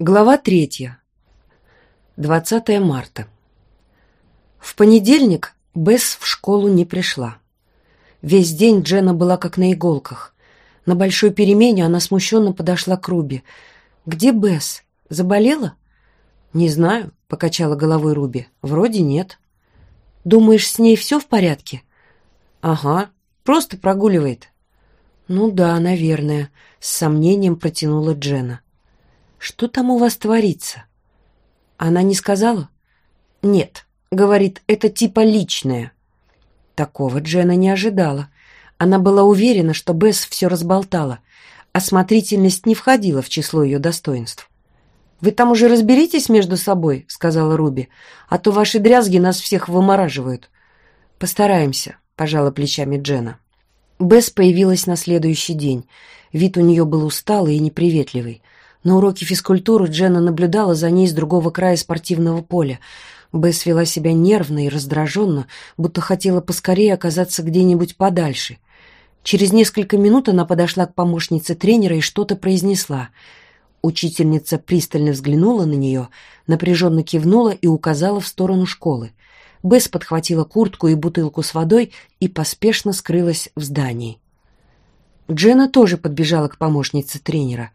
Глава третья. 20 марта. В понедельник Бесс в школу не пришла. Весь день Джена была как на иголках. На большой перемене она смущенно подошла к Руби. «Где Бесс? Заболела?» «Не знаю», — покачала головой Руби. «Вроде нет». «Думаешь, с ней все в порядке?» «Ага, просто прогуливает». «Ну да, наверное», — с сомнением протянула Джена. Что там у вас творится? Она не сказала? Нет, говорит, это типа личное. Такого Джена не ожидала. Она была уверена, что Бесс все разболтала. Осмотрительность не входила в число ее достоинств. «Вы там уже разберитесь между собой», — сказала Руби, «а то ваши дрязги нас всех вымораживают». «Постараемся», — пожала плечами Джена. Бесс появилась на следующий день. Вид у нее был усталый и неприветливый. На уроке физкультуры Дженна наблюдала за ней с другого края спортивного поля. Бесс вела себя нервно и раздраженно, будто хотела поскорее оказаться где-нибудь подальше. Через несколько минут она подошла к помощнице тренера и что-то произнесла. Учительница пристально взглянула на нее, напряженно кивнула и указала в сторону школы. Бесс подхватила куртку и бутылку с водой и поспешно скрылась в здании. Дженна тоже подбежала к помощнице тренера.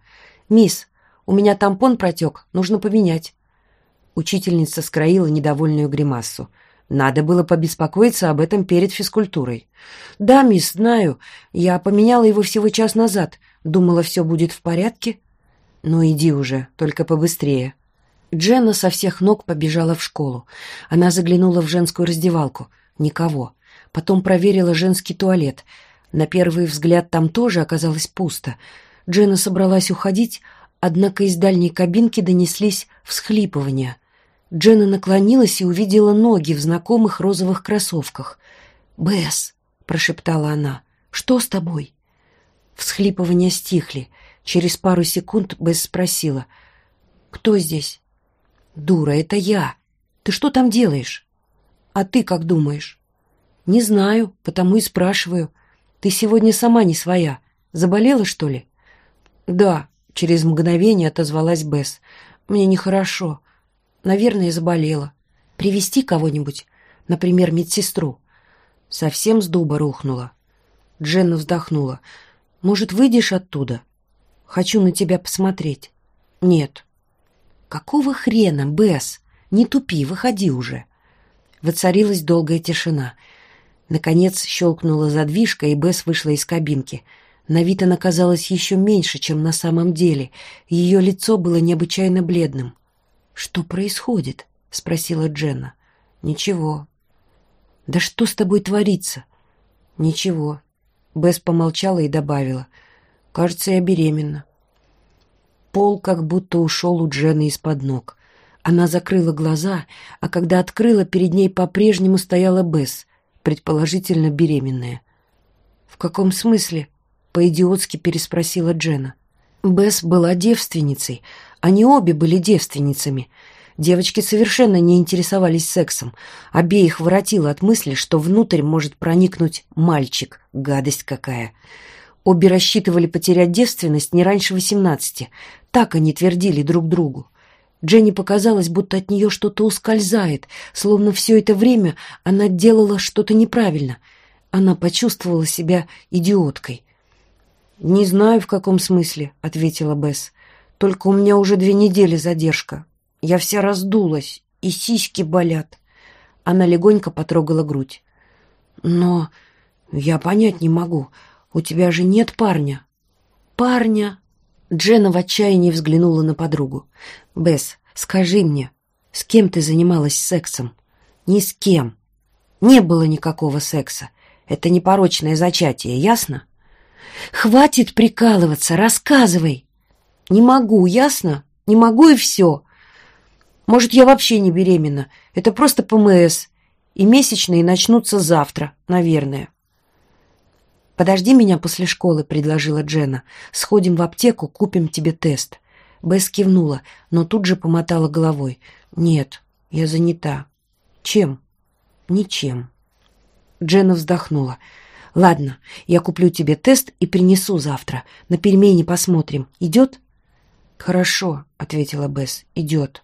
«Мисс, у меня тампон протек, нужно поменять». Учительница скроила недовольную гримасу. Надо было побеспокоиться об этом перед физкультурой. «Да, мисс, знаю. Я поменяла его всего час назад. Думала, все будет в порядке». «Ну, иди уже, только побыстрее». Дженна со всех ног побежала в школу. Она заглянула в женскую раздевалку. Никого. Потом проверила женский туалет. На первый взгляд там тоже оказалось пусто. Дженна собралась уходить, Однако из дальней кабинки донеслись всхлипывания. Дженна наклонилась и увидела ноги в знакомых розовых кроссовках. «Бесс!» — прошептала она. «Что с тобой?» Всхлипывания стихли. Через пару секунд Бесс спросила. «Кто здесь?» «Дура, это я. Ты что там делаешь?» «А ты как думаешь?» «Не знаю, потому и спрашиваю. Ты сегодня сама не своя. Заболела, что ли?» «Да, Через мгновение отозвалась Бесс. «Мне нехорошо. Наверное, заболела. Привести кого-нибудь? Например, медсестру?» Совсем с дуба рухнула. Дженна вздохнула. «Может, выйдешь оттуда? Хочу на тебя посмотреть». «Нет». «Какого хрена, Бесс? Не тупи, выходи уже». Воцарилась долгая тишина. Наконец щелкнула задвижка, и Бесс вышла из кабинки — на вид она казалась еще меньше, чем на самом деле. Ее лицо было необычайно бледным. «Что происходит?» — спросила Дженна. «Ничего». «Да что с тобой творится?» «Ничего». Бесс помолчала и добавила. «Кажется, я беременна». Пол как будто ушел у Дженны из-под ног. Она закрыла глаза, а когда открыла, перед ней по-прежнему стояла Бесс, предположительно беременная. «В каком смысле?» По-идиотски переспросила Джена. Бесс была девственницей. Они обе были девственницами. Девочки совершенно не интересовались сексом. Обеих воротило от мысли, что внутрь может проникнуть мальчик. Гадость какая. Обе рассчитывали потерять девственность не раньше восемнадцати. Так они твердили друг другу. Дженни показалось, будто от нее что-то ускользает, словно все это время она делала что-то неправильно. Она почувствовала себя идиоткой. «Не знаю, в каком смысле», — ответила Бесс. «Только у меня уже две недели задержка. Я вся раздулась, и сиськи болят». Она легонько потрогала грудь. «Но я понять не могу. У тебя же нет парня». «Парня?» Джена в отчаянии взглянула на подругу. «Бесс, скажи мне, с кем ты занималась сексом?» «Ни с кем. Не было никакого секса. Это непорочное зачатие, ясно?» «Хватит прикалываться, рассказывай!» «Не могу, ясно? Не могу и все. Может, я вообще не беременна. Это просто ПМС. И месячные начнутся завтра, наверное». «Подожди меня после школы», — предложила Дженна. «Сходим в аптеку, купим тебе тест». Бесс кивнула, но тут же помотала головой. «Нет, я занята». «Чем?» «Ничем». Дженна вздохнула. «Ладно, я куплю тебе тест и принесу завтра. На перемене посмотрим. Идет?» «Хорошо», — ответила Бесс, — «идет».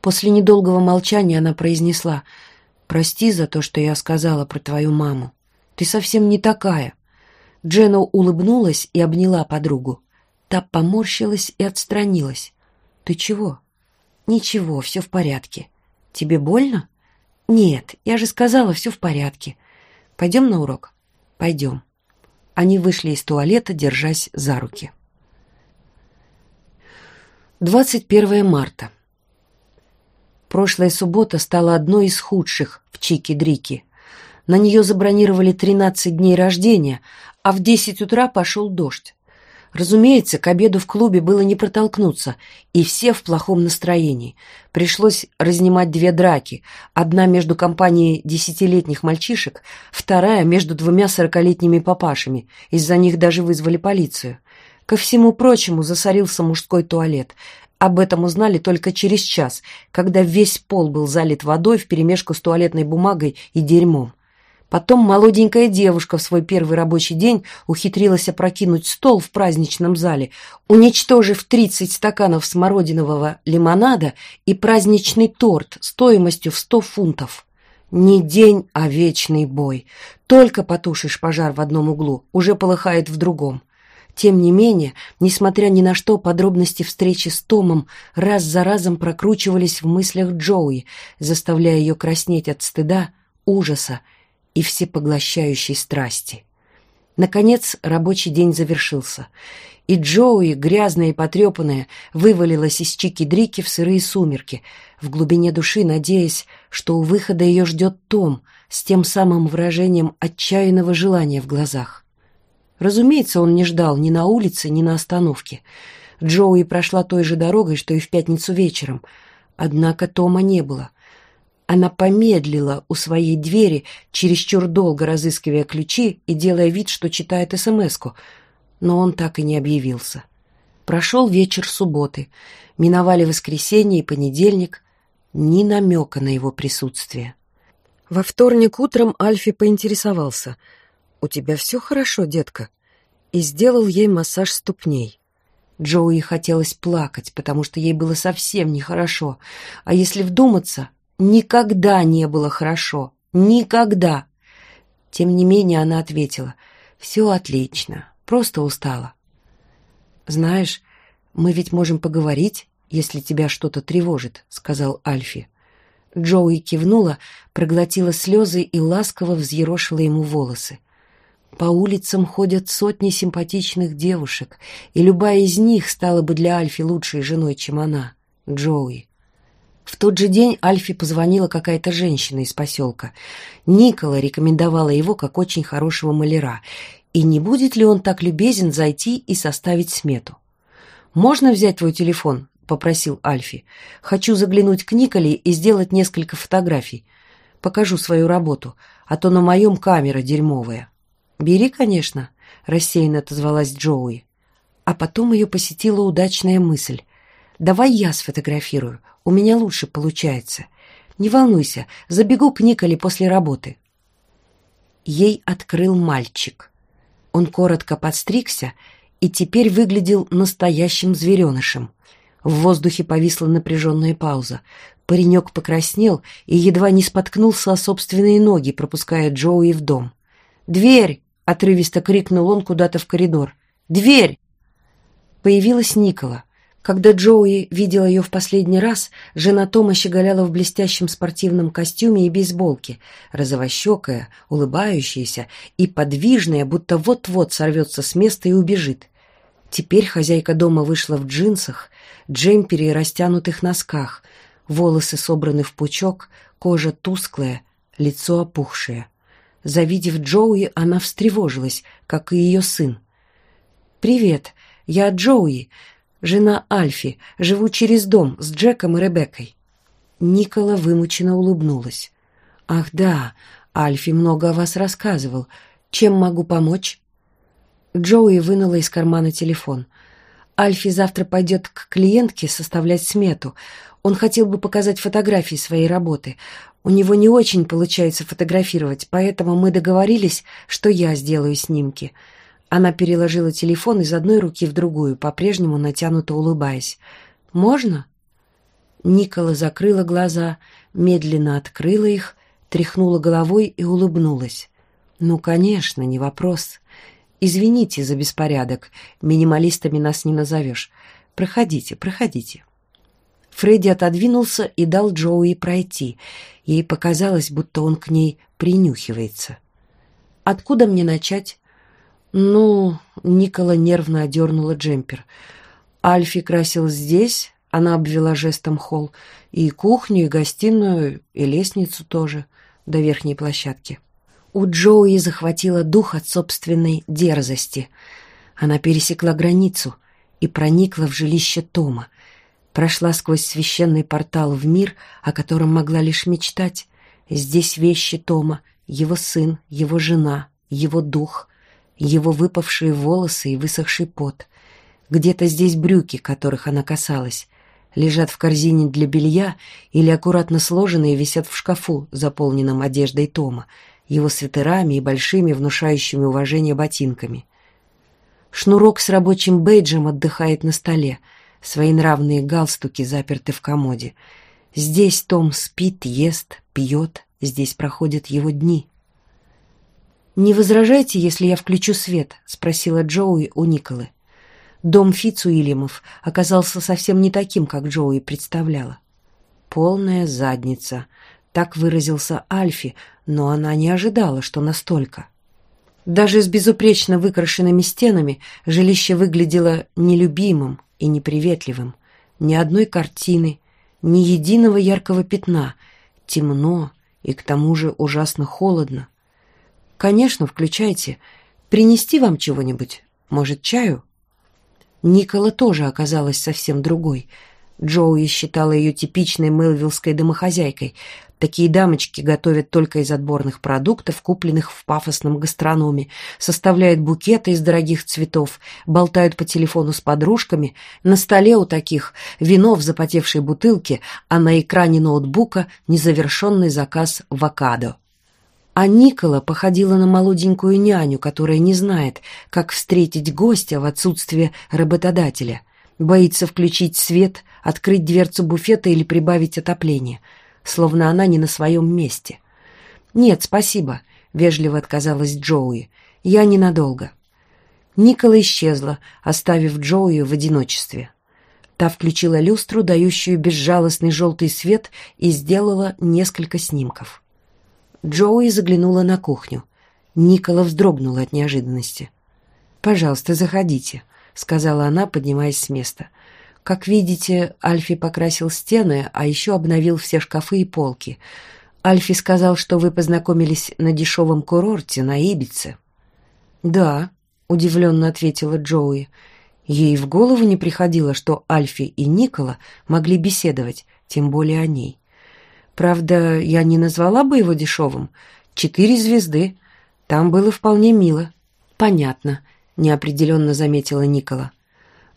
После недолгого молчания она произнесла, «Прости за то, что я сказала про твою маму. Ты совсем не такая». Джена улыбнулась и обняла подругу. Та поморщилась и отстранилась. «Ты чего?» «Ничего, все в порядке. Тебе больно?» «Нет, я же сказала, все в порядке. Пойдем на урок?» «Пойдем». Они вышли из туалета, держась за руки. 21 марта. Прошлая суббота стала одной из худших в Чики-Дрики. На нее забронировали 13 дней рождения, а в 10 утра пошел дождь. Разумеется, к обеду в клубе было не протолкнуться, и все в плохом настроении. Пришлось разнимать две драки. Одна между компанией десятилетних мальчишек, вторая между двумя сорокалетними папашами. Из-за них даже вызвали полицию. Ко всему прочему засорился мужской туалет. Об этом узнали только через час, когда весь пол был залит водой вперемешку с туалетной бумагой и дерьмом. Потом молоденькая девушка в свой первый рабочий день ухитрилась опрокинуть стол в праздничном зале, уничтожив 30 стаканов смородинового лимонада и праздничный торт стоимостью в 100 фунтов. Не день, а вечный бой. Только потушишь пожар в одном углу, уже полыхает в другом. Тем не менее, несмотря ни на что, подробности встречи с Томом раз за разом прокручивались в мыслях Джоуи, заставляя ее краснеть от стыда, ужаса и всепоглощающей страсти. Наконец, рабочий день завершился, и Джоуи, грязная и потрепанная, вывалилась из Чики-Дрики в сырые сумерки, в глубине души надеясь, что у выхода ее ждет Том с тем самым выражением отчаянного желания в глазах. Разумеется, он не ждал ни на улице, ни на остановке. Джоуи прошла той же дорогой, что и в пятницу вечером. Однако Тома не было. Она помедлила у своей двери, чересчур долго разыскивая ключи и делая вид, что читает СМС-ку, но он так и не объявился. Прошел вечер субботы, миновали воскресенье и понедельник, ни намека на его присутствие. Во вторник утром Альфи поинтересовался — «У тебя все хорошо, детка?» и сделал ей массаж ступней. Джоуи хотелось плакать, потому что ей было совсем нехорошо. А если вдуматься, никогда не было хорошо. Никогда. Тем не менее она ответила, «Все отлично, просто устала». «Знаешь, мы ведь можем поговорить, если тебя что-то тревожит», — сказал Альфи. Джоуи кивнула, проглотила слезы и ласково взъерошила ему волосы. По улицам ходят сотни симпатичных девушек, и любая из них стала бы для Альфи лучшей женой, чем она, Джоуи. В тот же день Альфи позвонила какая-то женщина из поселка. Никола рекомендовала его как очень хорошего маляра, и не будет ли он так любезен зайти и составить смету. «Можно взять твой телефон?» — попросил Альфи. «Хочу заглянуть к Николе и сделать несколько фотографий. Покажу свою работу, а то на моем камера дерьмовая». «Бери, конечно», — рассеянно отозвалась Джоуи. А потом ее посетила удачная мысль. «Давай я сфотографирую, у меня лучше получается. Не волнуйся, забегу к Николе после работы». Ей открыл мальчик. Он коротко подстригся и теперь выглядел настоящим зверенышем. В воздухе повисла напряженная пауза. Паренек покраснел и едва не споткнулся о собственные ноги, пропуская Джоуи в дом. «Дверь!» отрывисто крикнул он куда-то в коридор. «Дверь!» Появилась Никола. Когда Джоуи видела ее в последний раз, жена Тома щеголяла в блестящем спортивном костюме и бейсболке, розовощекая, улыбающаяся и подвижная, будто вот-вот сорвется с места и убежит. Теперь хозяйка дома вышла в джинсах, джемпере и растянутых носках, волосы собраны в пучок, кожа тусклая, лицо опухшее. Завидев Джоуи, она встревожилась, как и ее сын. «Привет, я Джоуи, жена Альфи, живу через дом с Джеком и Ребеккой». Никола вымученно улыбнулась. «Ах да, Альфи много о вас рассказывал. Чем могу помочь?» Джоуи вынула из кармана телефон. «Альфи завтра пойдет к клиентке составлять смету. Он хотел бы показать фотографии своей работы. У него не очень получается фотографировать, поэтому мы договорились, что я сделаю снимки. Она переложила телефон из одной руки в другую, по-прежнему натянуто улыбаясь. «Можно?» Никола закрыла глаза, медленно открыла их, тряхнула головой и улыбнулась. «Ну, конечно, не вопрос. Извините за беспорядок, минималистами нас не назовешь. Проходите, проходите». Фредди отодвинулся и дал Джоуи пройти. Ей показалось, будто он к ней принюхивается. «Откуда мне начать?» «Ну...» — Никола нервно одернула джемпер. «Альфи красил здесь, она обвела жестом холл. И кухню, и гостиную, и лестницу тоже, до верхней площадки. У Джоуи захватило дух от собственной дерзости. Она пересекла границу и проникла в жилище Тома. Прошла сквозь священный портал в мир, о котором могла лишь мечтать. Здесь вещи Тома, его сын, его жена, его дух, его выпавшие волосы и высохший пот. Где-то здесь брюки, которых она касалась лежат в корзине для белья или аккуратно сложенные висят в шкафу, заполненном одеждой Тома, его свитерами и большими, внушающими уважение ботинками. Шнурок с рабочим бейджем отдыхает на столе, свои нравные галстуки заперты в комоде. Здесь Том спит, ест, пьет, здесь проходят его дни. «Не возражайте, если я включу свет?» — спросила Джоуи у Николы. Дом Фицуильямов оказался совсем не таким, как Джоуи представляла. «Полная задница», — так выразился Альфи, но она не ожидала, что настолько. Даже с безупречно выкрашенными стенами жилище выглядело нелюбимым и неприветливым. Ни одной картины, ни единого яркого пятна. Темно и к тому же ужасно холодно. «Конечно, включайте. Принести вам чего-нибудь? Может, чаю?» Никола тоже оказалась совсем другой. Джоуи считала ее типичной мелвиллской домохозяйкой. Такие дамочки готовят только из отборных продуктов, купленных в пафосном гастрономе, составляют букеты из дорогих цветов, болтают по телефону с подружками. На столе у таких вино в запотевшей бутылке, а на экране ноутбука незавершенный заказ вакадо. А Никола походила на молоденькую няню, которая не знает, как встретить гостя в отсутствие работодателя. Боится включить свет, открыть дверцу буфета или прибавить отопление, словно она не на своем месте. «Нет, спасибо», — вежливо отказалась Джоуи. «Я ненадолго». Никола исчезла, оставив Джоуи в одиночестве. Та включила люстру, дающую безжалостный желтый свет, и сделала несколько снимков. Джоуи заглянула на кухню. Никола вздрогнула от неожиданности. «Пожалуйста, заходите», — сказала она, поднимаясь с места. «Как видите, Альфи покрасил стены, а еще обновил все шкафы и полки. Альфи сказал, что вы познакомились на дешевом курорте на Ибице». «Да», — удивленно ответила Джоуи. Ей в голову не приходило, что Альфи и Никола могли беседовать, тем более о ней. Правда, я не назвала бы его дешевым. Четыре звезды. Там было вполне мило. Понятно, неопределенно заметила Никола.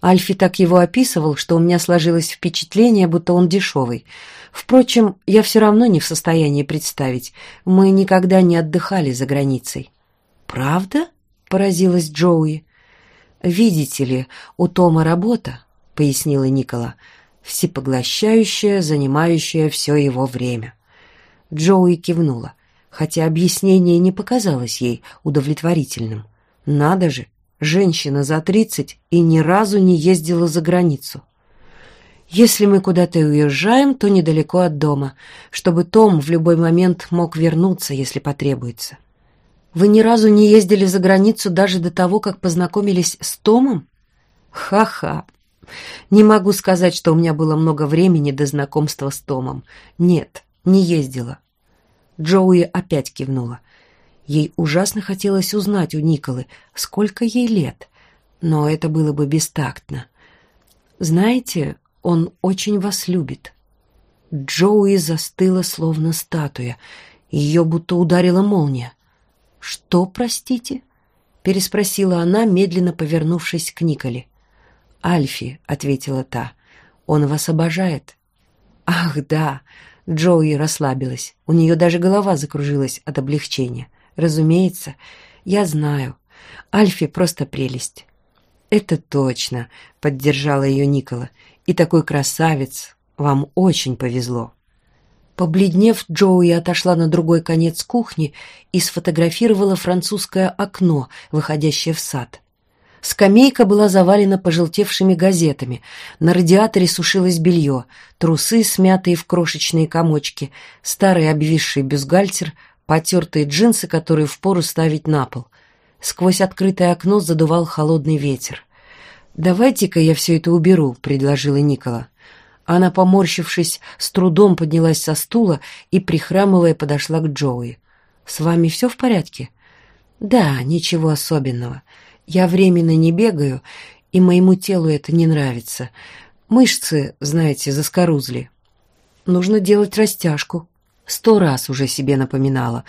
Альфи так его описывал, что у меня сложилось впечатление, будто он дешевый. Впрочем, я все равно не в состоянии представить. Мы никогда не отдыхали за границей. «Правда?» — поразилась Джоуи. «Видите ли, у Тома работа», — пояснила Никола всепоглощающая, занимающая все его время. Джоуи кивнула, хотя объяснение не показалось ей удовлетворительным. Надо же, женщина за тридцать и ни разу не ездила за границу. Если мы куда-то уезжаем, то недалеко от дома, чтобы Том в любой момент мог вернуться, если потребуется. Вы ни разу не ездили за границу даже до того, как познакомились с Томом? Ха-ха, не могу сказать, что у меня было много времени до знакомства с Томом. Нет, не ездила. Джоуи опять кивнула. Ей ужасно хотелось узнать у Николы, сколько ей лет, но это было бы бестактно. Знаете, он очень вас любит. Джоуи застыла, словно статуя. Ее будто ударила молния. «Что, простите?» — переспросила она, медленно повернувшись к Николе. «Альфи», — ответила та, — «он вас обожает». «Ах, да!» — Джоуи расслабилась. У нее даже голова закружилась от облегчения. «Разумеется, я знаю. Альфи просто прелесть». «Это точно», — поддержала ее Никола. «И такой красавец. Вам очень повезло». Побледнев, Джоуи отошла на другой конец кухни и сфотографировала французское окно, выходящее в сад. Скамейка была завалена пожелтевшими газетами, на радиаторе сушилось белье, трусы, смятые в крошечные комочки, старый обвисший бюстгальтер, потертые джинсы, которые впору ставить на пол. Сквозь открытое окно задувал холодный ветер. «Давайте-ка я все это уберу», — предложила Никола. Она, поморщившись, с трудом поднялась со стула и, прихрамывая, подошла к Джоуи. «С вами все в порядке?» «Да, ничего особенного. Я временно не бегаю, и моему телу это не нравится. Мышцы, знаете, заскорузли. Нужно делать растяжку. Сто раз уже себе напоминала.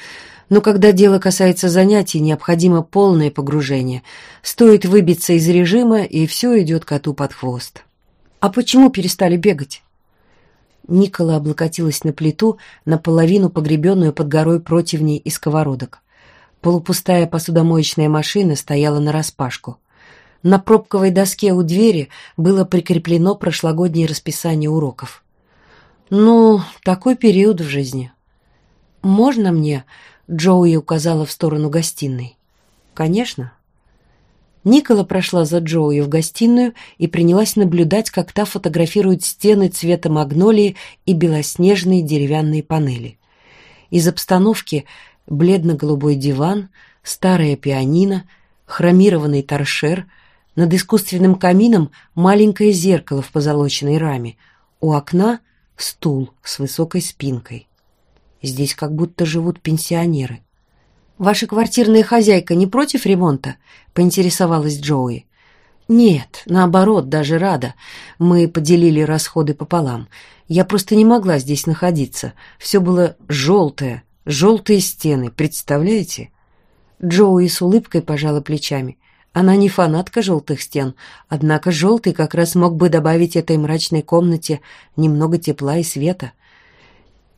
Но когда дело касается занятий, необходимо полное погружение. Стоит выбиться из режима, и все идет коту под хвост. «А почему перестали бегать?» Никола облокотилась на плиту, наполовину погребенную под горой противней и сковородок. Полупустая посудомоечная машина стояла нараспашку. На пробковой доске у двери было прикреплено прошлогоднее расписание уроков. «Ну, такой период в жизни». «Можно мне?» — Джоуи указала в сторону гостиной. «Конечно». Никола прошла за Джоуи в гостиную и принялась наблюдать, как та фотографирует стены цвета магнолии и белоснежные деревянные панели. Из обстановки бледно-голубой диван, старая пианино, хромированный торшер, над искусственным камином маленькое зеркало в позолоченной раме, у окна стул с высокой спинкой. Здесь как будто живут пенсионеры. «Ваша квартирная хозяйка не против ремонта?» — поинтересовалась Джоуи. «Нет, наоборот, даже рада. Мы поделили расходы пополам. Я просто не могла здесь находиться. Все было желтое, Желтые стены, представляете? Джоуи с улыбкой пожала плечами. Она не фанатка желтых стен, однако желтый как раз мог бы добавить этой мрачной комнате немного тепла и света.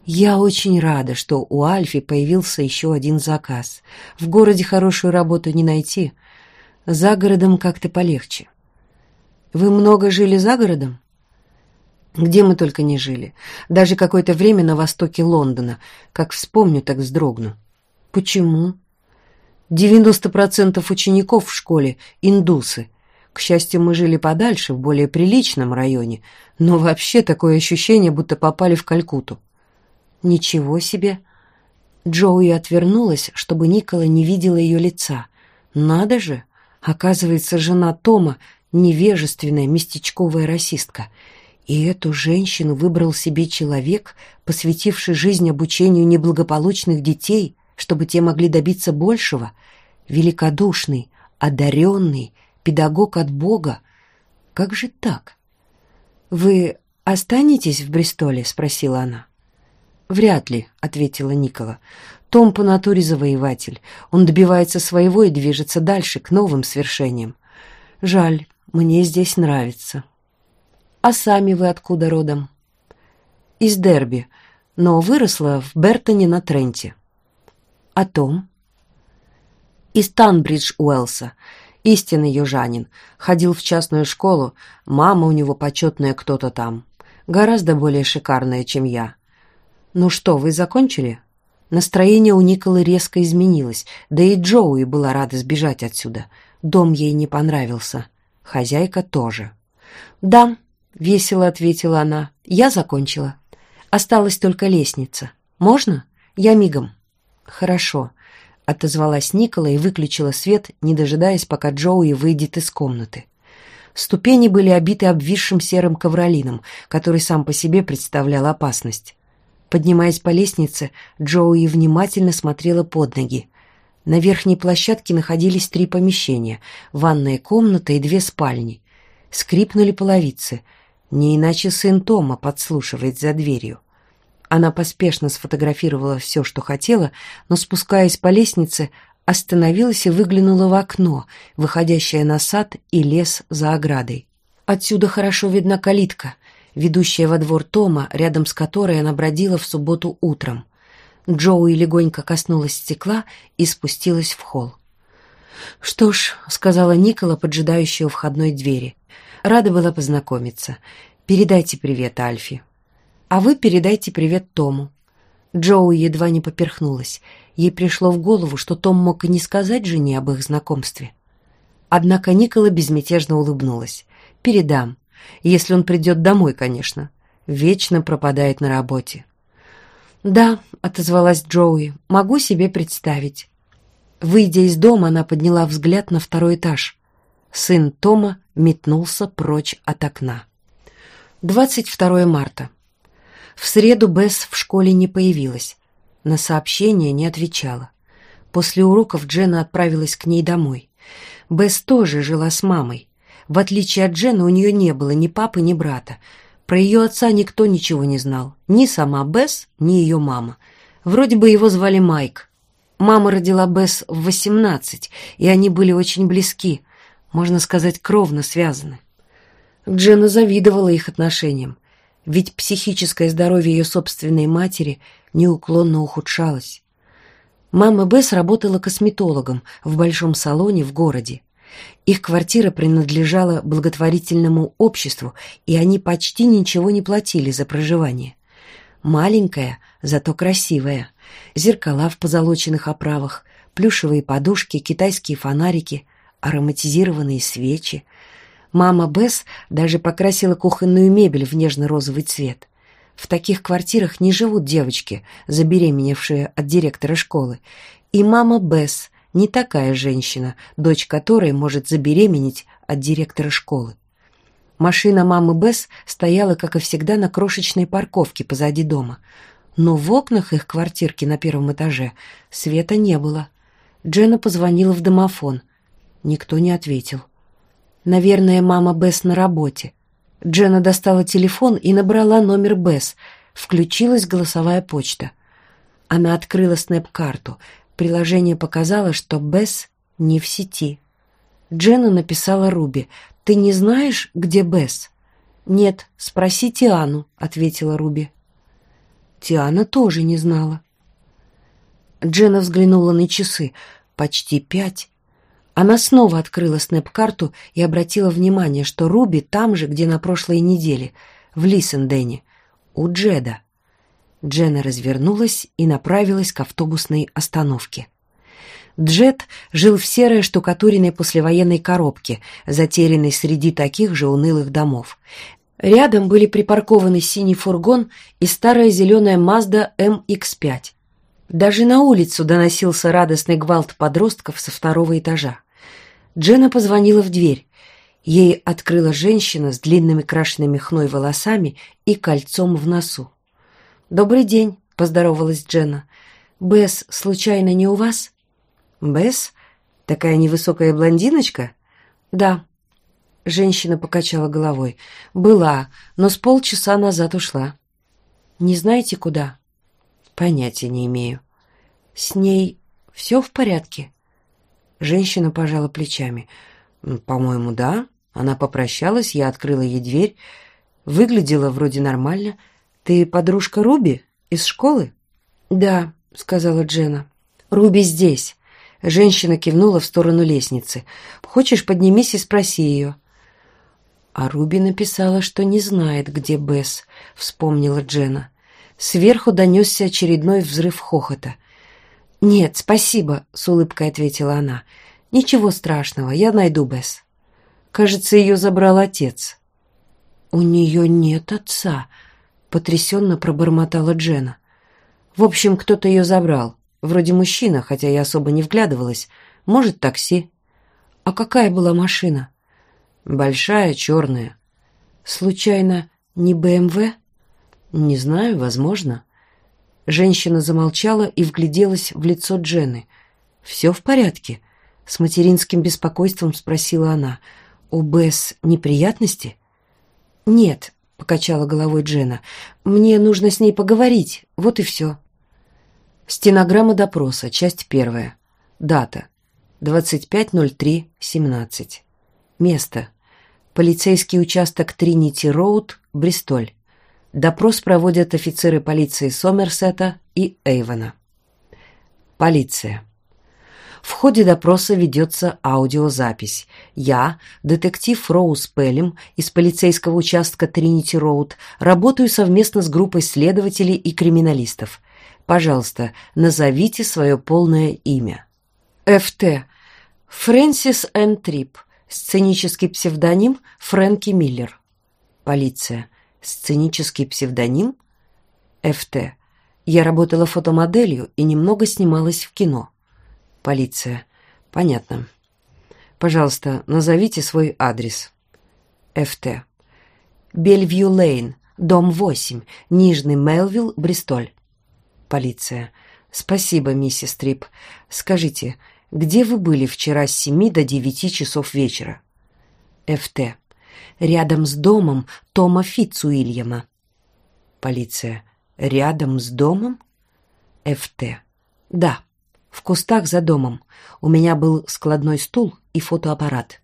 Я очень рада, что у Альфи появился еще один заказ. В городе хорошую работу не найти. За городом как-то полегче. Вы много жили за городом? Где мы только не жили. Даже какое-то время на востоке Лондона. Как вспомню, так вздрогну. Почему? 90% учеников в школе – индусы. К счастью, мы жили подальше, в более приличном районе, но вообще такое ощущение, будто попали в Калькуту. Ничего себе! Джоуи отвернулась, чтобы Никола не видела ее лица. Надо же! Оказывается, жена Тома – невежественная местечковая расистка – и эту женщину выбрал себе человек, посвятивший жизнь обучению неблагополучных детей, чтобы те могли добиться большего, великодушный, одаренный, педагог от Бога. Как же так? «Вы останетесь в Бристоле?» — спросила она. «Вряд ли», — ответила Никола. «Том по натуре завоеватель. Он добивается своего и движется дальше, к новым свершениям. Жаль, мне здесь нравится». «А сами вы откуда родом?» «Из Дерби, но выросла в Бертоне на Тренте». «А Том?» «Из Танбридж Уэлса, истинный южанин. Ходил в частную школу, мама у него почетная кто-то там. Гораздо более шикарная, чем я». «Ну что, вы закончили?» Настроение у Николы резко изменилось, да и Джоуи была рада сбежать отсюда. Дом ей не понравился. Хозяйка тоже. «Да, — весело ответила она. «Я закончила. Осталась только лестница. Можно? Я мигом». «Хорошо», — отозвалась Никола и выключила свет, не дожидаясь, пока Джоуи выйдет из комнаты. Ступени были обиты обвисшим серым ковролином, который сам по себе представлял опасность. Поднимаясь по лестнице, Джоуи внимательно смотрела под ноги. На верхней площадке находились три помещения — ванная комната и две спальни. Скрипнули половицы — не иначе сын Тома подслушивает за дверью. Она поспешно сфотографировала все, что хотела, но, спускаясь по лестнице, остановилась и выглянула в окно, выходящее на сад и лес за оградой. Отсюда хорошо видна калитка, ведущая во двор Тома, рядом с которой она бродила в субботу утром. Джоуи легонько коснулась стекла и спустилась в холл. «Что ж», — сказала Никола, поджидающая у входной двери. «Рада была познакомиться. Передайте привет Альфи. А вы передайте привет Тому». Джоуи едва не поперхнулась. Ей пришло в голову, что Том мог и не сказать жене об их знакомстве. Однако Никола безмятежно улыбнулась. «Передам. Если он придет домой, конечно. Вечно пропадает на работе». «Да», — отозвалась Джоуи, — «могу себе представить». Выйдя из дома, она подняла взгляд на второй этаж. Сын Тома метнулся прочь от окна. 22 марта. В среду Бесс в школе не появилась. На сообщение не отвечала. После уроков Джена отправилась к ней домой. Бесс тоже жила с мамой. В отличие от Джена, у нее не было ни папы, ни брата. Про ее отца никто ничего не знал. Ни сама Бесс, ни ее мама. Вроде бы его звали Майк. Мама родила Бесс в восемнадцать, и они были очень близки, можно сказать, кровно связаны. Джена завидовала их отношениям, ведь психическое здоровье ее собственной матери неуклонно ухудшалось. Мама Бесс работала косметологом в большом салоне в городе. Их квартира принадлежала благотворительному обществу, и они почти ничего не платили за проживание. Маленькая, зато красивая. Зеркала в позолоченных оправах, плюшевые подушки, китайские фонарики, ароматизированные свечи. Мама Бесс даже покрасила кухонную мебель в нежно-розовый цвет. В таких квартирах не живут девочки, забеременевшие от директора школы. И мама Бесс не такая женщина, дочь которой может забеременеть от директора школы. Машина мамы Бесс стояла, как и всегда, на крошечной парковке позади дома. Но в окнах их квартирки на первом этаже света не было. Джена позвонила в домофон. Никто не ответил. Наверное, мама Бесс на работе. Джена достала телефон и набрала номер Бесс. Включилась голосовая почта. Она открыла снэп-карту. Приложение показало, что Бесс не в сети. Джена написала Руби. «Ты не знаешь, где Бесс?» «Нет, спроси Тиану», — ответила Руби. Тиана тоже не знала. Джена взглянула на часы. Почти пять. Она снова открыла снэп-карту и обратила внимание, что Руби там же, где на прошлой неделе, в Лисендене, у Джеда. Джена развернулась и направилась к автобусной остановке. Джет жил в серой штукатуренной послевоенной коробке, затерянной среди таких же унылых домов. Рядом были припаркованы синий фургон и старая зеленая Mazda MX-5. Даже на улицу доносился радостный гвалт подростков со второго этажа. Джена позвонила в дверь. Ей открыла женщина с длинными крашенными хной волосами и кольцом в носу. «Добрый день», — поздоровалась Джена. «Бесс, случайно не у вас?» «Бесс? Такая невысокая блондиночка?» «Да». Женщина покачала головой. «Была, но с полчаса назад ушла». «Не знаете, куда?» «Понятия не имею». «С ней все в порядке?» Женщина пожала плечами. «По-моему, да. Она попрощалась, я открыла ей дверь. Выглядела вроде нормально. Ты подружка Руби из школы?» «Да», — сказала Джена. «Руби здесь». Женщина кивнула в сторону лестницы. «Хочешь, поднимись и спроси ее». А Руби написала, что не знает, где Бесс, вспомнила Джена. Сверху донесся очередной взрыв хохота. «Нет, спасибо», — с улыбкой ответила она. «Ничего страшного, я найду Бесс». Кажется, ее забрал отец. «У нее нет отца», — потрясенно пробормотала Джена. «В общем, кто-то ее забрал. Вроде мужчина, хотя я особо не вглядывалась. Может, такси. А какая была машина? Большая, черная. Случайно, не БМВ? Не знаю, возможно. Женщина замолчала и вгляделась в лицо Джены. «Все в порядке?» С материнским беспокойством спросила она. «У Бесс неприятности?» «Нет», — покачала головой Джена. «Мне нужно с ней поговорить, вот и все». Стенограмма допроса, часть первая. Дата. 25.03.17. Место. Полицейский участок Тринити Роуд, Бристоль. Допрос проводят офицеры полиции Сомерсета и Эйвона. Полиция. В ходе допроса ведется аудиозапись. Я, детектив Роуз Пеллем из полицейского участка Тринити Роуд, работаю совместно с группой следователей и криминалистов. Пожалуйста, назовите свое полное имя. ФТ. Фрэнсис Н. Трип. Сценический псевдоним Фрэнки Миллер. Полиция. Сценический псевдоним? ФТ. Я работала фотомоделью и немного снималась в кино. Полиция. Понятно. Пожалуйста, назовите свой адрес. ФТ. Бельвью Лейн, дом 8, Нижний Мелвилл, Бристоль. Полиция. Спасибо, миссис Трип. Скажите, где вы были вчера с семи до девяти часов вечера? ФТ. Рядом с домом Тома Фитцуильяма. Полиция. Рядом с домом? ФТ. Да. В кустах за домом. У меня был складной стул и фотоаппарат.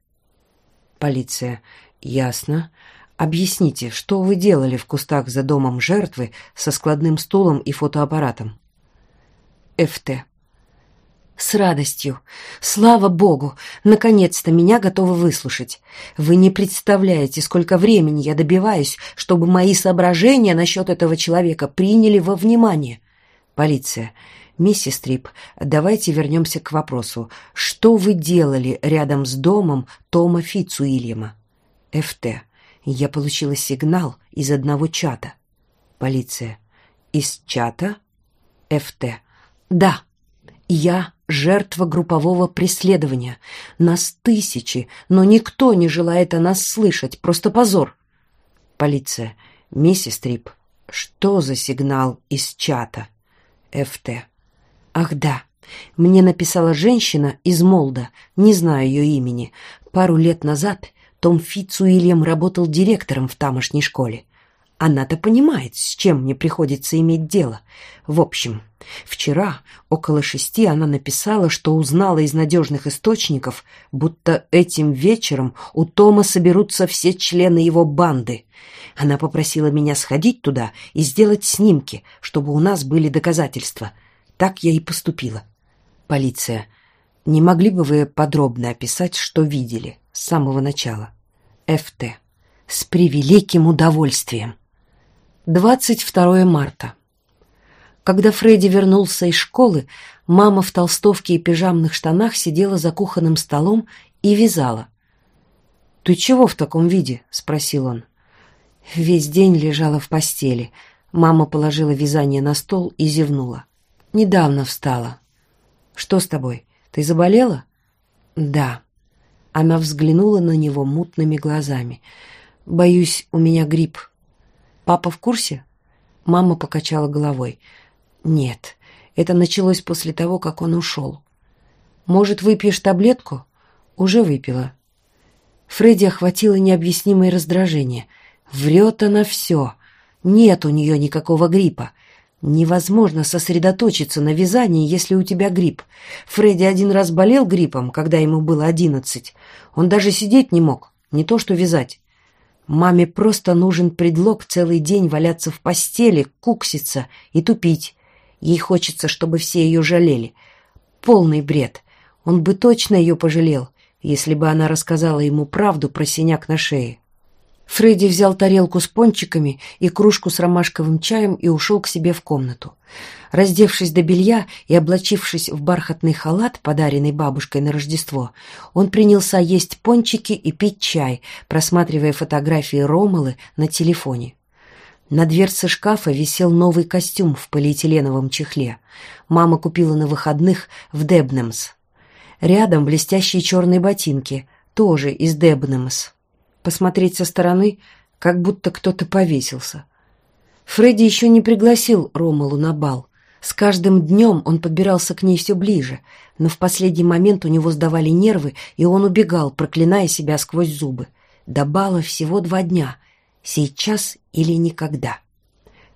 Полиция. Ясно. Объясните, что вы делали в кустах за домом жертвы со складным стулом и фотоаппаратом? ФТ. С радостью. Слава Богу! Наконец-то меня готовы выслушать. Вы не представляете, сколько времени я добиваюсь, чтобы мои соображения насчет этого человека приняли во внимание. Полиция. «Миссис Трип, давайте вернемся к вопросу. Что вы делали рядом с домом Тома Фицуильяма?» «ФТ. Я получила сигнал из одного чата». «Полиция. Из чата?» «ФТ. Да. Я жертва группового преследования. Нас тысячи, но никто не желает о нас слышать. Просто позор». «Полиция. Миссис Трип, что за сигнал из чата?» «ФТ. Ах да, мне написала женщина из Молда, не знаю ее имени. Пару лет назад Том Фитцуильям работал директором в тамошней школе. Она-то понимает, с чем мне приходится иметь дело. В общем, вчера около шести она написала, что узнала из надежных источников, будто этим вечером у Тома соберутся все члены его банды. Она попросила меня сходить туда и сделать снимки, чтобы у нас были доказательства — так я и поступила. Полиция. Не могли бы вы подробно описать, что видели с самого начала? ФТ. С превеликим удовольствием. 22 марта. Когда Фредди вернулся из школы, мама в толстовке и пижамных штанах сидела за кухонным столом и вязала. «Ты чего в таком виде?» — спросил он. Весь день лежала в постели. Мама положила вязание на стол и зевнула. Недавно встала. Что с тобой? Ты заболела? Да. Она взглянула на него мутными глазами. Боюсь, у меня грипп. Папа в курсе? Мама покачала головой. Нет, это началось после того, как он ушел. Может, выпьешь таблетку? Уже выпила. Фредди охватило необъяснимое раздражение. Врет она все. Нет у нее никакого гриппа. Невозможно сосредоточиться на вязании, если у тебя грипп. Фредди один раз болел гриппом, когда ему было одиннадцать. Он даже сидеть не мог, не то что вязать. Маме просто нужен предлог целый день валяться в постели, кукситься и тупить. Ей хочется, чтобы все ее жалели. Полный бред. Он бы точно ее пожалел, если бы она рассказала ему правду про синяк на шее. Фредди взял тарелку с пончиками и кружку с ромашковым чаем и ушел к себе в комнату. Раздевшись до белья и облачившись в бархатный халат, подаренный бабушкой на Рождество, он принялся есть пончики и пить чай, просматривая фотографии Ромалы на телефоне. На дверце шкафа висел новый костюм в полиэтиленовом чехле. Мама купила на выходных в Дебнемс. Рядом блестящие черные ботинки, тоже из Дебнемс посмотреть со стороны, как будто кто-то повесился. Фредди еще не пригласил Ромалу на бал. С каждым днем он подбирался к ней все ближе, но в последний момент у него сдавали нервы, и он убегал, проклиная себя сквозь зубы. До бала всего два дня. Сейчас или никогда.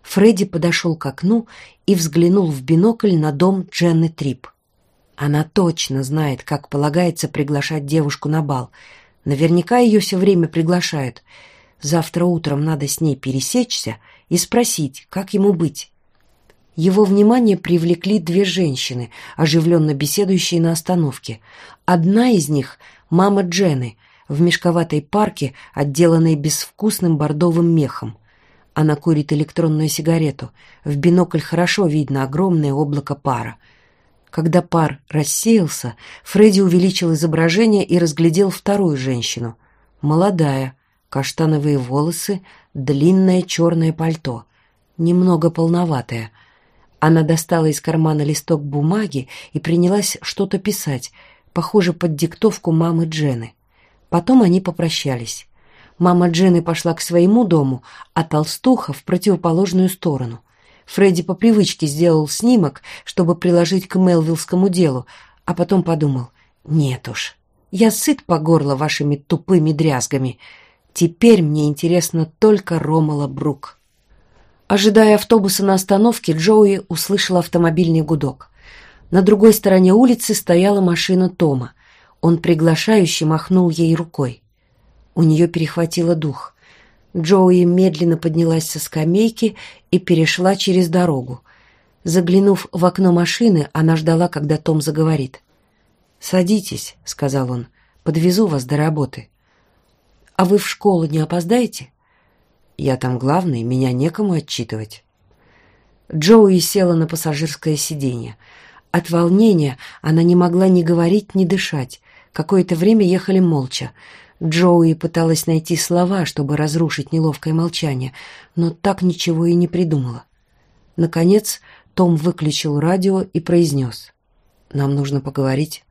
Фредди подошел к окну и взглянул в бинокль на дом Дженны Трип. Она точно знает, как полагается приглашать девушку на бал — Наверняка ее все время приглашают. Завтра утром надо с ней пересечься и спросить, как ему быть. Его внимание привлекли две женщины, оживленно беседующие на остановке. Одна из них — мама Джены, в мешковатой парке, отделанной безвкусным бордовым мехом. Она курит электронную сигарету. В бинокль хорошо видно огромное облако пара. Когда пар рассеялся, Фредди увеличил изображение и разглядел вторую женщину. Молодая, каштановые волосы, длинное черное пальто. Немного полноватое. Она достала из кармана листок бумаги и принялась что-то писать, похоже, под диктовку мамы Джены. Потом они попрощались. Мама Джены пошла к своему дому, а толстуха в противоположную сторону. Фредди по привычке сделал снимок, чтобы приложить к Мелвиллскому делу, а потом подумал, нет уж, я сыт по горло вашими тупыми дрязгами. Теперь мне интересно только Ромала Брук. Ожидая автобуса на остановке, Джоуи услышал автомобильный гудок. На другой стороне улицы стояла машина Тома. Он приглашающе махнул ей рукой. У нее перехватило дух. Джоуи медленно поднялась со скамейки и перешла через дорогу. Заглянув в окно машины, она ждала, когда Том заговорит. «Садитесь», — сказал он, — «подвезу вас до работы». «А вы в школу не опоздаете?» «Я там главный, меня некому отчитывать». Джоуи села на пассажирское сиденье. От волнения она не могла ни говорить, ни дышать. Какое-то время ехали молча. Джоуи пыталась найти слова, чтобы разрушить неловкое молчание, но так ничего и не придумала. Наконец Том выключил радио и произнес. «Нам нужно поговорить».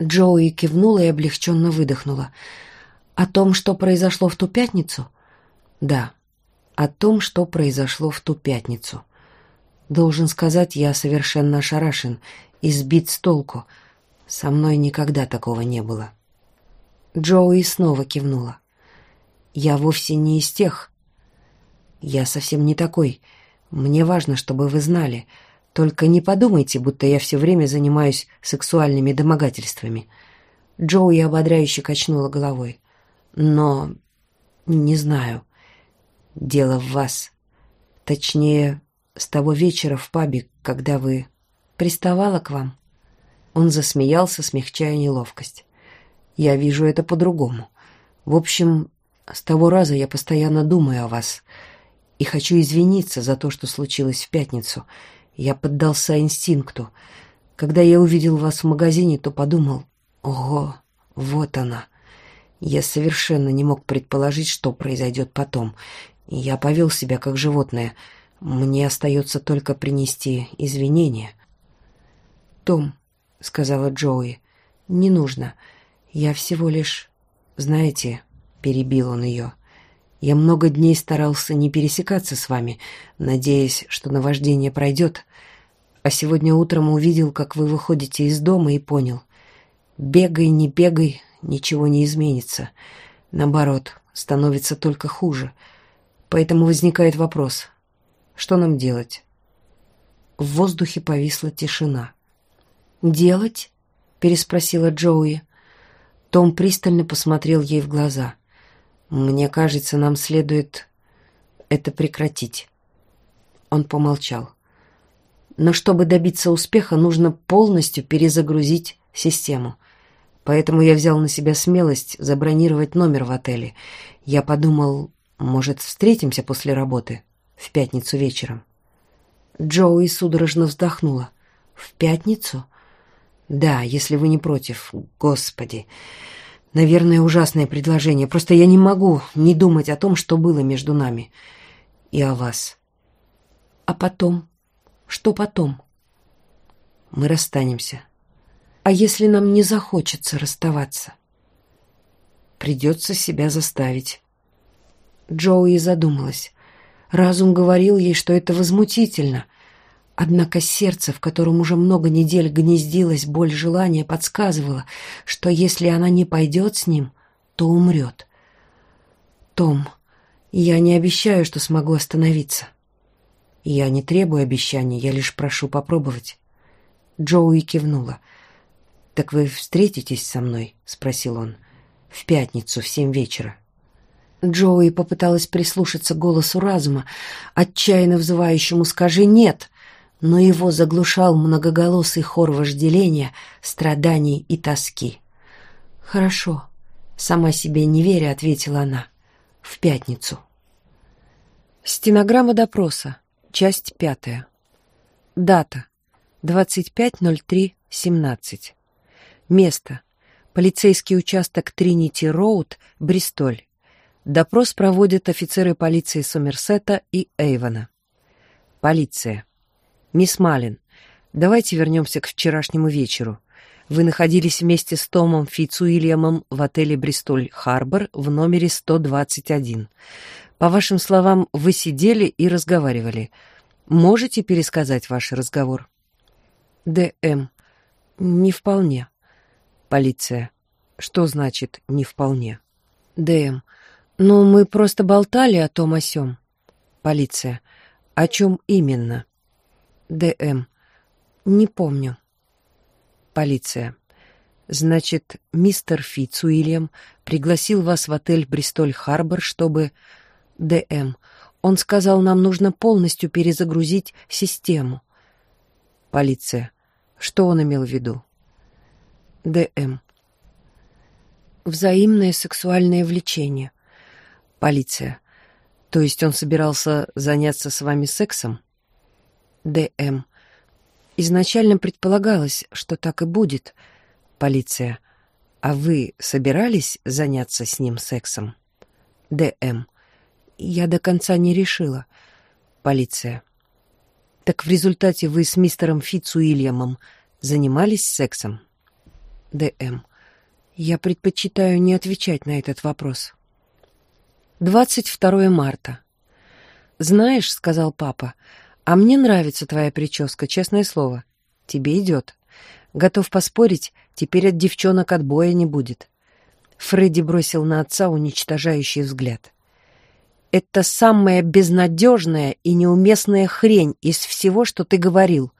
Джоуи кивнула и облегченно выдохнула. «О том, что произошло в ту пятницу?» «Да, о том, что произошло в ту пятницу. Должен сказать, я совершенно ошарашен и сбит с толку. Со мной никогда такого не было». Джоуи снова кивнула. «Я вовсе не из тех. Я совсем не такой. Мне важно, чтобы вы знали. Только не подумайте, будто я все время занимаюсь сексуальными домогательствами». Джоуи ободряюще качнула головой. «Но... не знаю. Дело в вас. Точнее, с того вечера в пабе, когда вы... приставала к вам». Он засмеялся, смягчая неловкость. Я вижу это по-другому. В общем, с того раза я постоянно думаю о вас и хочу извиниться за то, что случилось в пятницу. Я поддался инстинкту. Когда я увидел вас в магазине, то подумал, ого, вот она. Я совершенно не мог предположить, что произойдет потом. Я повел себя как животное. Мне остается только принести извинения. «Том», — сказала Джоуи, — «не нужно». «Я всего лишь... Знаете...» — перебил он ее. «Я много дней старался не пересекаться с вами, надеясь, что наваждение пройдет. А сегодня утром увидел, как вы выходите из дома и понял. Бегай, не бегай, ничего не изменится. Наоборот, становится только хуже. Поэтому возникает вопрос. Что нам делать?» В воздухе повисла тишина. «Делать?» — переспросила Джоуи. Том пристально посмотрел ей в глаза. «Мне кажется, нам следует это прекратить». Он помолчал. «Но чтобы добиться успеха, нужно полностью перезагрузить систему. Поэтому я взял на себя смелость забронировать номер в отеле. Я подумал, может, встретимся после работы в пятницу вечером». Джоуи судорожно вздохнула. «В пятницу?» «Да, если вы не против. Господи!» Наверное, ужасное предложение. Просто я не могу не думать о том, что было между нами. И о вас. А потом? Что потом? Мы расстанемся. А если нам не захочется расставаться? Придется себя заставить. Джоуи задумалась. Разум говорил ей, что это возмутительно — Однако сердце, в котором уже много недель гнездилась боль желания, подсказывало, что если она не пойдет с ним, то умрет. «Том, я не обещаю, что смогу остановиться». «Я не требую обещаний, я лишь прошу попробовать». Джоуи кивнула. «Так вы встретитесь со мной?» — спросил он. «В пятницу в семь вечера». Джоуи попыталась прислушаться к голосу разума, отчаянно взывающему «Скажи нет!» Но его заглушал многоголосый хор вожделения, страданий и тоски. «Хорошо», — сама себе не веря, ответила она. «В пятницу». Стенограмма допроса. Часть пятая. Дата. 25.03.17. Место. Полицейский участок Тринити Роуд, Бристоль. Допрос проводят офицеры полиции Сомерсета и Эйвона. Полиция. Мисс Малин, давайте вернемся к вчерашнему вечеру. Вы находились вместе с Томом Фицуильямом в отеле «Бристоль-Харбор» в номере 121. По вашим словам, вы сидели и разговаривали. Можете пересказать ваш разговор? Д.М. Не вполне. Полиция. Что значит «не вполне»? Д.М. Ну, мы просто болтали о том о сём. Полиция. О чем именно? Д.М. Не помню. Полиция. Значит, мистер Фитц Уильям пригласил вас в отель Бристоль-Харбор, чтобы... ДМ. Он сказал, нам нужно полностью перезагрузить систему. Полиция. Что он имел в виду? ДМ. Взаимное сексуальное влечение. Полиция. То есть он собирался заняться с вами сексом? ДМ. Изначально предполагалось, что так и будет. Полиция. А вы собирались заняться с ним сексом? ДМ. Я до конца не решила. Полиция. Так в результате вы с мистером Фицуильямом занимались сексом? ДМ. Я предпочитаю не отвечать на этот вопрос. 22 марта. «Знаешь, — сказал папа, — а мне нравится твоя прическа, честное слово. Тебе идет. Готов поспорить, теперь от девчонок отбоя не будет». Фредди бросил на отца уничтожающий взгляд. Это самая безнадежная и неуместная хрень из всего, что ты говорил.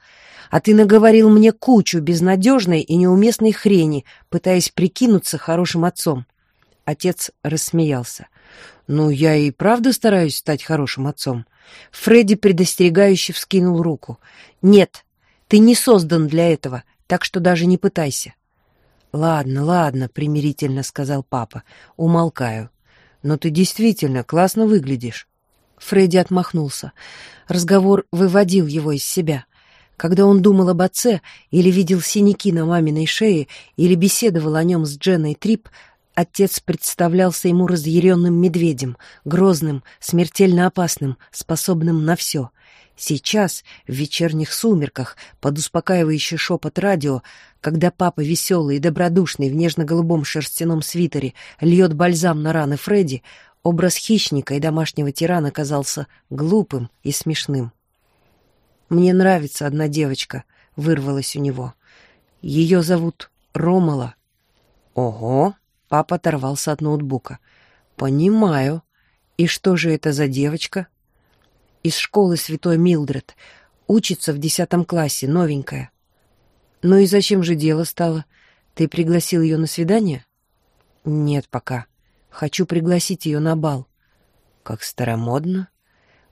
А ты наговорил мне кучу безнадежной и неуместной хрени, пытаясь прикинуться хорошим отцом. Отец рассмеялся. «Ну, я и правда стараюсь стать хорошим отцом». Фредди предостерегающе вскинул руку. «Нет, ты не создан для этого, так что даже не пытайся». «Ладно, ладно», — примирительно сказал папа. «Умолкаю. Но ты действительно классно выглядишь. Фредди отмахнулся. Разговор выводил его из себя. Когда он думал об отце, или видел синяки на маминой шее, или беседовал о нем с Дженной Трип, отец представлялся ему разъяренным медведем, грозным, смертельно опасным, способным на все. Сейчас, в вечерних сумерках, под успокаивающий шепот радио, когда папа веселый и добродушный в нежно-голубом шерстяном свитере льет бальзам на раны Фредди, образ хищника и домашнего тирана казался глупым и смешным. «Мне нравится одна девочка», — вырвалась у него. «Ее зовут Ромала». «Ого!» — папа оторвался от ноутбука. «Понимаю. И что же это за девочка?» из школы святой Милдред. Учится в десятом классе, новенькая. Ну и зачем же дело стало? Ты пригласил ее на свидание? Нет пока. Хочу пригласить ее на бал. Как старомодно?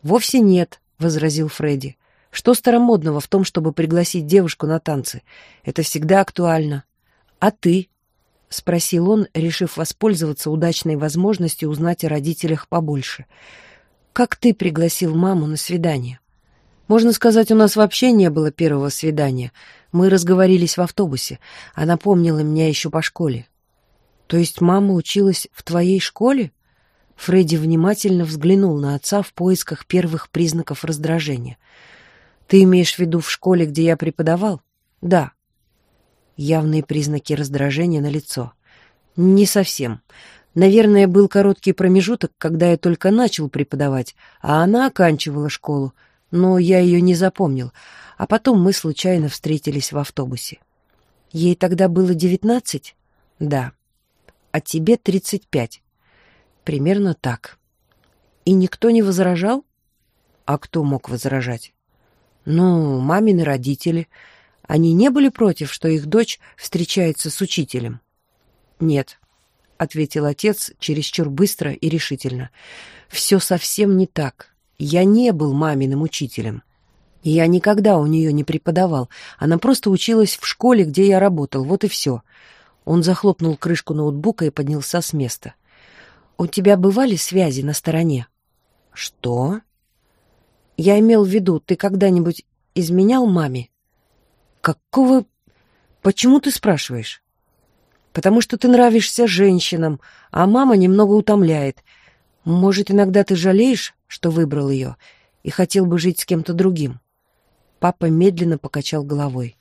Вовсе нет, возразил Фредди. Что старомодного в том, чтобы пригласить девушку на танцы? Это всегда актуально. А ты? — спросил он, решив воспользоваться удачной возможностью узнать о родителях побольше. Как ты пригласил маму на свидание? Можно сказать, у нас вообще не было первого свидания. Мы разговорились в автобусе. Она помнила меня еще по школе. То есть мама училась в твоей школе? Фредди внимательно взглянул на отца в поисках первых признаков раздражения. Ты имеешь в виду в школе, где я преподавал? Да. Явные признаки раздражения на лицо. Не совсем. Наверное, был короткий промежуток, когда я только начал преподавать, а она оканчивала школу, но я ее не запомнил, а потом мы случайно встретились в автобусе. Ей тогда было девятнадцать? Да. А тебе тридцать пять. Примерно так. И никто не возражал? А кто мог возражать? Ну, мамины родители. Они не были против, что их дочь встречается с учителем? Нет. — ответил отец чересчур быстро и решительно. «Все совсем не так. Я не был маминым учителем. Я никогда у нее не преподавал. Она просто училась в школе, где я работал. Вот и все. Он захлопнул крышку ноутбука и поднялся с места. «У тебя бывали связи на стороне?» «Что?» «Я имел в виду, ты когда-нибудь изменял маме?» «Какого... Почему ты спрашиваешь?» «Потому что ты нравишься женщинам, а мама немного утомляет. Может, иногда ты жалеешь, что выбрал ее, и хотел бы жить с кем-то другим?» Папа медленно покачал головой.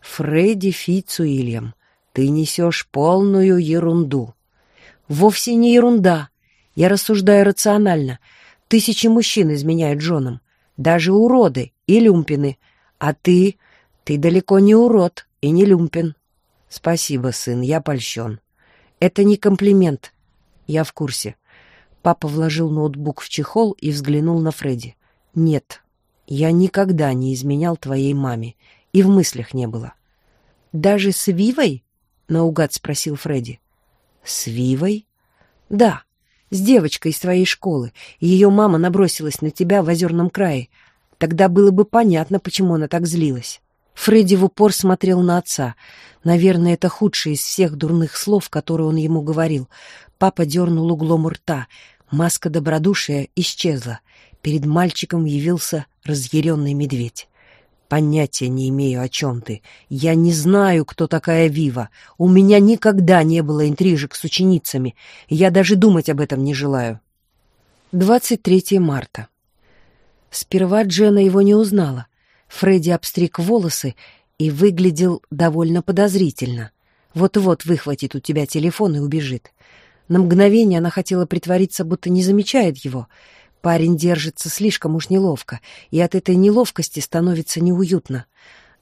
«Фредди Фицуильям, ты несешь полную ерунду». «Вовсе не ерунда. Я рассуждаю рационально. Тысячи мужчин изменяют женам. Даже уроды и люмпины. А ты... ты далеко не урод и не люмпин». «Спасибо, сын, я польщен». «Это не комплимент. Я в курсе». Папа вложил ноутбук в чехол и взглянул на Фредди. «Нет, я никогда не изменял твоей маме, и в мыслях не было. Даже с Вивой? наугад спросил Фредди. С Вивой? Да, с девочкой из твоей школы. Ее мама набросилась на тебя в озерном крае. Тогда было бы понятно, почему она так злилась. Фредди в упор смотрел на отца. Наверное, это худшее из всех дурных слов, которые он ему говорил. Папа дернул углом рта. Маска добродушия исчезла. Перед мальчиком явился разъяренный медведь. «Понятия не имею, о чем ты. Я не знаю, кто такая Вива. У меня никогда не было интрижек с ученицами. Я даже думать об этом не желаю». 23 марта. Сперва Джена его не узнала. Фредди обстриг волосы и выглядел довольно подозрительно. Вот-вот выхватит у тебя телефон и убежит. На мгновение она хотела притвориться, будто не замечает его — Парень держится слишком уж неловко, и от этой неловкости становится неуютно.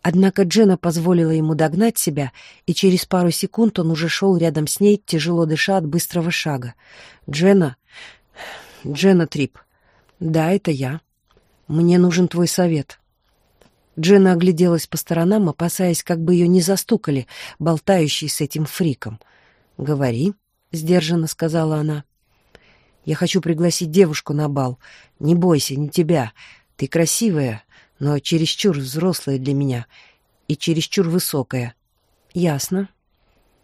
Однако Джена позволила ему догнать себя, и через пару секунд он уже шел рядом с ней, тяжело дыша от быстрого шага. «Джена... Джена Трип. Да, это я. Мне нужен твой совет». Джена огляделась по сторонам, опасаясь, как бы ее не застукали, болтающей с этим фриком. «Говори», — сдержанно сказала она. Я хочу пригласить девушку на бал. Не бойся, не тебя. Ты красивая, но чересчур взрослая для меня и чересчур высокая. Ясно.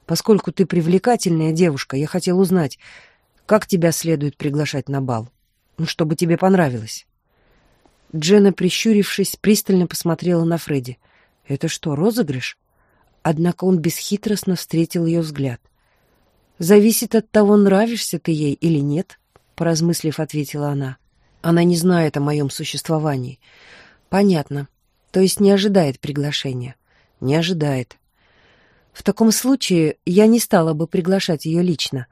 Поскольку ты привлекательная девушка, я хотел узнать, как тебя следует приглашать на бал, ну, чтобы тебе понравилось. Дженна, прищурившись, пристально посмотрела на Фредди. «Это что, розыгрыш?» Однако он бесхитростно встретил ее взгляд. «Зависит от того, нравишься ты ей или нет», поразмыслив, ответила она. Она не знает о моем существовании. Понятно. То есть не ожидает приглашения. Не ожидает. В таком случае я не стала бы приглашать ее лично.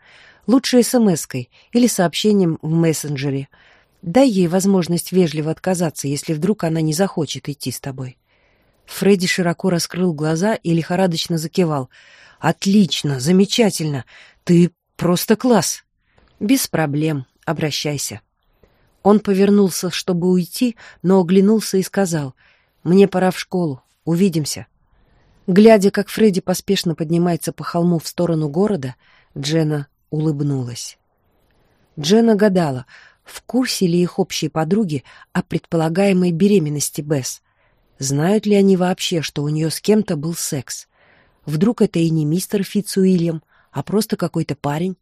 Лучше смс-кой или сообщением в мессенджере. Дай ей возможность вежливо отказаться, если вдруг она не захочет идти с тобой. Фредди широко раскрыл глаза и лихорадочно закивал. «Отлично! Замечательно! Ты просто класс!» «Без проблем», Обращайся». Он повернулся, чтобы уйти, но оглянулся и сказал, «Мне пора в школу. Увидимся». Глядя, как Фредди поспешно поднимается по холму в сторону города, Джена улыбнулась. Джена гадала, в курсе ли их общие подруги о предполагаемой беременности Бесс. Знают ли они вообще, что у нее с кем-то был секс? Вдруг это и не мистер Фитцуильям, а просто какой-то парень?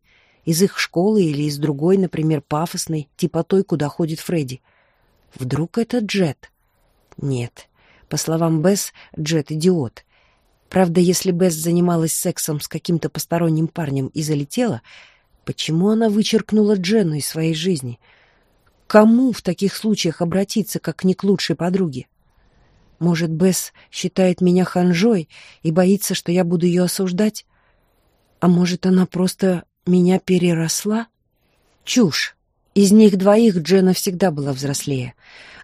Из их школы или из другой, например, пафосной, типа той, куда ходит Фредди. Вдруг это Джет? Нет. По словам Бесс, Джет — идиот. Правда, если Бесс занималась сексом с каким-то посторонним парнем и залетела, почему она вычеркнула Джену из своей жизни? Кому в таких случаях обратиться, как не к лучшей подруге? Может, Бесс считает меня ханжой и боится, что я буду ее осуждать? А может, она просто меня переросла? Чушь. Из них двоих Джена всегда была взрослее.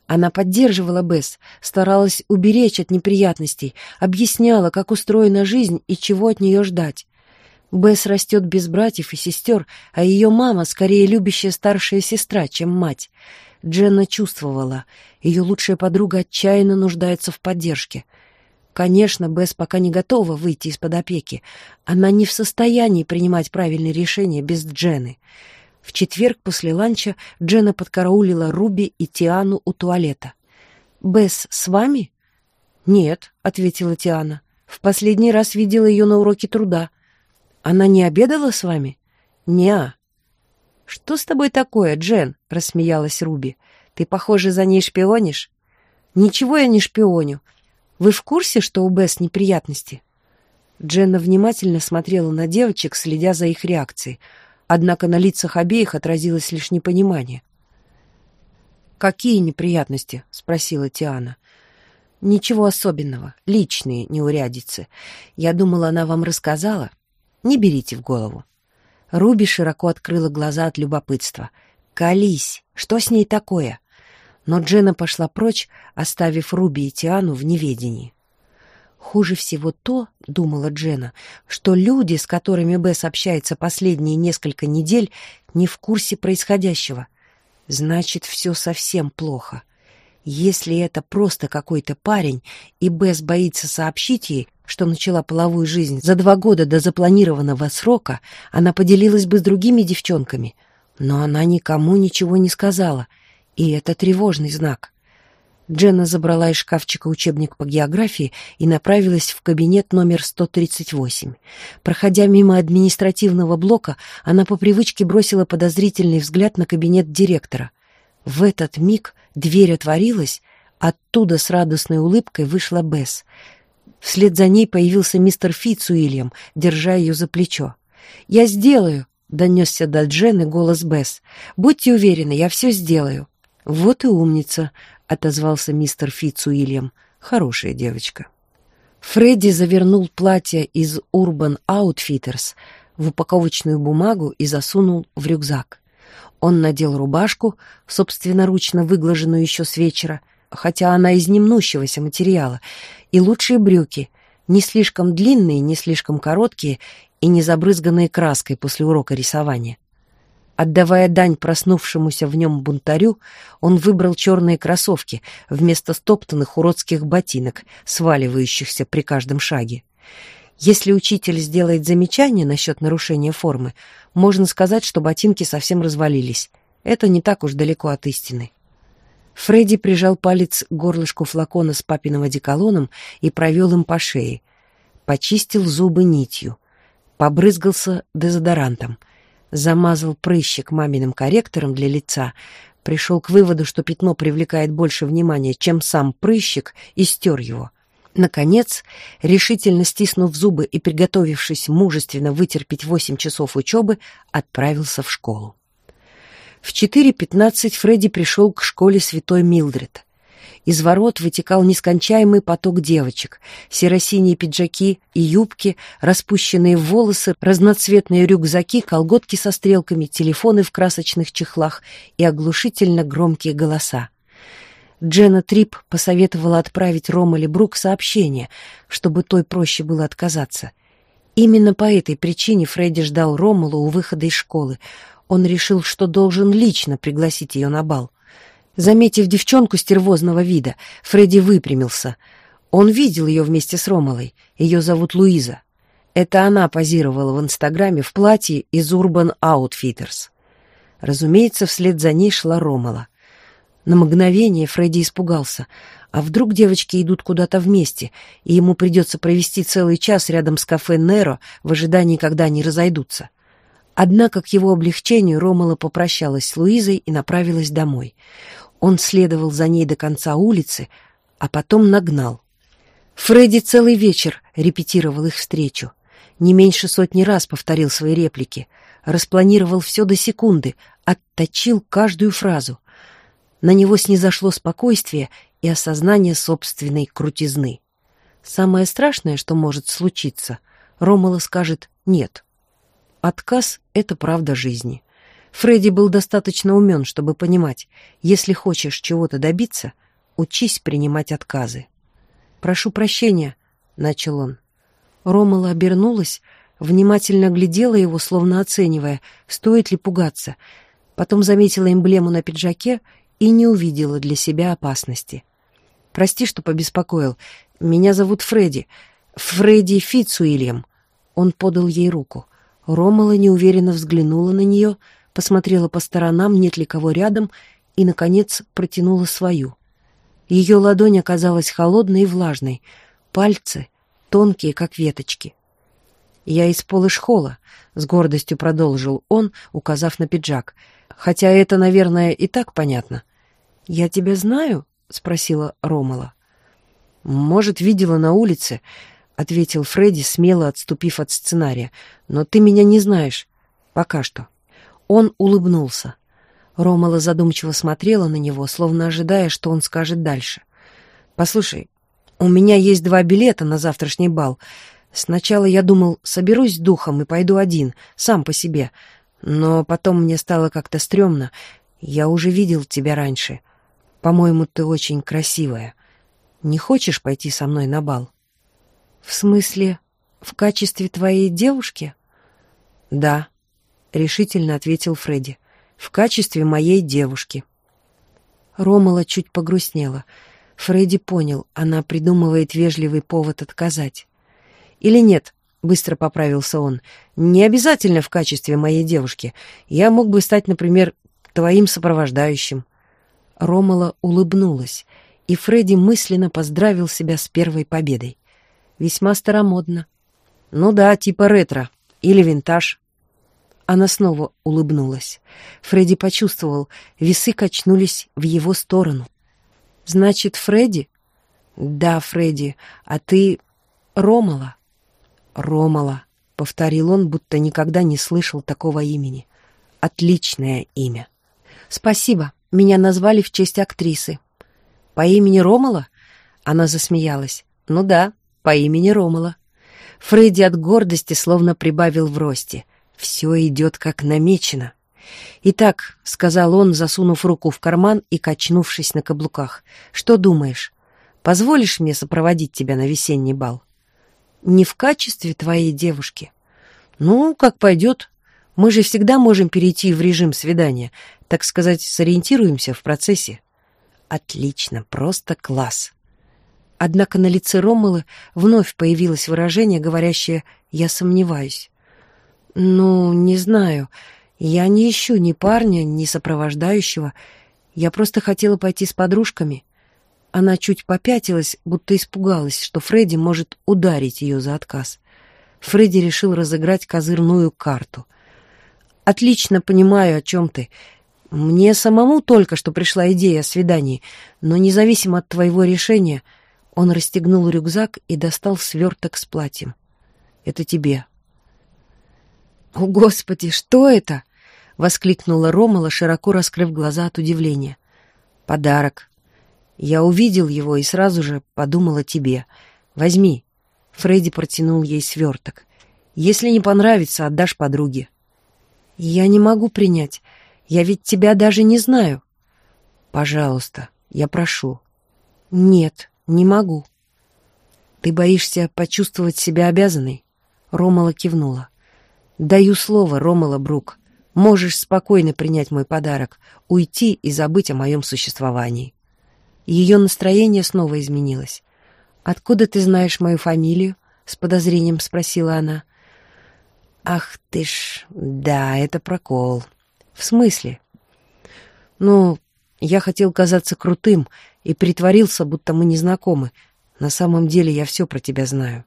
Она поддерживала Бесс, старалась уберечь от неприятностей, объясняла, как устроена жизнь и чего от нее ждать. Бесс растет без братьев и сестер, а ее мама скорее любящая старшая сестра, чем мать. Дженна чувствовала, ее лучшая подруга отчаянно нуждается в поддержке — Конечно, Бесс пока не готова выйти из-под опеки. Она не в состоянии принимать правильные решения без Джены. В четверг после ланча Джена подкараулила Руби и Тиану у туалета. Бесс с вами?» «Нет», — ответила Тиана. «В последний раз видела ее на уроке труда. Она не обедала с вами?» «Не-а». «Что с тобой такое, Джен?» — рассмеялась Руби. «Ты, похоже, за ней шпионишь?» «Ничего я не шпионю. Вы в курсе, что у Бесс неприятности?» Дженна внимательно смотрела на девочек, следя за их реакцией. Однако на лицах обеих отразилось лишь непонимание. «Какие неприятности?» — спросила Тиана. «Ничего особенного. Личные неурядицы. Я думала, она вам рассказала. Не берите в голову». Руби широко открыла глаза от любопытства. «Колись! Что с ней такое?» Но Дженна пошла прочь, оставив Руби и Тиану в неведении. Хуже всего то, — думала Джена, — что люди, с которыми Бесс общается последние несколько недель, не в курсе происходящего. Значит, все совсем плохо. Если это просто какой-то парень, и Бесс боится сообщить ей, что начала половую жизнь за два года до запланированного срока, она поделилась бы с другими девчонками. Но она никому ничего не сказала, и это тревожный знак. Дженна забрала из шкафчика учебник по географии и направилась в кабинет номер 138. Проходя мимо административного блока, она по привычке бросила подозрительный взгляд на кабинет директора. В этот миг дверь отворилась, оттуда с радостной улыбкой вышла Бесс. Вслед за ней появился мистер Фитц Уильям, держа ее за плечо. «Я сделаю!» — донесся до Дженны голос Бесс. «Будьте уверены, я все сделаю». «Вот и умница», — отозвался мистер Фитц Уильям. «Хорошая девочка». Фредди завернул платье из Urban Outfitters в упаковочную бумагу и засунул в рюкзак. Он надел рубашку, собственноручно выглаженную еще с вечера, хотя она из немнущегося материала, и лучшие брюки, не слишком длинные, не слишком короткие и не забрызганные краской после урока рисования. Отдавая дань проснувшемуся в нем бунтарю, он выбрал черные кроссовки вместо стоптанных уродских ботинок, сваливающихся при каждом шаге. Если учитель сделает замечание насчет нарушения формы, можно сказать, что ботинки совсем развалились. Это не так уж далеко от истины. Фредди прижал палец к горлышку флакона с папиным одеколоном и провел им по шее. Почистил зубы нитью. Побрызгался дезодорантом — замазал прыщик маминым корректором для лица, пришел к выводу, что пятно привлекает больше внимания, чем сам прыщик, и стер его. Наконец, решительно стиснув зубы и приготовившись мужественно вытерпеть восемь часов учебы, отправился в школу. В 4.15 Фредди пришел к школе святой Милдред. Из ворот вытекал нескончаемый поток девочек. Серо-синие пиджаки и юбки, распущенные волосы, разноцветные рюкзаки, колготки со стрелками, телефоны в красочных чехлах и оглушительно громкие голоса. Джена Трип посоветовала отправить Ромали Брук сообщение, чтобы той проще было отказаться. Именно по этой причине Фредди ждал Ромалу у выхода из школы. Он решил, что должен лично пригласить ее на бал. Заметив девчонку стервозного вида, Фредди выпрямился. Он видел ее вместе с Ромалой. Ее зовут Луиза. Это она позировала в Инстаграме в платье из Urban Outfitters. Разумеется, вслед за ней шла Ромала. На мгновение Фредди испугался. А вдруг девочки идут куда-то вместе, и ему придется провести целый час рядом с кафе «Неро» в ожидании, когда они разойдутся. Однако к его облегчению Ромала попрощалась с Луизой и направилась домой. Он следовал за ней до конца улицы, а потом нагнал. Фредди целый вечер репетировал их встречу. Не меньше сотни раз повторил свои реплики, распланировал все до секунды, отточил каждую фразу. На него снизошло спокойствие и осознание собственной крутизны. Самое страшное, что может случиться, Ромала скажет «нет». Отказ — это правда жизни. Фредди был достаточно умен, чтобы понимать, если хочешь чего-то добиться, учись принимать отказы. «Прошу прощения», — начал он. Ромала обернулась, внимательно глядела его, словно оценивая, стоит ли пугаться, потом заметила эмблему на пиджаке и не увидела для себя опасности. «Прости, что побеспокоил. Меня зовут Фредди. Фредди Фитцуильям». Он подал ей руку. Ромала неуверенно взглянула на нее — посмотрела по сторонам, нет ли кого рядом, и, наконец, протянула свою. Ее ладонь оказалась холодной и влажной, пальцы тонкие, как веточки. «Я из Полышхола», — с гордостью продолжил он, указав на пиджак. «Хотя это, наверное, и так понятно». «Я тебя знаю?» — спросила Ромала. «Может, видела на улице», — ответил Фредди, смело отступив от сценария. «Но ты меня не знаешь. Пока что». Он улыбнулся. Ромала задумчиво смотрела на него, словно ожидая, что он скажет дальше. «Послушай, у меня есть два билета на завтрашний бал. Сначала я думал, соберусь с духом и пойду один, сам по себе. Но потом мне стало как-то стрёмно. Я уже видел тебя раньше. По-моему, ты очень красивая. Не хочешь пойти со мной на бал? В смысле, в качестве твоей девушки? Да, решительно ответил Фредди. В качестве моей девушки. Ромала чуть погрустнела. Фредди понял, она придумывает вежливый повод отказать. Или нет, быстро поправился он. Не обязательно в качестве моей девушки. Я мог бы стать, например, твоим сопровождающим. Ромала улыбнулась, и Фредди мысленно поздравил себя с первой победой. Весьма старомодно. Ну да, типа ретро или винтаж. Она снова улыбнулась. Фредди почувствовал, весы качнулись в его сторону. «Значит, Фредди?» «Да, Фредди. А ты Ромала?» «Ромала», — повторил он, будто никогда не слышал такого имени. «Отличное имя». «Спасибо. Меня назвали в честь актрисы». «По имени Ромала?» Она засмеялась. «Ну да, по имени Ромала». Фредди от гордости словно прибавил в росте. «Все идет как намечено». «Итак», — сказал он, засунув руку в карман и качнувшись на каблуках, — «что думаешь? Позволишь мне сопроводить тебя на весенний бал?» не в качестве твоей девушки. Ну, как пойдет. Мы же всегда можем перейти в режим свидания, так сказать, сориентируемся в процессе. Отлично, просто класс. Однако на лице Роммелы вновь появилось выражение, говорящее «я сомневаюсь». «Ну, не знаю. Я не ищу ни парня, ни сопровождающего. Я просто хотела пойти с подружками. Она чуть попятилась, будто испугалась, что Фредди может ударить ее за отказ. Фредди решил разыграть козырную карту. «Отлично понимаю, о чем ты. Мне самому только что пришла идея о свидании, но независимо от твоего решения...» Он расстегнул рюкзак и достал сверток с платьем. «Это тебе». «О, Господи, что это?» — воскликнула Ромала, широко раскрыв глаза от удивления. «Подарок. Я увидел его и сразу же подумал о тебе. Возьми. Фредди протянул ей сверток. Если не понравится, отдашь подруге. Я не могу принять. Я ведь тебя даже не знаю. Пожалуйста, я прошу. Нет, не могу. Ты боишься почувствовать себя обязанной? Ромала кивнула. Даю слово, Ромала Брук. Можешь спокойно принять мой подарок, уйти и забыть о моем существовании. Ее настроение снова изменилось. «Откуда ты знаешь мою фамилию?» — с подозрением спросила она. «Ах ты ж, да, это прокол. В смысле?» «Ну, я хотел казаться крутым и притворился, будто мы не знакомы. На самом деле я все про тебя знаю».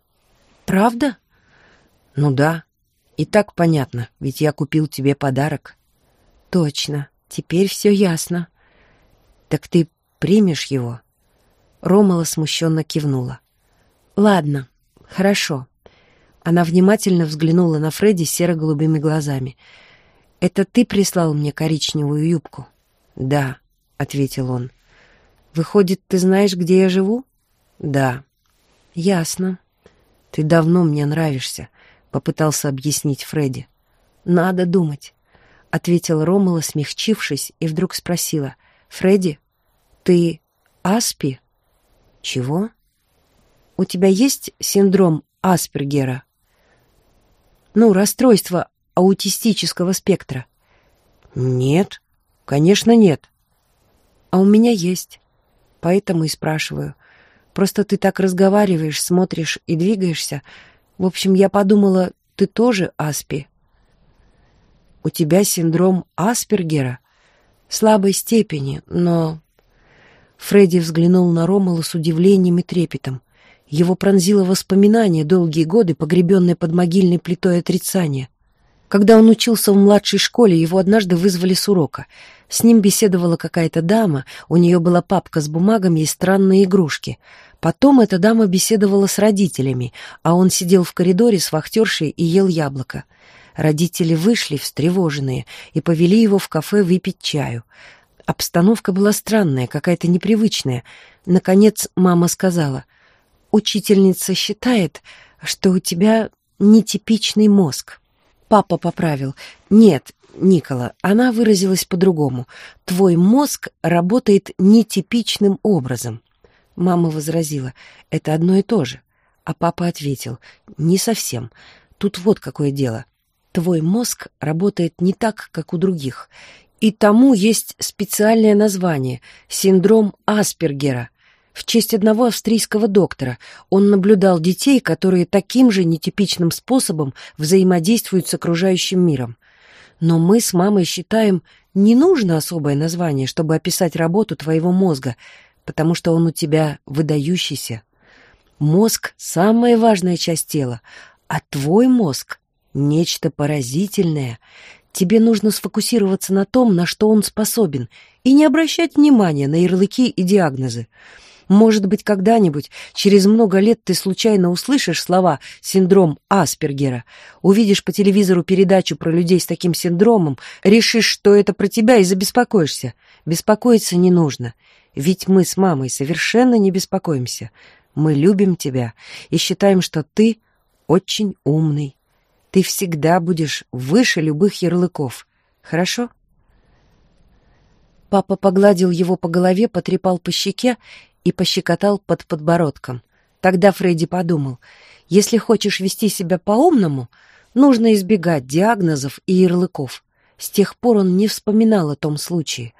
«Правда?» «Ну да. И так понятно, ведь я купил тебе подарок». «Точно. Теперь все ясно». «Так ты Примешь его?» Ромала смущенно кивнула. «Ладно, хорошо». Она внимательно взглянула на Фредди серо-голубыми глазами. «Это ты прислал мне коричневую юбку?» «Да», — ответил он. «Выходит, ты знаешь, где я живу?» «Да». «Ясно. Ты давно мне нравишься», — попытался объяснить Фредди. «Надо думать», — ответила Ромала, смягчившись, и вдруг спросила. «Фредди, ты Аспи? Чего? У тебя есть синдром Аспергера? Ну, расстройство аутистического спектра. Нет, конечно, нет. А у меня есть. Поэтому и спрашиваю. Просто ты так разговариваешь, смотришь и двигаешься. В общем, я подумала, ты тоже Аспи. У тебя синдром Аспергера? Слабой степени, но Фредди взглянул на Ромала с удивлением и трепетом. Его пронзило воспоминание, долгие годы погребенное под могильной плитой отрицания. Когда он учился в младшей школе, его однажды вызвали с урока. С ним беседовала какая-то дама, у нее была папка с бумагами и странные игрушки. Потом эта дама беседовала с родителями, а он сидел в коридоре с вахтершей и ел яблоко. Родители вышли, встревоженные, и повели его в кафе выпить чаю. Обстановка была странная, какая-то непривычная. Наконец мама сказала, «Учительница считает, что у тебя нетипичный мозг». Папа поправил. «Нет, Никола, она выразилась по-другому. Твой мозг работает нетипичным образом». Мама возразила. «Это одно и то же». А папа ответил. «Не совсем. Тут вот какое дело. Твой мозг работает не так, как у других. И тому есть специальное название — синдром Аспергера — в честь одного австрийского доктора. Он наблюдал детей, которые таким же нетипичным способом взаимодействуют с окружающим миром. Но мы с мамой считаем, не нужно особое название, чтобы описать работу твоего мозга, потому что он у тебя выдающийся. Мозг — самая важная часть тела, а твой мозг — нечто поразительное. Тебе нужно сфокусироваться на том, на что он способен, и не обращать внимания на ярлыки и диагнозы. Может быть, когда-нибудь, через много лет, ты случайно услышишь слова «синдром Аспергера», увидишь по телевизору передачу про людей с таким синдромом, решишь, что это про тебя и забеспокоишься. Беспокоиться не нужно, ведь мы с мамой совершенно не беспокоимся. Мы любим тебя и считаем, что ты очень умный. Ты всегда будешь выше любых ярлыков. Хорошо? Папа погладил его по голове, потрепал по щеке и пощекотал под подбородком. Тогда Фредди подумал, если хочешь вести себя по-умному, нужно избегать диагнозов и ярлыков. С тех пор он не вспоминал о том случае.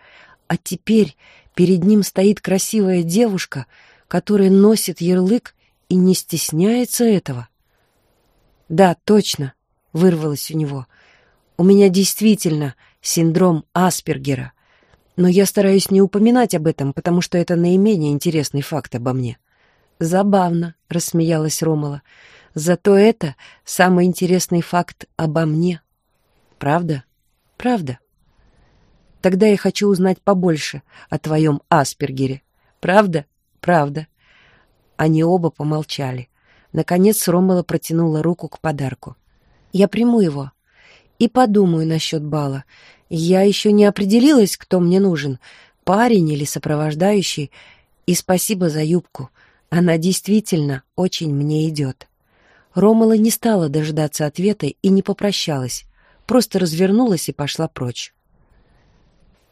А теперь перед ним стоит красивая девушка, которая носит ярлык и не стесняется этого. «Да, точно», — вырвалось у него. «У меня действительно синдром Аспергера но я стараюсь не упоминать об этом, потому что это наименее интересный факт обо мне. «Забавно», — рассмеялась Ромала. «Зато это самый интересный факт обо мне. Правда? Правда. Тогда я хочу узнать побольше о твоем Аспергере. Правда? Правда». Они оба помолчали. Наконец Ромала протянула руку к подарку. «Я приму его и подумаю насчет бала. Я еще не определилась, кто мне нужен, парень или сопровождающий, и спасибо за юбку. Она действительно очень мне идет. Ромала не стала дожидаться ответа и не попрощалась, просто развернулась и пошла прочь.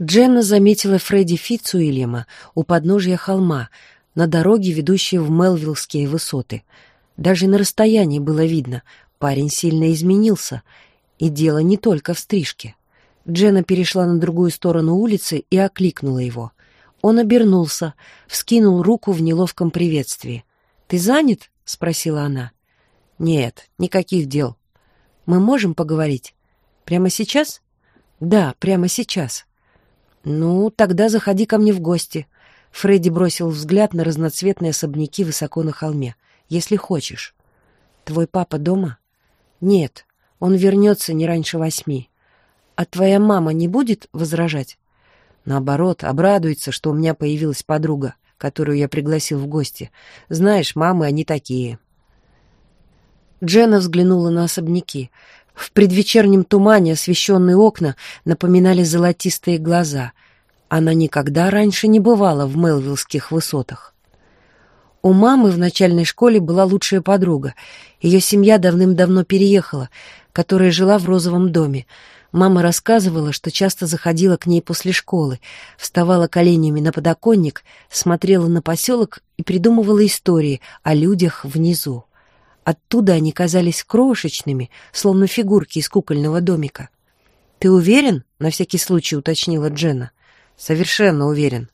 Дженна заметила Фредди Фитцуильяма у подножия холма, на дороге, ведущей в Мелвиллские высоты. Даже на расстоянии было видно, парень сильно изменился, и дело не только в стрижке. Джена перешла на другую сторону улицы и окликнула его. Он обернулся, вскинул руку в неловком приветствии. «Ты занят?» — спросила она. «Нет, никаких дел. Мы можем поговорить? Прямо сейчас?» «Да, прямо сейчас». «Ну, тогда заходи ко мне в гости». Фредди бросил взгляд на разноцветные особняки высоко на холме. «Если хочешь». «Твой папа дома?» «Нет, он вернется не раньше восьми. А твоя мама не будет возражать? Наоборот, обрадуется, что у меня появилась подруга, которую я пригласил в гости. Знаешь, мамы они такие. Дженна взглянула на особняки. В предвечернем тумане освещенные окна напоминали золотистые глаза. Она никогда раньше не бывала в Мелвиллских высотах. У мамы в начальной школе была лучшая подруга. Ее семья давным-давно переехала, которая жила в розовом доме. Мама рассказывала, что часто заходила к ней после школы, вставала коленями на подоконник, смотрела на поселок и придумывала истории о людях внизу. Оттуда они казались крошечными, словно фигурки из кукольного домика. «Ты уверен?» — на всякий случай уточнила Дженна. «Совершенно уверен».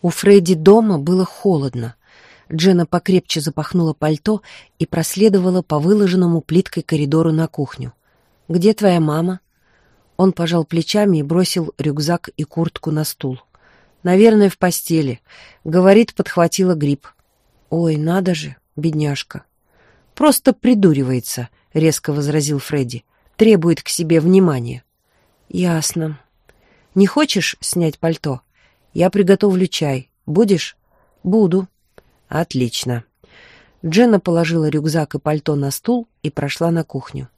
У Фредди дома было холодно. Дженна покрепче запахнула пальто и проследовала по выложенному плиткой коридору на кухню. «Где твоя мама?» Он пожал плечами и бросил рюкзак и куртку на стул. Наверное, в постели. Говорит, подхватила грипп. Ой, надо же, бедняжка. Просто придуривается, резко возразил Фредди. Требует к себе внимания. Ясно. Не хочешь снять пальто? Я приготовлю чай. Будешь? Буду. Отлично. Дженна положила рюкзак и пальто на стул и прошла на кухню.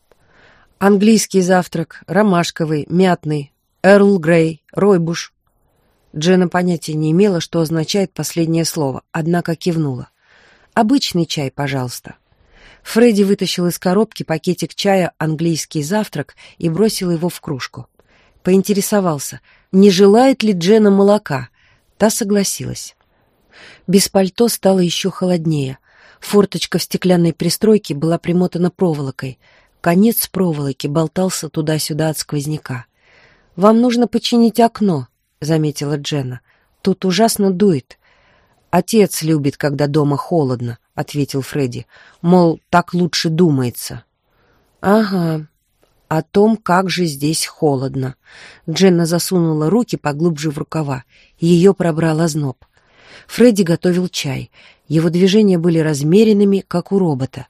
Английский завтрак, ромашковый, мятный, Эрл Грей, Ройбуш. Дженна понятия не имела, что означает последнее слово, однако кивнула. «Обычный чай, пожалуйста». Фредди вытащил из коробки пакетик чая «Английский завтрак» и бросил его в кружку. Поинтересовался, не желает ли Дженна молока. Та согласилась. Без пальто стало еще холоднее. Форточка в стеклянной пристройке была примотана проволокой. Конец проволоки болтался туда-сюда от сквозняка. «Вам нужно починить окно», — заметила Дженна. «Тут ужасно дует». «Отец любит, когда дома холодно», — ответил Фредди. «Мол, так лучше думается». «Ага, о том, как же здесь холодно». Дженна засунула руки поглубже в рукава. Ее пробрал озноб. Фредди готовил чай. Его движения были размеренными, как у робота.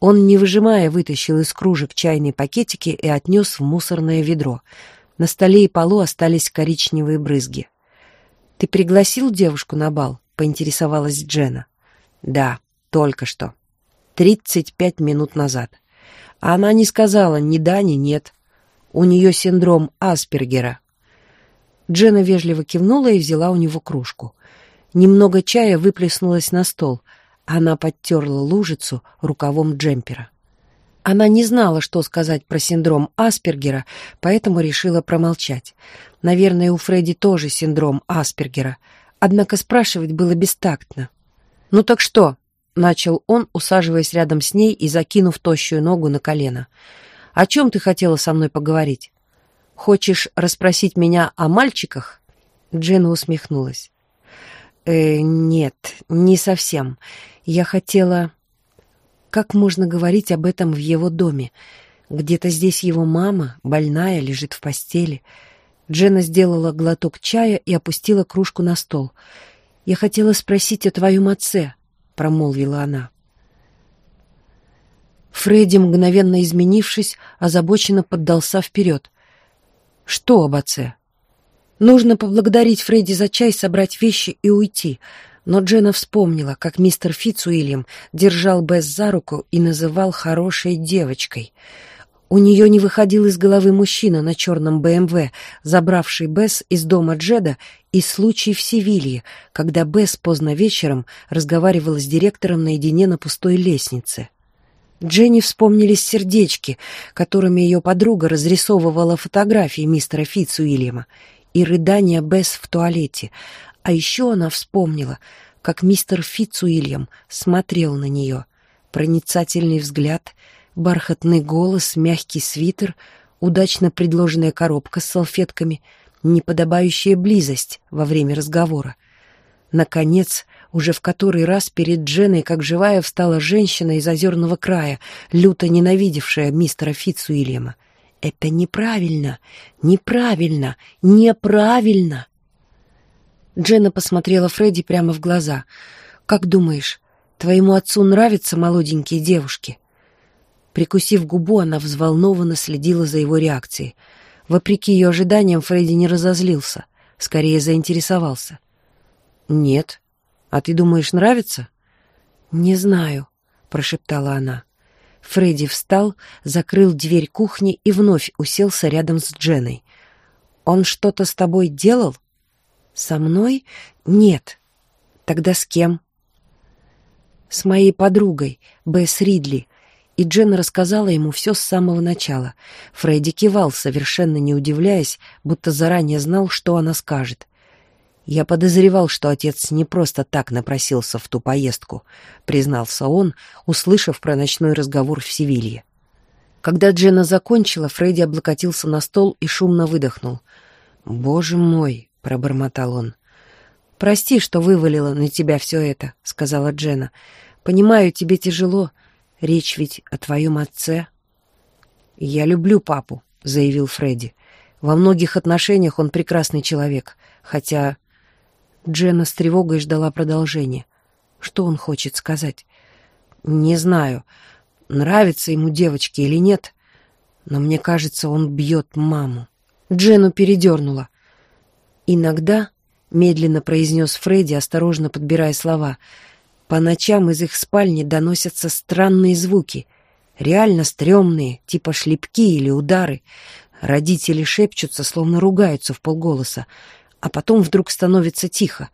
Он, не выжимая, вытащил из кружек чайные пакетики и отнес в мусорное ведро. На столе и полу остались коричневые брызги. «Ты пригласил девушку на бал?» — поинтересовалась Джена. «Да, только что. Тридцать пять минут назад. Она не сказала ни да, ни нет. У нее синдром Аспергера». Джена вежливо кивнула и взяла у него кружку. Немного чая выплеснулось на стол. Она подтерла лужицу рукавом джемпера. Она не знала, что сказать про синдром Аспергера, поэтому решила промолчать. Наверное, у Фредди тоже синдром Аспергера. Однако спрашивать было бестактно. «Ну так что?» — начал он, усаживаясь рядом с ней и закинув тощую ногу на колено. «О чем ты хотела со мной поговорить? Хочешь расспросить меня о мальчиках?» Джена усмехнулась. «Э, нет, не совсем. Я хотела... Как можно говорить об этом в его доме? Где-то здесь его мама, больная, лежит в постели. Джена сделала глоток чая и опустила кружку на стол. «Я хотела спросить о твоем отце», — промолвила она. Фредди, мгновенно изменившись, озабоченно поддался вперед. «Что об отце?» Нужно поблагодарить Фредди за чай, собрать вещи и уйти. Но Джена вспомнила, как мистер Фицуильям держал Бесс за руку и называл хорошей девочкой. У нее не выходил из головы мужчина на черном БМВ, забравший Бесс из дома Джеда, и случай в Севилье, когда Бесс поздно вечером разговаривала с директором наедине на пустой лестнице. Дженни вспомнились сердечки, которыми ее подруга разрисовывала фотографии мистера Фицуильяма, и рыдания Бесс в туалете. А еще она вспомнила, как мистер Фицуильям смотрел на нее. Проницательный взгляд, бархатный голос, мягкий свитер, удачно предложенная коробка с салфетками, неподобающая близость во время разговора. Наконец, уже в который раз перед Дженой, как живая, встала женщина из озерного края, люто ненавидевшая мистера Фицуильяма. Это неправильно, неправильно, неправильно. Дженна посмотрела Фредди прямо в глаза. «Как думаешь, твоему отцу нравятся молоденькие девушки?» Прикусив губу, она взволнованно следила за его реакцией. Вопреки ее ожиданиям, Фредди не разозлился, скорее заинтересовался. «Нет. А ты думаешь, нравится?» «Не знаю», — прошептала она. Фредди встал, закрыл дверь кухни и вновь уселся рядом с Дженой. «Он что-то с тобой делал?» «Со мной? Нет. Тогда с кем?» «С моей подругой, Бесс Ридли», и Джена рассказала ему все с самого начала. Фредди кивал, совершенно не удивляясь, будто заранее знал, что она скажет. «Я подозревал, что отец не просто так напросился в ту поездку», — признался он, услышав про ночной разговор в Севилье. Когда Джена закончила, Фредди облокотился на стол и шумно выдохнул. «Боже мой!» — пробормотал он. «Прости, что вывалила на тебя все это», — сказала Джена. «Понимаю, тебе тяжело. Речь ведь о твоем отце». «Я люблю папу», — заявил Фредди. «Во многих отношениях он прекрасный человек, хотя Дженна с тревогой ждала продолжения. Что он хочет сказать? Не знаю, нравится ему девочки или нет, но мне кажется, он бьет маму. Джену передернула. Иногда, медленно произнес Фредди, осторожно подбирая слова, по ночам из их спальни доносятся странные звуки, реально стрёмные, типа шлепки или удары. Родители шепчутся, словно ругаются в полголоса, а потом вдруг становится тихо.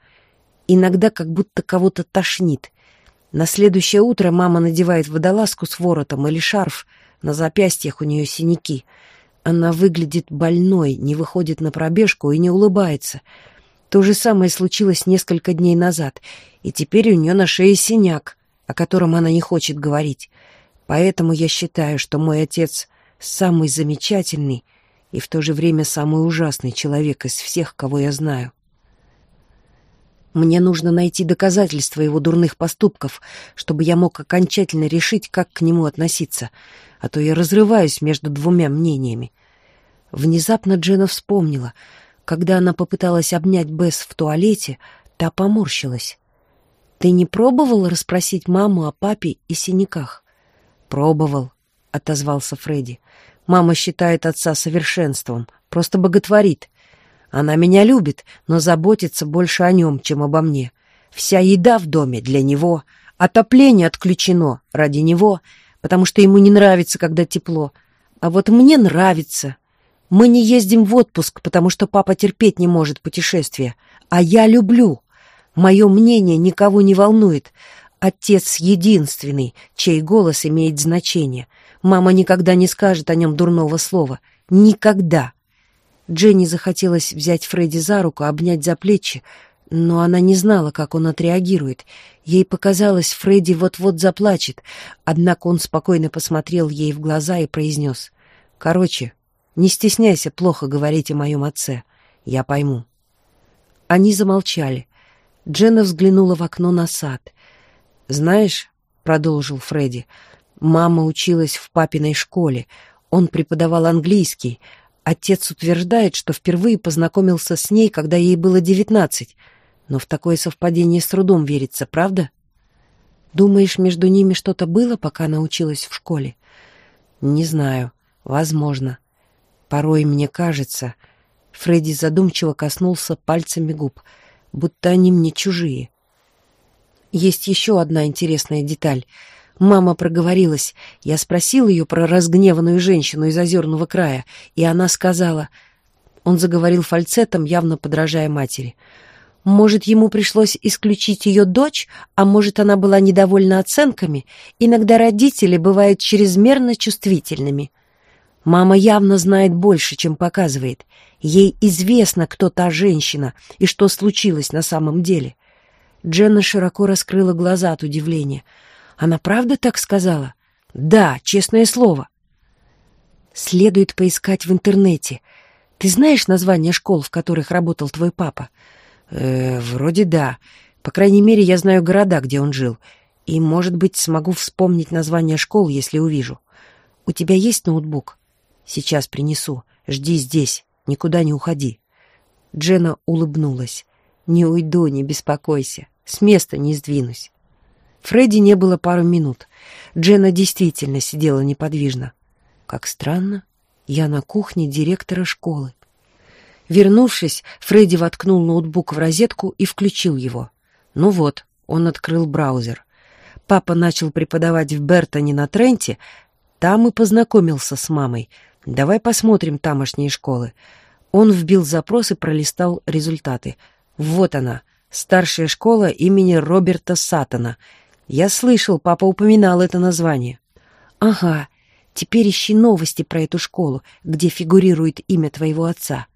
Иногда как будто кого-то тошнит. На следующее утро мама надевает водолазку с воротом или шарф, на запястьях у нее синяки. Она выглядит больной, не выходит на пробежку и не улыбается. То же самое случилось несколько дней назад, и теперь у нее на шее синяк, о котором она не хочет говорить. Поэтому я считаю, что мой отец самый замечательный и в то же время самый ужасный человек из всех, кого я знаю. Мне нужно найти доказательства его дурных поступков, чтобы я мог окончательно решить, как к нему относиться, а то я разрываюсь между двумя мнениями. Внезапно Джена вспомнила, когда она попыталась обнять Бесс в туалете, та поморщилась. «Ты не пробовал расспросить маму о папе и синяках?» «Пробовал», — отозвался Фредди. «Мама считает отца совершенством, просто боготворит. Она меня любит, но заботится больше о нем, чем обо мне. Вся еда в доме для него, отопление отключено ради него, потому что ему не нравится, когда тепло. А вот мне нравится. Мы не ездим в отпуск, потому что папа терпеть не может путешествия. А я люблю. Мое мнение никого не волнует. Отец единственный, чей голос имеет значение. Мама никогда не скажет о нем дурного слова. Никогда. Дженни захотелось взять Фредди за руку, обнять за плечи, но она не знала, как он отреагирует. Ей показалось, Фредди вот-вот заплачет, однако он спокойно посмотрел ей в глаза и произнес. «Короче, не стесняйся плохо говорить о моем отце. Я пойму». Они замолчали. Дженна взглянула в окно на сад. «Знаешь», — продолжил Фредди, — «мама училась в папиной школе. Он преподавал английский». Отец утверждает, что впервые познакомился с ней, когда ей было девятнадцать. Но в такое совпадение с трудом верится, правда? Думаешь, между ними что-то было, пока она училась в школе? Не знаю. Возможно. Порой мне кажется... Фредди задумчиво коснулся пальцами губ, будто они мне чужие. Есть еще одна интересная деталь — Мама проговорилась. Я спросил ее про разгневанную женщину из озерного края, и она сказала... Он заговорил фальцетом, явно подражая матери. Может, ему пришлось исключить ее дочь, а может, она была недовольна оценками? Иногда родители бывают чрезмерно чувствительными. Мама явно знает больше, чем показывает. Ей известно, кто та женщина и что случилось на самом деле. Дженна широко раскрыла глаза от удивления — она правда так сказала? Да, честное слово. Следует поискать в интернете. Ты знаешь название школ, в которых работал твой папа? Э, вроде да. По крайней мере, я знаю города, где он жил. И, может быть, смогу вспомнить название школ, если увижу. У тебя есть ноутбук? Сейчас принесу. Жди здесь. Никуда не уходи. Джена улыбнулась. Не уйду, не беспокойся. С места не сдвинусь. Фредди не было пару минут. Дженна действительно сидела неподвижно. Как странно, я на кухне директора школы. Вернувшись, Фредди воткнул ноутбук в розетку и включил его. Ну вот, он открыл браузер. Папа начал преподавать в Бертоне на Тренте, там и познакомился с мамой. Давай посмотрим тамошние школы. Он вбил запрос и пролистал результаты. Вот она, старшая школа имени Роберта Саттона — я слышал, папа упоминал это название. Ага, теперь ищи новости про эту школу, где фигурирует имя твоего отца.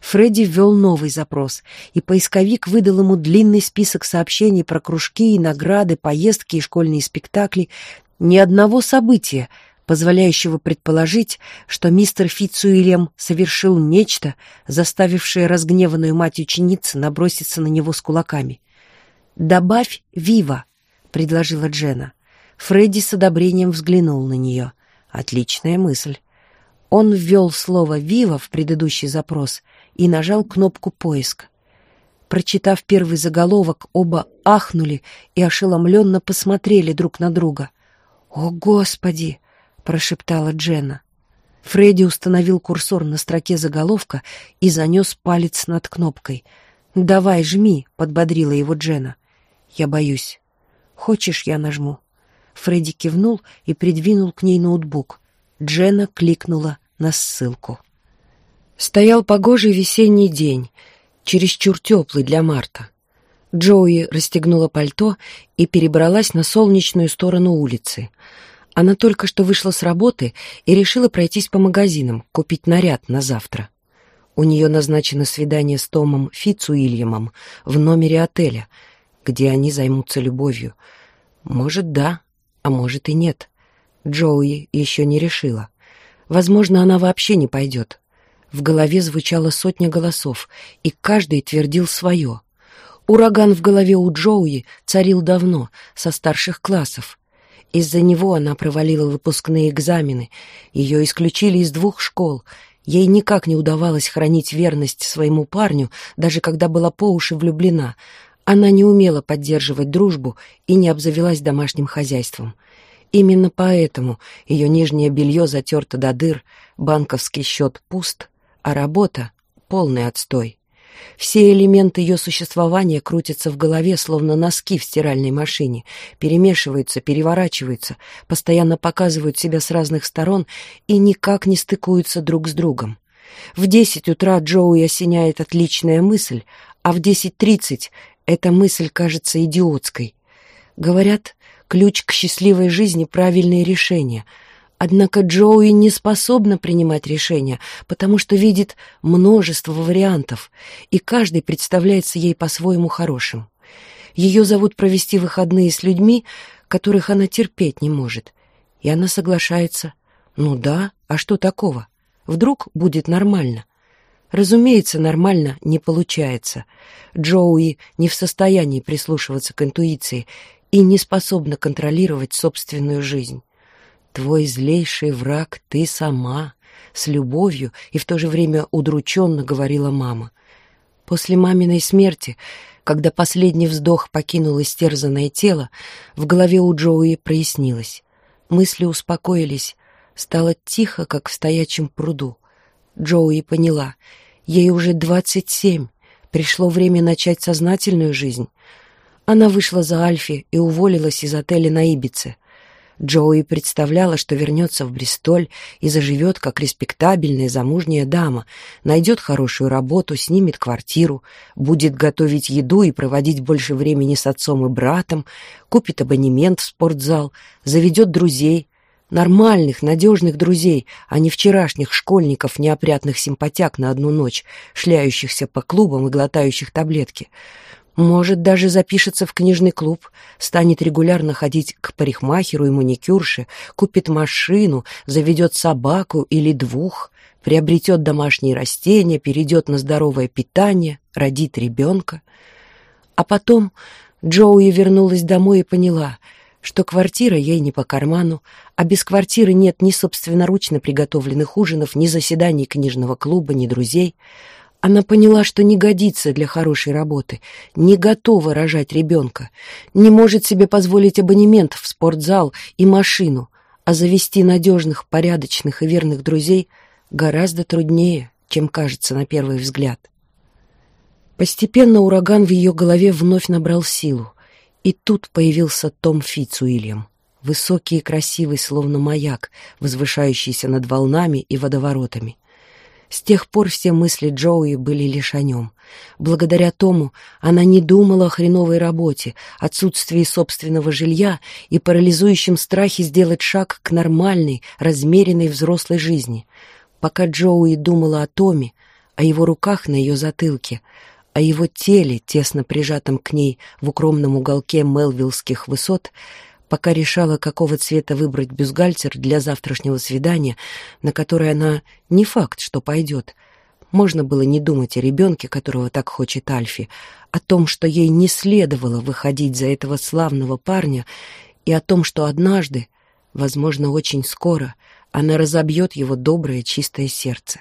Фредди ввел новый запрос, и поисковик выдал ему длинный список сообщений про кружки и награды, поездки и школьные спектакли. Ни одного события, позволяющего предположить, что мистер Фицуильям совершил нечто, заставившее разгневанную мать ученицы наброситься на него с кулаками. «Добавь «Вива», — предложила Джена. Фредди с одобрением взглянул на нее. Отличная мысль. Он ввел слово «Вива» в предыдущий запрос и нажал кнопку «Поиск». Прочитав первый заголовок, оба ахнули и ошеломленно посмотрели друг на друга. «О, Господи!» — прошептала Дженна. Фредди установил курсор на строке заголовка и занес палец над кнопкой. «Давай, жми», — подбодрила его Дженна. «Я боюсь. Хочешь, я нажму?» Фредди кивнул и придвинул к ней ноутбук. Дженна кликнула на ссылку. Стоял погожий весенний день, чересчур теплый для марта. Джоуи расстегнула пальто и перебралась на солнечную сторону улицы. Она только что вышла с работы и решила пройтись по магазинам, купить наряд на завтра. У нее назначено свидание с Томом Фицуильямом в номере отеля, где они займутся любовью. Может, да, а может и нет. Джоуи еще не решила. Возможно, она вообще не пойдет. В голове звучала сотня голосов, и каждый твердил свое. Ураган в голове у Джоуи царил давно, со старших классов. Из-за него она провалила выпускные экзамены, ее исключили из двух школ, ей никак не удавалось хранить верность своему парню, даже когда была по уши влюблена. Она не умела поддерживать дружбу и не обзавелась домашним хозяйством. Именно поэтому ее нижнее белье затерто до дыр, банковский счет пуст, а работа — полный отстой. Все элементы ее существования крутятся в голове, словно носки в стиральной машине, перемешиваются, переворачиваются, постоянно показывают себя с разных сторон и никак не стыкуются друг с другом. В десять утра Джоуи осеняет отличная мысль, а в десять тридцать эта мысль кажется идиотской. Говорят, ключ к счастливой жизни — правильные решения — Однако Джоуи не способна принимать решения, потому что видит множество вариантов, и каждый представляется ей по-своему хорошим. Ее зовут провести выходные с людьми, которых она терпеть не может. И она соглашается. Ну да, а что такого? Вдруг будет нормально? Разумеется, нормально не получается. Джоуи не в состоянии прислушиваться к интуиции и не способна контролировать собственную жизнь. Твой злейший враг — ты сама, с любовью и в то же время удрученно говорила мама. После маминой смерти, когда последний вздох покинул истерзанное тело, в голове у Джоуи прояснилось. Мысли успокоились, стало тихо, как в стоячем пруду. Джоуи поняла, ей уже двадцать семь, пришло время начать сознательную жизнь. Она вышла за Альфи и уволилась из отеля на Ибице — Джоуи представляла, что вернется в Бристоль и заживет как респектабельная замужняя дама, найдет хорошую работу, снимет квартиру, будет готовить еду и проводить больше времени с отцом и братом, купит абонемент в спортзал, заведет друзей, нормальных, надежных друзей, а не вчерашних школьников, неопрятных симпатяк на одну ночь, шляющихся по клубам и глотающих таблетки — может, даже запишется в книжный клуб, станет регулярно ходить к парикмахеру и маникюрше, купит машину, заведет собаку или двух, приобретет домашние растения, перейдет на здоровое питание, родит ребенка. А потом Джоуи вернулась домой и поняла, что квартира ей не по карману, а без квартиры нет ни собственноручно приготовленных ужинов, ни заседаний книжного клуба, ни друзей — она поняла, что не годится для хорошей работы, не готова рожать ребенка, не может себе позволить абонемент в спортзал и машину, а завести надежных, порядочных и верных друзей гораздо труднее, чем кажется на первый взгляд. Постепенно ураган в ее голове вновь набрал силу, и тут появился Том Фицуильям, высокий и красивый, словно маяк, возвышающийся над волнами и водоворотами — с тех пор все мысли Джоуи были лишь о нем. Благодаря тому она не думала о хреновой работе, отсутствии собственного жилья и парализующем страхе сделать шаг к нормальной, размеренной взрослой жизни. Пока Джоуи думала о Томе, о его руках на ее затылке, о его теле, тесно прижатом к ней в укромном уголке Мелвиллских высот, пока решала, какого цвета выбрать бюстгальтер для завтрашнего свидания, на которое она не факт, что пойдет. Можно было не думать о ребенке, которого так хочет Альфи, о том, что ей не следовало выходить за этого славного парня, и о том, что однажды, возможно, очень скоро, она разобьет его доброе чистое сердце.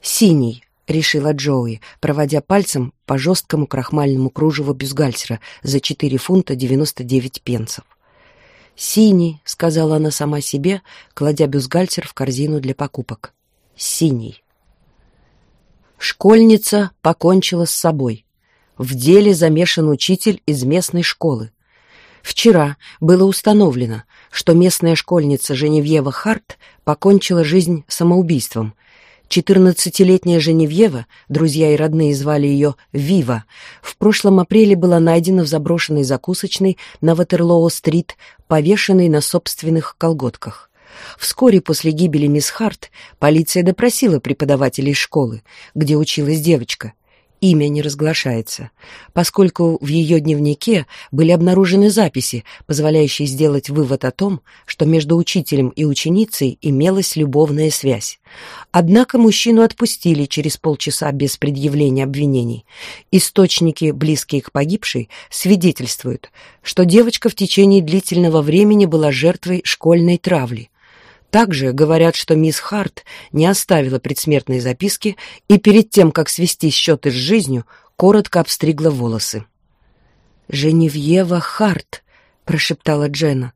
Синий решила Джоуи, проводя пальцем по жесткому крахмальному кружеву бюстгальтера за 4 фунта 99 пенсов. «Синий», — сказала она сама себе, кладя бюстгальтер в корзину для покупок. «Синий». Школьница покончила с собой. В деле замешан учитель из местной школы. Вчера было установлено, что местная школьница Женевьева Харт покончила жизнь самоубийством. Четырнадцатилетняя Женевьева, друзья и родные звали ее Вива, в прошлом апреле была найдена в заброшенной закусочной на Ватерлоу-стрит, повешенной на собственных колготках. Вскоре после гибели мисс Харт полиция допросила преподавателей школы, где училась девочка, имя не разглашается, поскольку в ее дневнике были обнаружены записи, позволяющие сделать вывод о том, что между учителем и ученицей имелась любовная связь. Однако мужчину отпустили через полчаса без предъявления обвинений. Источники, близкие к погибшей, свидетельствуют, что девочка в течение длительного времени была жертвой школьной травли. Также говорят, что мисс Харт не оставила предсмертной записки и перед тем, как свести счеты с жизнью, коротко обстригла волосы. «Женевьева Харт», — прошептала Джена.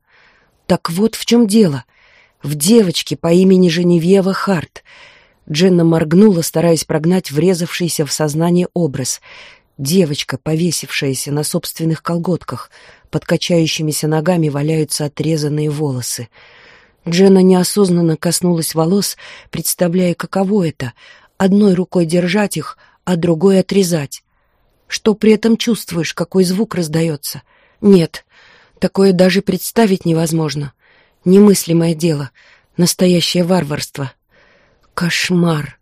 «Так вот в чем дело. В девочке по имени Женевьева Харт». Дженна моргнула, стараясь прогнать врезавшийся в сознание образ. Девочка, повесившаяся на собственных колготках, под качающимися ногами валяются отрезанные волосы — Джена неосознанно коснулась волос, представляя, каково это — одной рукой держать их, а другой отрезать. Что при этом чувствуешь, какой звук раздается? Нет, такое даже представить невозможно. Немыслимое дело, настоящее варварство. Кошмар.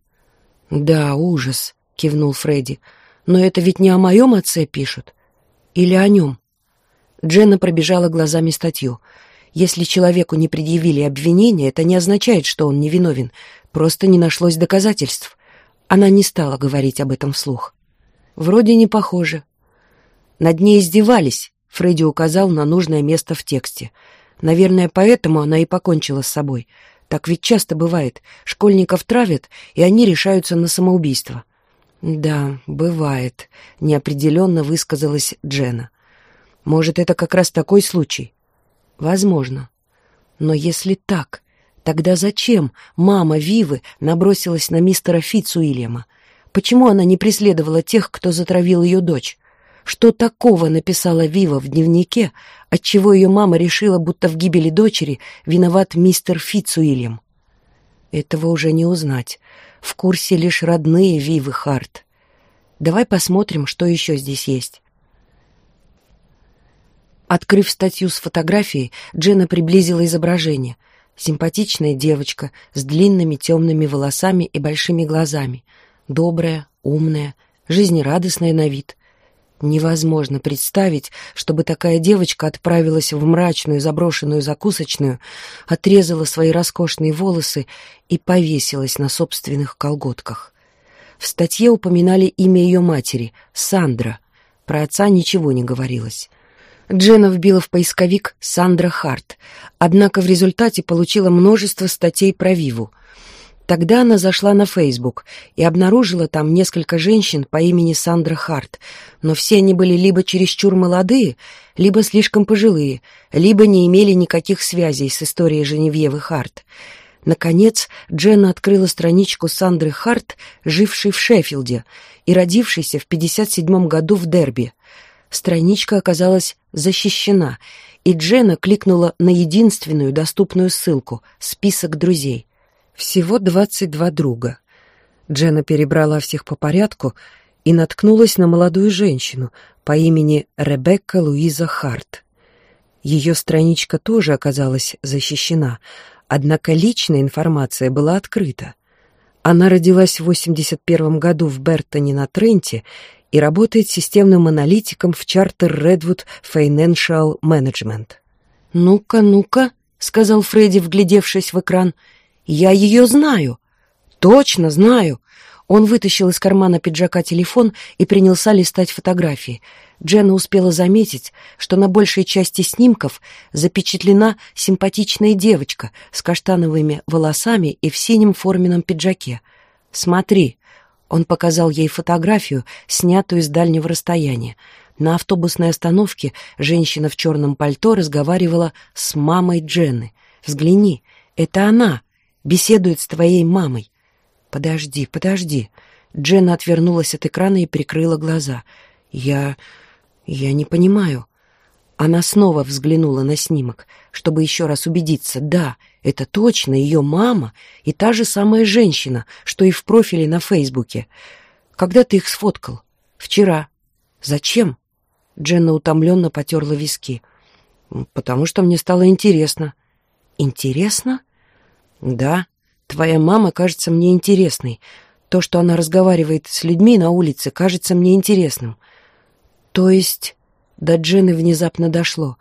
Да, ужас, кивнул Фредди. Но это ведь не о моем отце пишут. Или о нем? Дженна пробежала глазами статью — если человеку не предъявили обвинения, это не означает, что он невиновен. Просто не нашлось доказательств. Она не стала говорить об этом вслух. Вроде не похоже. Над ней издевались, Фредди указал на нужное место в тексте. Наверное, поэтому она и покончила с собой. Так ведь часто бывает. Школьников травят, и они решаются на самоубийство. «Да, бывает», — неопределенно высказалась Джена. «Может, это как раз такой случай?» Возможно. Но если так, тогда зачем мама Вивы набросилась на мистера Фитцуильяма? Почему она не преследовала тех, кто затравил ее дочь? Что такого написала Вива в дневнике, отчего ее мама решила, будто в гибели дочери виноват мистер Фитцуильям? Этого уже не узнать. В курсе лишь родные Вивы Харт. Давай посмотрим, что еще здесь есть. Открыв статью с фотографией, Джена приблизила изображение. Симпатичная девочка с длинными темными волосами и большими глазами. Добрая, умная, жизнерадостная на вид. Невозможно представить, чтобы такая девочка отправилась в мрачную заброшенную закусочную, отрезала свои роскошные волосы и повесилась на собственных колготках. В статье упоминали имя ее матери — Сандра. Про отца ничего не говорилось. Джена вбила в поисковик «Сандра Харт», однако в результате получила множество статей про Виву. Тогда она зашла на Фейсбук и обнаружила там несколько женщин по имени Сандра Харт, но все они были либо чересчур молодые, либо слишком пожилые, либо не имели никаких связей с историей Женевьевы Харт. Наконец, Дженна открыла страничку Сандры Харт, жившей в Шеффилде и родившейся в 57 году в Дерби. Страничка оказалась защищена, и Джена кликнула на единственную доступную ссылку — список друзей. Всего 22 друга. Джена перебрала всех по порядку и наткнулась на молодую женщину по имени Ребекка Луиза Харт. Ее страничка тоже оказалась защищена, однако личная информация была открыта. Она родилась в 81 году в Бертоне на Тренте и работает системным аналитиком в Charter Redwood Financial Management. «Ну-ка, ну-ка», — сказал Фредди, вглядевшись в экран, — «я ее знаю. Точно знаю». Он вытащил из кармана пиджака телефон и принялся листать фотографии. Дженна успела заметить, что на большей части снимков запечатлена симпатичная девочка с каштановыми волосами и в синем форменном пиджаке. «Смотри», Он показал ей фотографию, снятую с дальнего расстояния. На автобусной остановке женщина в черном пальто разговаривала с мамой Дженны. «Взгляни, это она, беседует с твоей мамой». «Подожди, подожди». Дженна отвернулась от экрана и прикрыла глаза. «Я... я не понимаю». Она снова взглянула на снимок, чтобы еще раз убедиться. Да, это точно ее мама и та же самая женщина, что и в профиле на Фейсбуке. Когда ты их сфоткал? Вчера. Зачем? Дженна утомленно потерла виски. Потому что мне стало интересно. Интересно? Да. Твоя мама кажется мне интересной. То, что она разговаривает с людьми на улице, кажется мне интересным. То есть... До Джены внезапно дошло.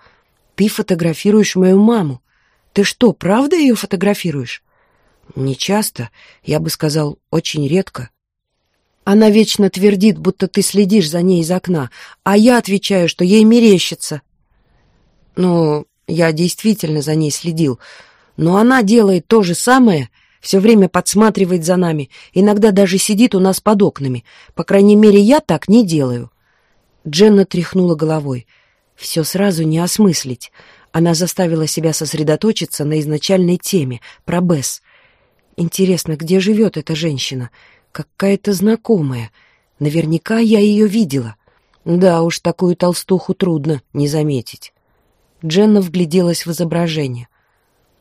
«Ты фотографируешь мою маму. Ты что, правда ее фотографируешь?» «Не часто. Я бы сказал, очень редко». Она вечно твердит, будто ты следишь за ней из окна, а я отвечаю, что ей мерещится. Ну, я действительно за ней следил, но она делает то же самое, все время подсматривает за нами, иногда даже сидит у нас под окнами. По крайней мере, я так не делаю. Дженна тряхнула головой. Все сразу не осмыслить. Она заставила себя сосредоточиться на изначальной теме, про Бесс. Интересно, где живет эта женщина? Какая-то знакомая. Наверняка я ее видела. Да уж, такую толстуху трудно не заметить. Дженна вгляделась в изображение.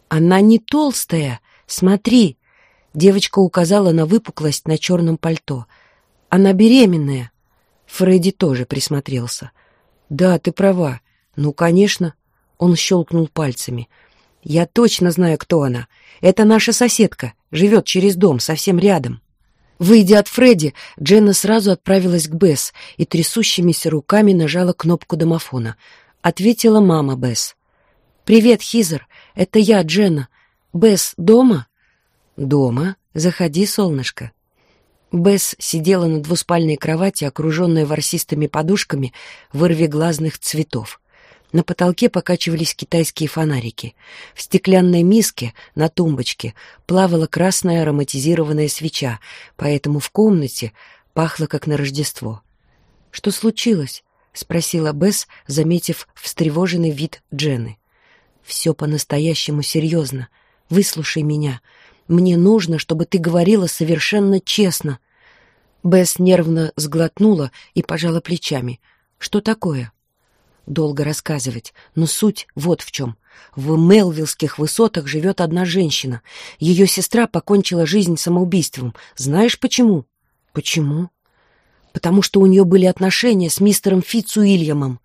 «Она не толстая! Смотри!» Девочка указала на выпуклость на черном пальто. «Она беременная!» Фредди тоже присмотрелся. «Да, ты права. Ну, конечно». Он щелкнул пальцами. «Я точно знаю, кто она. Это наша соседка. Живет через дом, совсем рядом». Выйдя от Фредди, Дженна сразу отправилась к Бесс и трясущимися руками нажала кнопку домофона. Ответила мама Бесс. «Привет, Хизер. Это я, Дженна. Бесс дома?» «Дома. Заходи, солнышко». Бесс сидела на двуспальной кровати, окруженная ворсистыми подушками вырвиглазных цветов. На потолке покачивались китайские фонарики. В стеклянной миске на тумбочке плавала красная ароматизированная свеча, поэтому в комнате пахло как на Рождество. «Что случилось?» — спросила Бесс, заметив встревоженный вид Дженны. «Все по-настоящему серьезно. Выслушай меня. Мне нужно, чтобы ты говорила совершенно честно». Бесс нервно сглотнула и пожала плечами. «Что такое?» Долго рассказывать, но суть вот в чем. В Мелвиллских высотах живет одна женщина. Ее сестра покончила жизнь самоубийством. Знаешь почему? Почему? Потому что у нее были отношения с мистером Фицуильямом.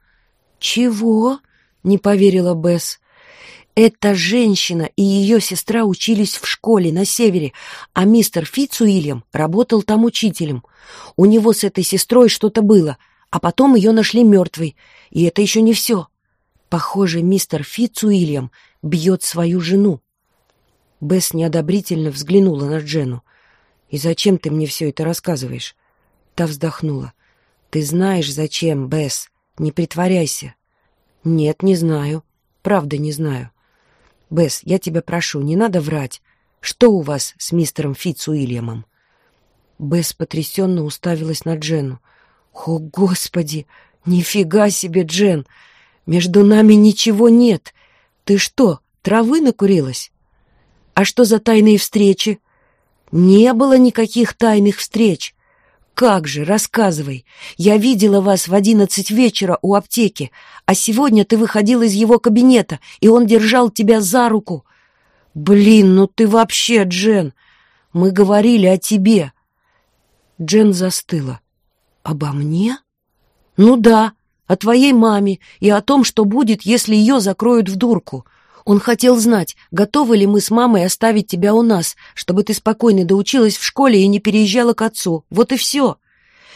«Чего?» — не поверила Бесс. Эта женщина и ее сестра учились в школе на севере, а мистер Фицуильям работал там учителем. У него с этой сестрой что-то было, а потом ее нашли мертвой. И это еще не все. Похоже, мистер Фицуильям бьет свою жену. Бесс неодобрительно взглянула на Джену. «И зачем ты мне все это рассказываешь?» Та вздохнула. «Ты знаешь, зачем, Бесс. Не притворяйся». «Нет, не знаю. Правда, не знаю. Бесс, я тебя прошу, не надо врать. Что у вас с мистером Фитцуильямом?» Бесс потрясенно уставилась на Джену. «О, Господи! Нифига себе, Джен! Между нами ничего нет! Ты что, травы накурилась? А что за тайные встречи?» «Не было никаких тайных встреч. «Как же, рассказывай. Я видела вас в одиннадцать вечера у аптеки, а сегодня ты выходил из его кабинета, и он держал тебя за руку. Блин, ну ты вообще, Джен! Мы говорили о тебе». Джен застыла. «Обо мне?» «Ну да, о твоей маме и о том, что будет, если ее закроют в дурку. Он хотел знать, готовы ли мы с мамой оставить тебя у нас, чтобы ты спокойно доучилась в школе и не переезжала к отцу. Вот и все.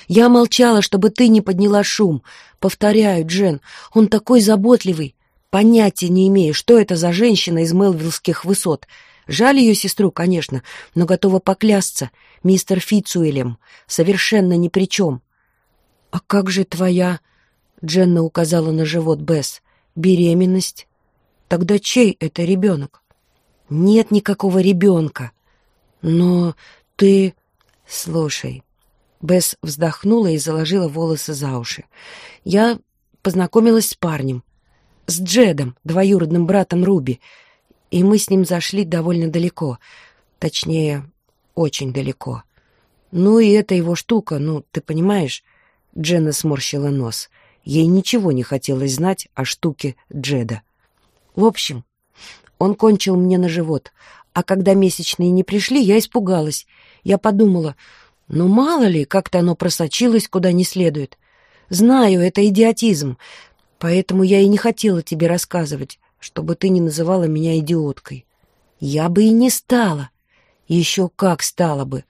Я молчала, чтобы ты не подняла шум. Повторяю, Джен, он такой заботливый. Понятия не имею, что это за женщина из Мелвиллских высот. Жаль ее сестру, конечно, но готова поклясться. Мистер Фицуэлем совершенно ни при чем. «А как же твоя...» — Дженна указала на живот Бесс. «Беременность?» Тогда чей это ребенок? Нет никакого ребенка. Но ты... Слушай, Бесс вздохнула и заложила волосы за уши. «Я познакомилась с парнем, с Джедом, двоюродным братом Руби, и мы с ним зашли довольно далеко, точнее, очень далеко. Ну и эта его штука, ну, ты понимаешь...» Дженна сморщила нос. Ей ничего не хотелось знать о штуке Джеда. В общем, он кончил мне на живот, а когда месячные не пришли, я испугалась. Я подумала, ну мало ли, как-то оно просочилось куда не следует. Знаю, это идиотизм, поэтому я и не хотела тебе рассказывать, чтобы ты не называла меня идиоткой. Я бы и не стала. Еще как стала бы.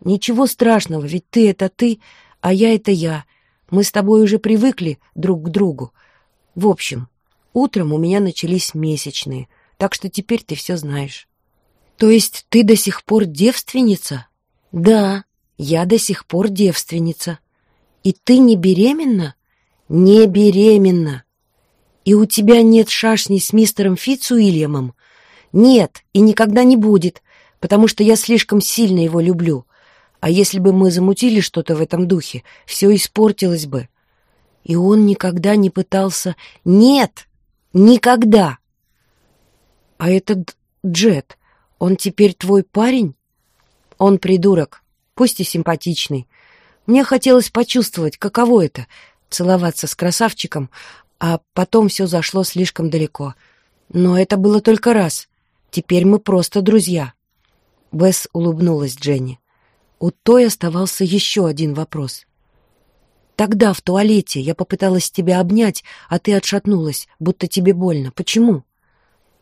Ничего страшного, ведь ты — это ты, а я — это я. Мы с тобой уже привыкли друг к другу. В общем, утром у меня начались месячные, так что теперь ты все знаешь. То есть ты до сих пор девственница? Да, я до сих пор девственница. И ты не беременна? Не беременна. И у тебя нет шашни с мистером Фицуильямом? Нет, и никогда не будет, потому что я слишком сильно его люблю. А если бы мы замутили что-то в этом духе, все испортилось бы. И он никогда не пытался... Нет! Никогда! А этот Джет, он теперь твой парень? Он придурок, пусть и симпатичный. Мне хотелось почувствовать, каково это — целоваться с красавчиком, а потом все зашло слишком далеко. Но это было только раз. Теперь мы просто друзья. Бесс улыбнулась Дженни. У той оставался еще один вопрос. «Тогда в туалете я попыталась тебя обнять, а ты отшатнулась, будто тебе больно. Почему?»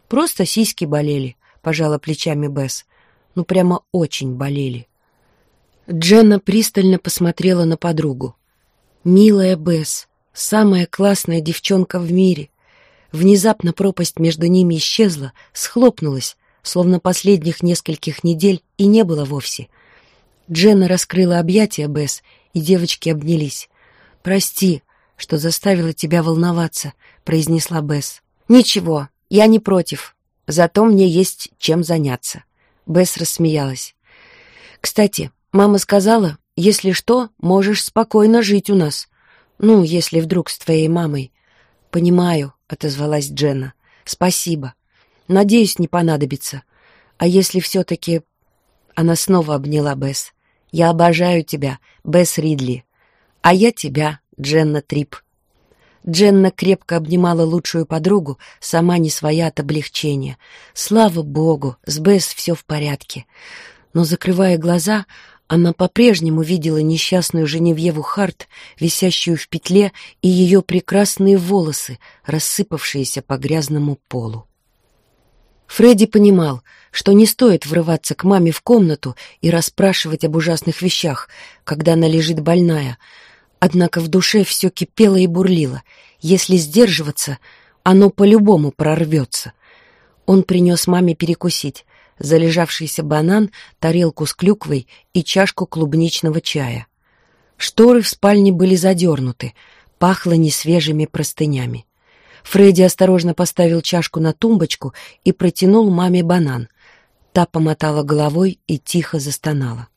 «Просто сиськи болели», — пожала плечами Бесс. «Ну, прямо очень болели». Дженна пристально посмотрела на подругу. «Милая Бесс, самая классная девчонка в мире». Внезапно пропасть между ними исчезла, схлопнулась, словно последних нескольких недель и не было вовсе — Дженна раскрыла объятия Бесс, и девочки обнялись. «Прости, что заставила тебя волноваться», — произнесла Бесс. «Ничего, я не против. Зато мне есть чем заняться». Бесс рассмеялась. «Кстати, мама сказала, если что, можешь спокойно жить у нас. Ну, если вдруг с твоей мамой». «Понимаю», — отозвалась Дженна. «Спасибо. Надеюсь, не понадобится. А если все-таки...» Она снова обняла Бесс. Я обожаю тебя, Бесс Ридли. А я тебя, Дженна Трип». Дженна крепко обнимала лучшую подругу, сама не своя от облегчения. Слава богу, с Бесс все в порядке. Но, закрывая глаза, она по-прежнему видела несчастную Женевьеву Харт, висящую в петле, и ее прекрасные волосы, рассыпавшиеся по грязному полу. Фредди понимал, что не стоит врываться к маме в комнату и расспрашивать об ужасных вещах, когда она лежит больная. Однако в душе все кипело и бурлило. Если сдерживаться, оно по-любому прорвется. Он принес маме перекусить, залежавшийся банан, тарелку с клюквой и чашку клубничного чая. Шторы в спальне были задернуты, пахло несвежими простынями. Фредди осторожно поставил чашку на тумбочку и протянул маме банан. Та помотала головой и тихо застонала.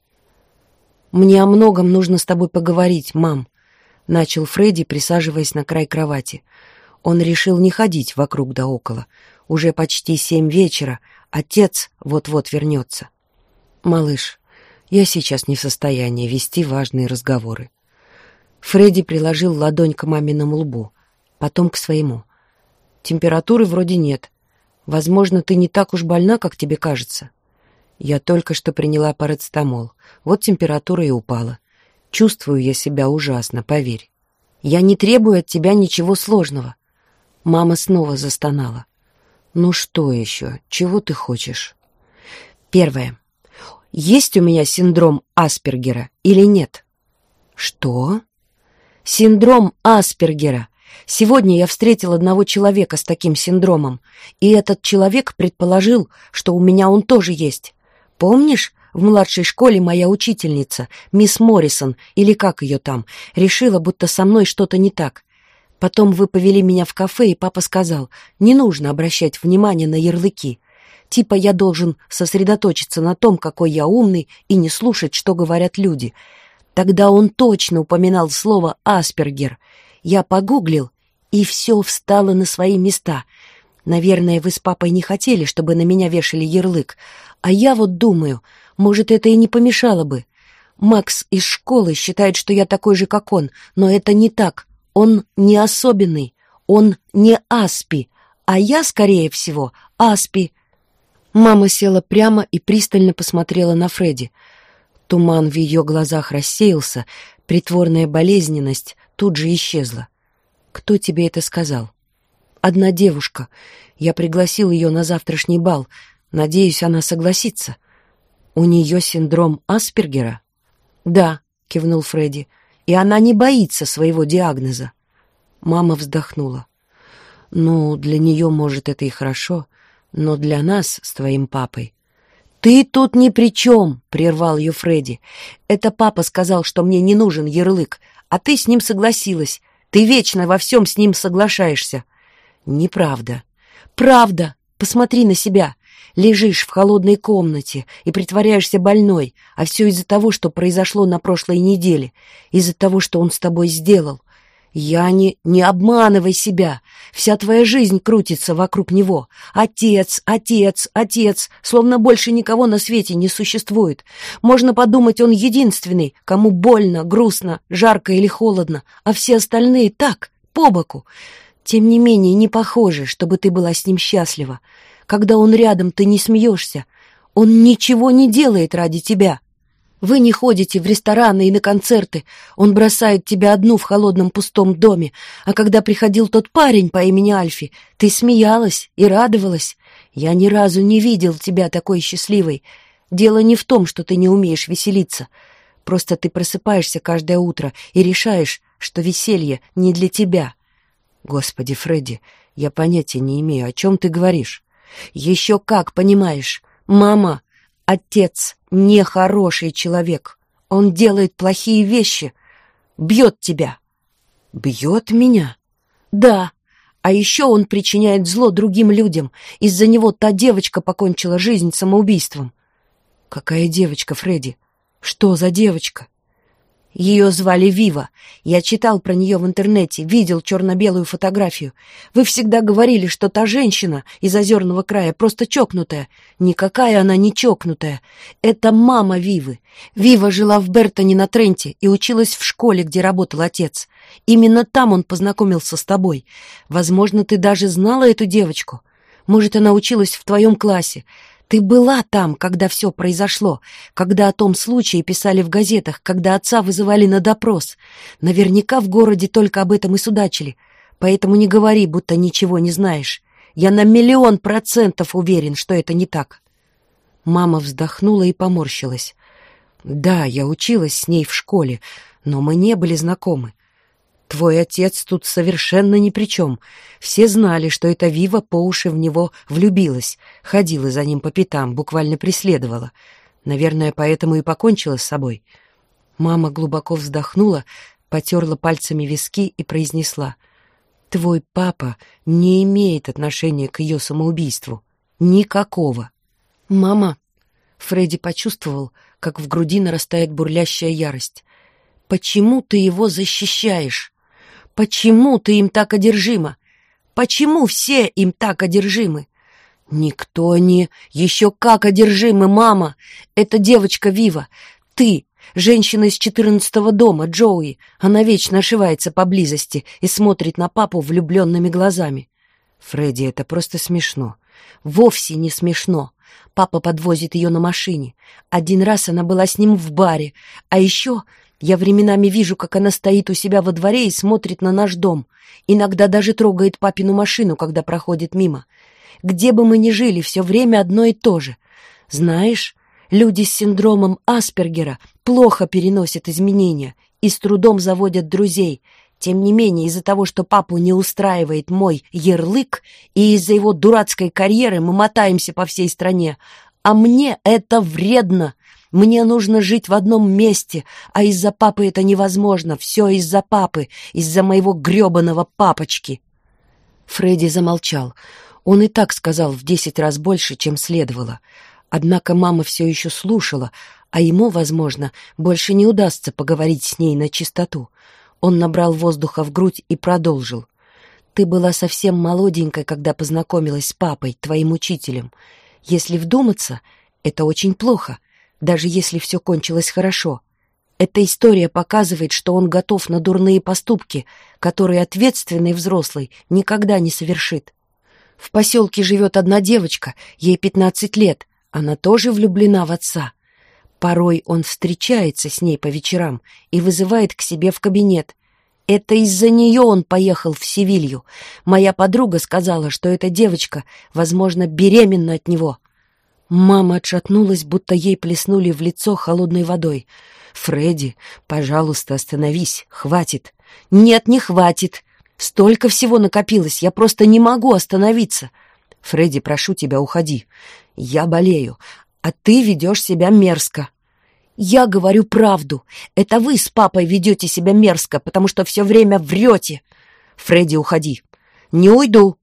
«Мне о многом нужно с тобой поговорить, мам», — начал Фредди, присаживаясь на край кровати. Он решил не ходить вокруг да около. Уже почти семь вечера, отец вот-вот вернется. «Малыш, я сейчас не в состоянии вести важные разговоры». Фредди приложил ладонь к маминому лбу, потом к своему. «Температуры вроде нет. Возможно, ты не так уж больна, как тебе кажется. Я только что приняла парацетамол. Вот температура и упала. Чувствую я себя ужасно, поверь. Я не требую от тебя ничего сложного. Мама снова застонала. Ну что еще? Чего ты хочешь? Первое. Есть у меня синдром Аспергера или нет? Что? Синдром Аспергера. Сегодня я встретил одного человека с таким синдромом, и этот человек предположил, что у меня он тоже есть. Помнишь, в младшей школе моя учительница, мисс Моррисон, или как ее там, решила, будто со мной что-то не так. Потом вы повели меня в кафе, и папа сказал, не нужно обращать внимание на ярлыки. Типа я должен сосредоточиться на том, какой я умный, и не слушать, что говорят люди. Тогда он точно упоминал слово «аспергер». Я погуглил, и все встало на свои места. Наверное, вы с папой не хотели, чтобы на меня вешали ярлык. А я вот думаю, может, это и не помешало бы. Макс из школы считает, что я такой же, как он, но это не так. Он не особенный, он не Аспи, а я, скорее всего, Аспи. Мама села прямо и пристально посмотрела на Фредди. Туман в ее глазах рассеялся, притворная болезненность тут же исчезла. «Кто тебе это сказал?» «Одна девушка. Я пригласил ее на завтрашний бал. Надеюсь, она согласится». «У нее синдром Аспергера?» «Да», — кивнул Фредди, — «и она не боится своего диагноза». Мама вздохнула. «Ну, для нее, может, это и хорошо, но для нас с твоим папой...» «Ты тут ни при чем!» — прервал ее Фредди. «Это папа сказал, что мне не нужен ярлык, а ты с ним согласилась. Ты вечно во всем с ним соглашаешься». «Неправда». «Правда! Посмотри на себя. Лежишь в холодной комнате и притворяешься больной, а все из-за того, что произошло на прошлой неделе, из-за того, что он с тобой сделал. Я не... не обманывай себя. Вся твоя жизнь крутится вокруг него. Отец, отец, отец, словно больше никого на свете не существует. Можно подумать, он единственный, кому больно, грустно, жарко или холодно, а все остальные так, по боку. Тем не менее, не похоже, чтобы ты была с ним счастлива. Когда он рядом, ты не смеешься. Он ничего не делает ради тебя. Вы не ходите в рестораны и на концерты. Он бросает тебя одну в холодном пустом доме. А когда приходил тот парень по имени Альфи, ты смеялась и радовалась. Я ни разу не видел тебя такой счастливой. Дело не в том, что ты не умеешь веселиться. Просто ты просыпаешься каждое утро и решаешь, что веселье не для тебя. Господи, Фредди, я понятия не имею, о чем ты говоришь. Еще как понимаешь. Мама, отец, нехороший человек. Он делает плохие вещи. Бьет тебя. Бьет меня? Да. А еще он причиняет зло другим людям. Из-за него та девочка покончила жизнь самоубийством. Какая девочка, Фредди? Что за девочка? Ее звали Вива. Я читал про нее в интернете, видел черно-белую фотографию. Вы всегда говорили, что та женщина из Озерного края просто чокнутая. Никакая она не чокнутая. Это мама Вивы. Вива жила в Бертоне на Тренте и училась в школе, где работал отец. Именно там он познакомился с тобой. Возможно, ты даже знала эту девочку. Может, она училась в твоем классе. Ты была там, когда все произошло, когда о том случае писали в газетах, когда отца вызывали на допрос. Наверняка в городе только об этом и судачили. Поэтому не говори, будто ничего не знаешь. Я на миллион процентов уверен, что это не так. Мама вздохнула и поморщилась. Да, я училась с ней в школе, но мы не были знакомы. Твой отец тут совершенно ни при чем. Все знали, что эта Вива по уши в него влюбилась, ходила за ним по пятам, буквально преследовала. Наверное, поэтому и покончила с собой. Мама глубоко вздохнула, потерла пальцами виски и произнесла. «Твой папа не имеет отношения к ее самоубийству. Никакого». «Мама...» Фредди почувствовал, как в груди нарастает бурлящая ярость. «Почему ты его защищаешь?» Почему ты им так одержима? Почему все им так одержимы? Никто не... Еще как одержимы, мама! Это девочка Вива. Ты, женщина из четырнадцатого дома, Джоуи. Она вечно ошивается поблизости и смотрит на папу влюбленными глазами. Фредди, это просто смешно. Вовсе не смешно. Папа подвозит ее на машине. Один раз она была с ним в баре. А еще я временами вижу, как она стоит у себя во дворе и смотрит на наш дом. Иногда даже трогает папину машину, когда проходит мимо. Где бы мы ни жили, все время одно и то же. Знаешь, люди с синдромом Аспергера плохо переносят изменения и с трудом заводят друзей. Тем не менее, из-за того, что папу не устраивает мой ярлык, и из-за его дурацкой карьеры мы мотаемся по всей стране. А мне это вредно. Мне нужно жить в одном месте, а из-за папы это невозможно. Все из-за папы, из-за моего гребаного папочки. Фредди замолчал. Он и так сказал в десять раз больше, чем следовало. Однако мама все еще слушала, а ему, возможно, больше не удастся поговорить с ней на чистоту. Он набрал воздуха в грудь и продолжил. «Ты была совсем молоденькой, когда познакомилась с папой, твоим учителем. Если вдуматься, это очень плохо, даже если все кончилось хорошо. Эта история показывает, что он готов на дурные поступки, которые ответственный взрослый никогда не совершит. В поселке живет одна девочка, ей 15 лет, она тоже влюблена в отца. Порой он встречается с ней по вечерам и вызывает к себе в кабинет. Это из-за нее он поехал в Севилью. Моя подруга сказала, что эта девочка, возможно, беременна от него. Мама отшатнулась, будто ей плеснули в лицо холодной водой. «Фредди, пожалуйста, остановись, хватит». «Нет, не хватит. Столько всего накопилось, я просто не могу остановиться». «Фредди, прошу тебя, уходи. Я болею, а ты ведешь себя мерзко». «Я говорю правду. Это вы с папой ведете себя мерзко, потому что все время врете». «Фредди, уходи». «Не уйду».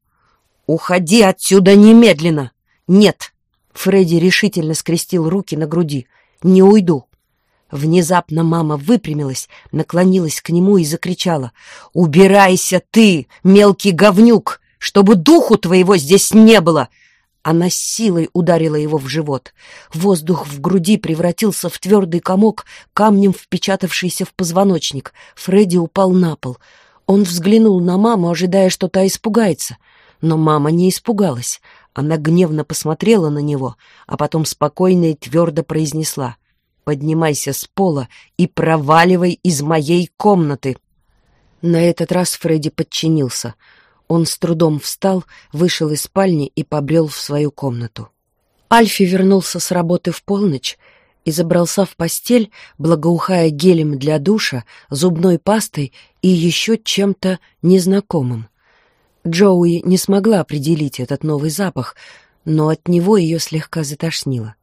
«Уходи отсюда немедленно». «Нет». Фредди решительно скрестил руки на груди. «Не уйду». Внезапно мама выпрямилась, наклонилась к нему и закричала. «Убирайся ты, мелкий говнюк, чтобы духу твоего здесь не было!» Она силой ударила его в живот. Воздух в груди превратился в твердый комок, камнем впечатавшийся в позвоночник. Фредди упал на пол. Он взглянул на маму, ожидая, что та испугается. Но мама не испугалась. Она гневно посмотрела на него, а потом спокойно и твердо произнесла. «Поднимайся с пола и проваливай из моей комнаты!» На этот раз Фредди подчинился. Он с трудом встал, вышел из спальни и побрел в свою комнату. Альфи вернулся с работы в полночь и забрался в постель, благоухая гелем для душа, зубной пастой и еще чем-то незнакомым. Джоуи не смогла определить этот новый запах, но от него ее слегка затошнило.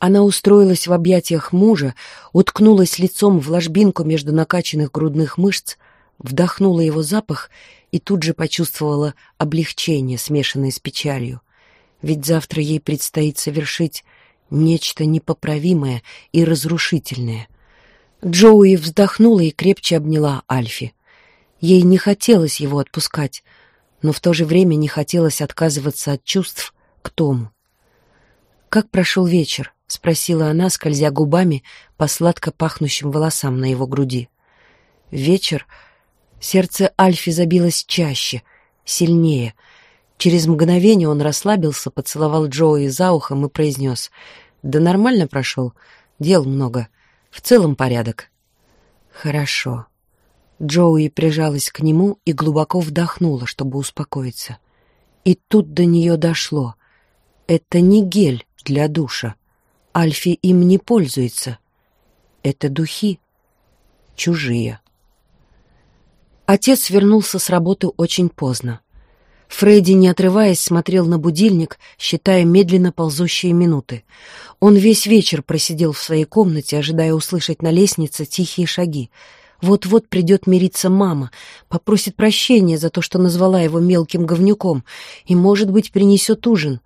Она устроилась в объятиях мужа, уткнулась лицом в ложбинку между накачанных грудных мышц, вдохнула его запах и тут же почувствовала облегчение, смешанное с печалью. Ведь завтра ей предстоит совершить нечто непоправимое и разрушительное. Джоуи вздохнула и крепче обняла Альфи. Ей не хотелось его отпускать, но в то же время не хотелось отказываться от чувств к Тому. «Как прошел вечер?» — спросила она, скользя губами по сладко пахнущим волосам на его груди. Вечер сердце Альфи забилось чаще, сильнее. Через мгновение он расслабился, поцеловал Джоуи за ухом и произнес «Да нормально прошел, дел много, в целом порядок». «Хорошо», Джоуи прижалась к нему и глубоко вдохнула, чтобы успокоиться. И тут до нее дошло. Это не гель для душа. Альфи им не пользуется. Это духи. Чужие. Отец вернулся с работы очень поздно. Фредди, не отрываясь, смотрел на будильник, считая медленно ползущие минуты. Он весь вечер просидел в своей комнате, ожидая услышать на лестнице тихие шаги — вот-вот придет мириться мама, попросит прощения за то, что назвала его мелким говнюком, и, может быть, принесет ужин.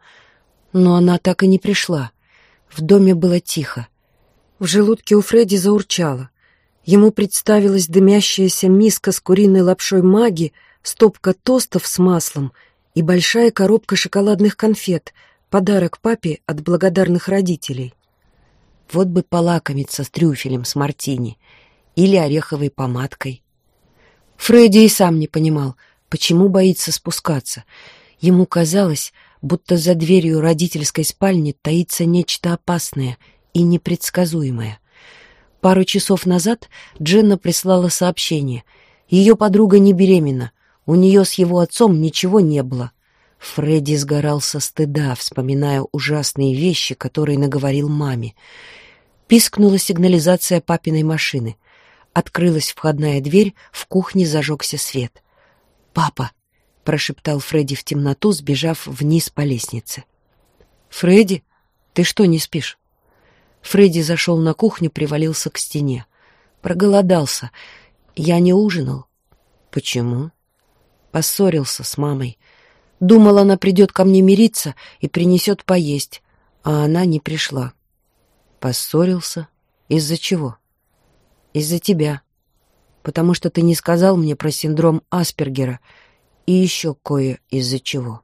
Но она так и не пришла. В доме было тихо. В желудке у Фредди заурчало. Ему представилась дымящаяся миска с куриной лапшой маги, стопка тостов с маслом и большая коробка шоколадных конфет, подарок папе от благодарных родителей. Вот бы полакомиться с трюфелем с мартини — или ореховой помадкой. Фредди и сам не понимал, почему боится спускаться. Ему казалось, будто за дверью родительской спальни таится нечто опасное и непредсказуемое. Пару часов назад Дженна прислала сообщение. Ее подруга не беременна, у нее с его отцом ничего не было. Фредди сгорал со стыда, вспоминая ужасные вещи, которые наговорил маме. Пискнула сигнализация папиной машины. Открылась входная дверь, в кухне зажегся свет. «Папа!» — прошептал Фредди в темноту, сбежав вниз по лестнице. «Фредди, ты что, не спишь?» Фредди зашел на кухню, привалился к стене. Проголодался. Я не ужинал. Почему? Поссорился с мамой. Думал, она придет ко мне мириться и принесет поесть. А она не пришла. Поссорился. Из-за чего? Из-за тебя. Потому что ты не сказал мне про синдром Аспергера и еще кое из-за чего.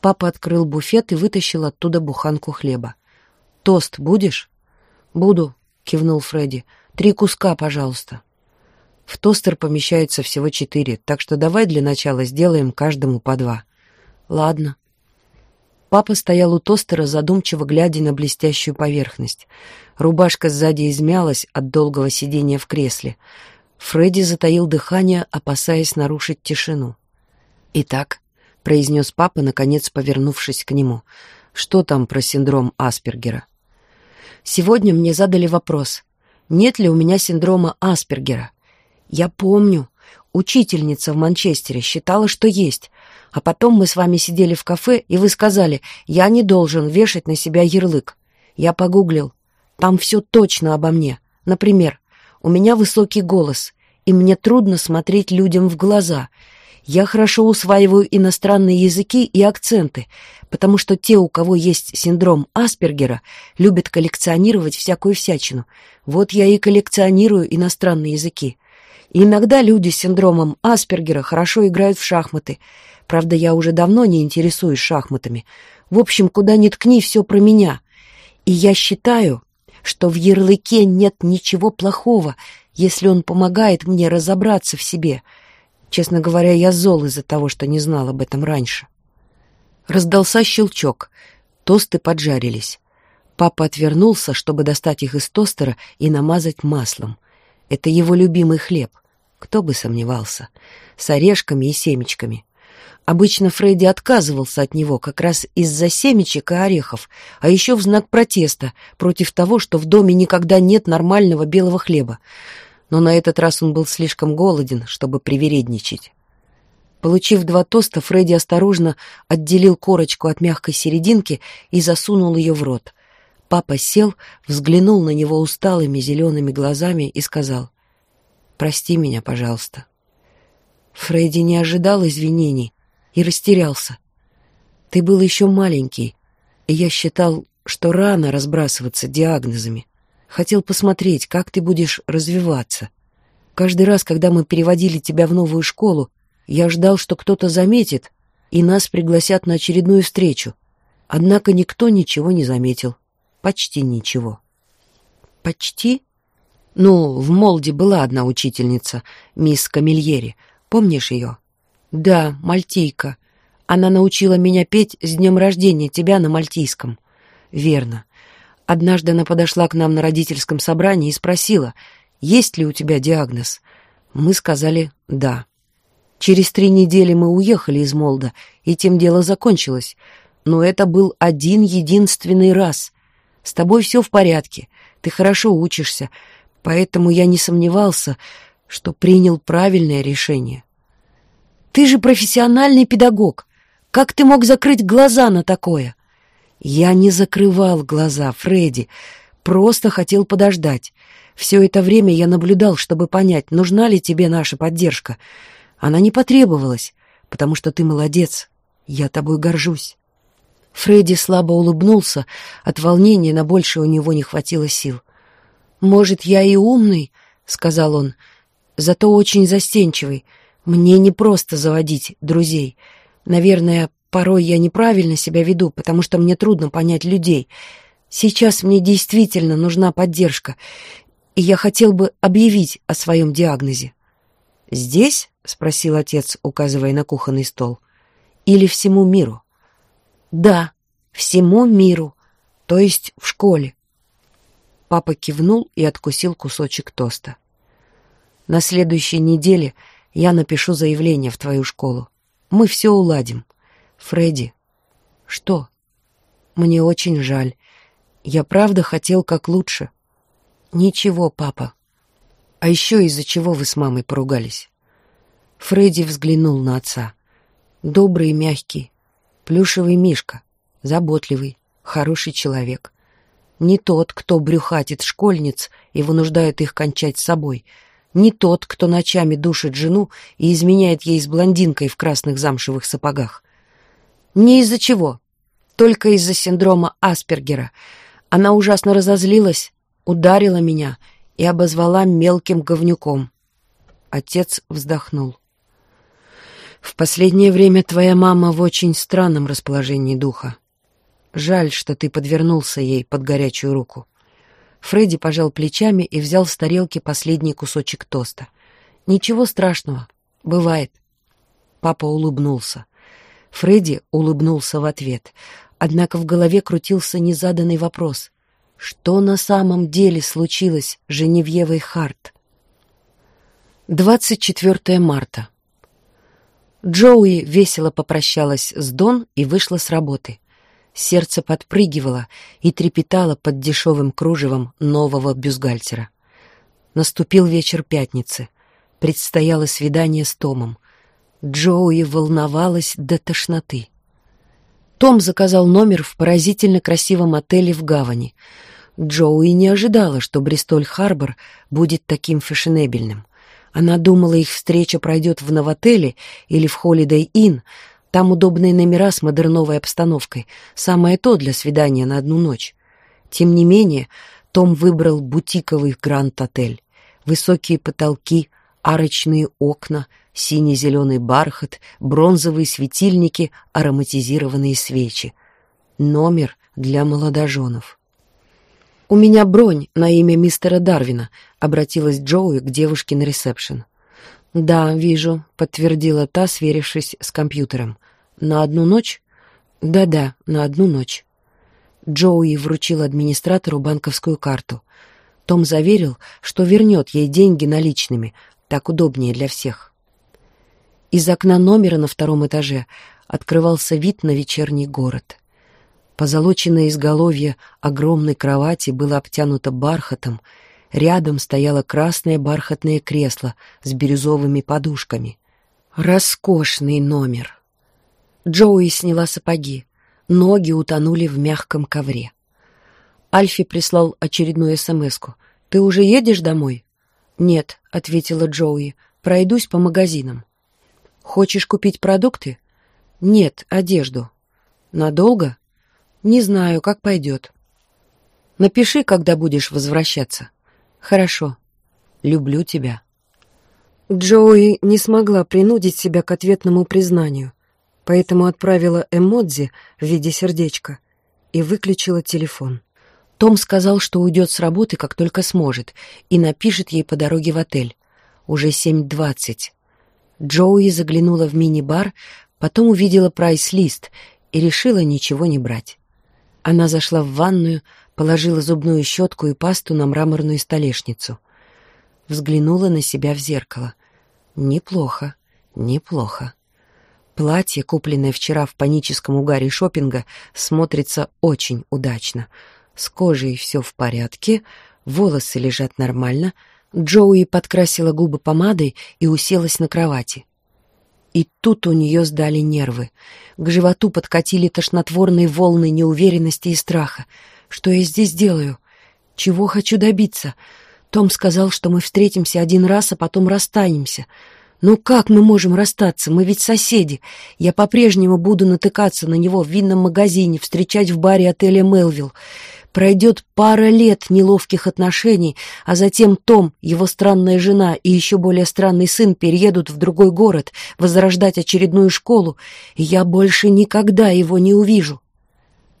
Папа открыл буфет и вытащил оттуда буханку хлеба. «Тост будешь?» «Буду», — кивнул Фредди. «Три куска, пожалуйста». В тостер помещается всего четыре, так что давай для начала сделаем каждому по два. Ладно. Папа стоял у тостера, задумчиво глядя на блестящую поверхность. Рубашка сзади измялась от долгого сидения в кресле. Фредди затаил дыхание, опасаясь нарушить тишину. «Итак», — произнес папа, наконец повернувшись к нему, — «что там про синдром Аспергера?» «Сегодня мне задали вопрос, нет ли у меня синдрома Аспергера. Я помню, учительница в Манчестере считала, что есть, а потом мы с вами сидели в кафе, и вы сказали, я не должен вешать на себя ярлык. Я погуглил. Там все точно обо мне. Например, у меня высокий голос, и мне трудно смотреть людям в глаза. Я хорошо усваиваю иностранные языки и акценты, потому что те, у кого есть синдром Аспергера, любят коллекционировать всякую всячину. Вот я и коллекционирую иностранные языки. И иногда люди с синдромом Аспергера хорошо играют в шахматы — Правда, я уже давно не интересуюсь шахматами. В общем, куда ни ткни, все про меня. И я считаю, что в ярлыке нет ничего плохого, если он помогает мне разобраться в себе. Честно говоря, я зол из-за того, что не знал об этом раньше. Раздался щелчок. Тосты поджарились. Папа отвернулся, чтобы достать их из тостера и намазать маслом. Это его любимый хлеб. Кто бы сомневался. С орешками и семечками. Обычно Фредди отказывался от него как раз из-за семечек и орехов, а еще в знак протеста против того, что в доме никогда нет нормального белого хлеба. Но на этот раз он был слишком голоден, чтобы привередничать. Получив два тоста, Фредди осторожно отделил корочку от мягкой серединки и засунул ее в рот. Папа сел, взглянул на него усталыми зелеными глазами и сказал «Прости меня, пожалуйста». Фредди не ожидал извинений, и растерялся. Ты был еще маленький, и я считал, что рано разбрасываться диагнозами. Хотел посмотреть, как ты будешь развиваться. Каждый раз, когда мы переводили тебя в новую школу, я ждал, что кто-то заметит, и нас пригласят на очередную встречу. Однако никто ничего не заметил. Почти ничего. Почти? Ну, в Молде была одна учительница, мисс Камильери. Помнишь ее? «Да, мальтийка. Она научила меня петь с днем рождения тебя на мальтийском». «Верно. Однажды она подошла к нам на родительском собрании и спросила, есть ли у тебя диагноз. Мы сказали «да». Через три недели мы уехали из Молда, и тем дело закончилось. Но это был один единственный раз. С тобой все в порядке, ты хорошо учишься, поэтому я не сомневался, что принял правильное решение. Ты же профессиональный педагог. Как ты мог закрыть глаза на такое? Я не закрывал глаза, Фредди. Просто хотел подождать. Все это время я наблюдал, чтобы понять, нужна ли тебе наша поддержка. Она не потребовалась, потому что ты молодец. Я тобой горжусь. Фредди слабо улыбнулся. От волнения на больше у него не хватило сил. «Может, я и умный?» — сказал он. «Зато очень застенчивый. Мне не просто заводить друзей. Наверное, порой я неправильно себя веду, потому что мне трудно понять людей. Сейчас мне действительно нужна поддержка, и я хотел бы объявить о своем диагнозе. «Здесь?» — спросил отец, указывая на кухонный стол. «Или всему миру?» «Да, всему миру, то есть в школе». Папа кивнул и откусил кусочек тоста. На следующей неделе я напишу заявление в твою школу. Мы все уладим. Фредди. Что? Мне очень жаль. Я правда хотел как лучше. Ничего, папа. А еще из-за чего вы с мамой поругались? Фредди взглянул на отца. Добрый мягкий. Плюшевый мишка. Заботливый. Хороший человек. Не тот, кто брюхатит школьниц и вынуждает их кончать с собой — не тот, кто ночами душит жену и изменяет ей с блондинкой в красных замшевых сапогах. Не из-за чего. только из-за синдрома Аспергера. Она ужасно разозлилась, ударила меня и обозвала мелким говнюком. Отец вздохнул. В последнее время твоя мама в очень странном расположении духа. Жаль, что ты подвернулся ей под горячую руку. Фредди пожал плечами и взял с тарелки последний кусочек тоста. Ничего страшного, бывает. Папа улыбнулся. Фредди улыбнулся в ответ, однако в голове крутился незаданный вопрос. Что на самом деле случилось с Женевьевой Харт? 24 марта. Джоуи весело попрощалась с Дон и вышла с работы. Сердце подпрыгивало и трепетало под дешевым кружевом нового бюстгальтера. Наступил вечер пятницы. Предстояло свидание с Томом. Джоуи волновалась до тошноты. Том заказал номер в поразительно красивом отеле в гавани. Джоуи не ожидала, что Бристоль-Харбор будет таким фешенебельным. Она думала, их встреча пройдет в новотеле или в Холидей Inn. Там удобные номера с модерновой обстановкой. Самое то для свидания на одну ночь. Тем не менее, том выбрал бутиковый гранд-отель. Высокие потолки, арочные окна, сине-зеленый бархат, бронзовые светильники, ароматизированные свечи. Номер для молодоженов. «У меня бронь на имя мистера Дарвина», — обратилась Джоуи к девушке на ресепшн. «Да, вижу», — подтвердила та, сверившись с компьютером. «На одну ночь?» «Да-да, на одну ночь». Джоуи вручил администратору банковскую карту. Том заверил, что вернет ей деньги наличными, так удобнее для всех. Из окна номера на втором этаже открывался вид на вечерний город. Позолоченное изголовье огромной кровати было обтянуто бархатом, рядом стояло красное бархатное кресло с бирюзовыми подушками. Роскошный номер. Джоуи сняла сапоги. Ноги утонули в мягком ковре. Альфи прислал очередную СМСку. «Ты уже едешь домой?» «Нет», — ответила Джоуи, — «пройдусь по магазинам». «Хочешь купить продукты?» «Нет, одежду». «Надолго?» Не знаю, как пойдет. Напиши, когда будешь возвращаться. Хорошо. Люблю тебя. Джоуи не смогла принудить себя к ответному признанию, поэтому отправила эмодзи в виде сердечка и выключила телефон. Том сказал, что уйдет с работы, как только сможет, и напишет ей по дороге в отель. Уже 7.20. Джоуи заглянула в мини-бар, потом увидела прайс-лист и решила ничего не брать. Она зашла в ванную, положила зубную щетку и пасту на мраморную столешницу. Взглянула на себя в зеркало. Неплохо, неплохо. Платье, купленное вчера в паническом угаре шопинга, смотрится очень удачно. С кожей все в порядке, волосы лежат нормально. Джоуи подкрасила губы помадой и уселась на кровати. И тут у нее сдали нервы. К животу подкатили тошнотворные волны неуверенности и страха. Что я здесь делаю? Чего хочу добиться? Том сказал, что мы встретимся один раз, а потом расстанемся. Ну как мы можем расстаться? Мы ведь соседи. Я по-прежнему буду натыкаться на него в винном магазине, встречать в баре отеля «Мелвилл». Пройдет пара лет неловких отношений, а затем Том, его странная жена и еще более странный сын переедут в другой город, возрождать очередную школу, и я больше никогда его не увижу.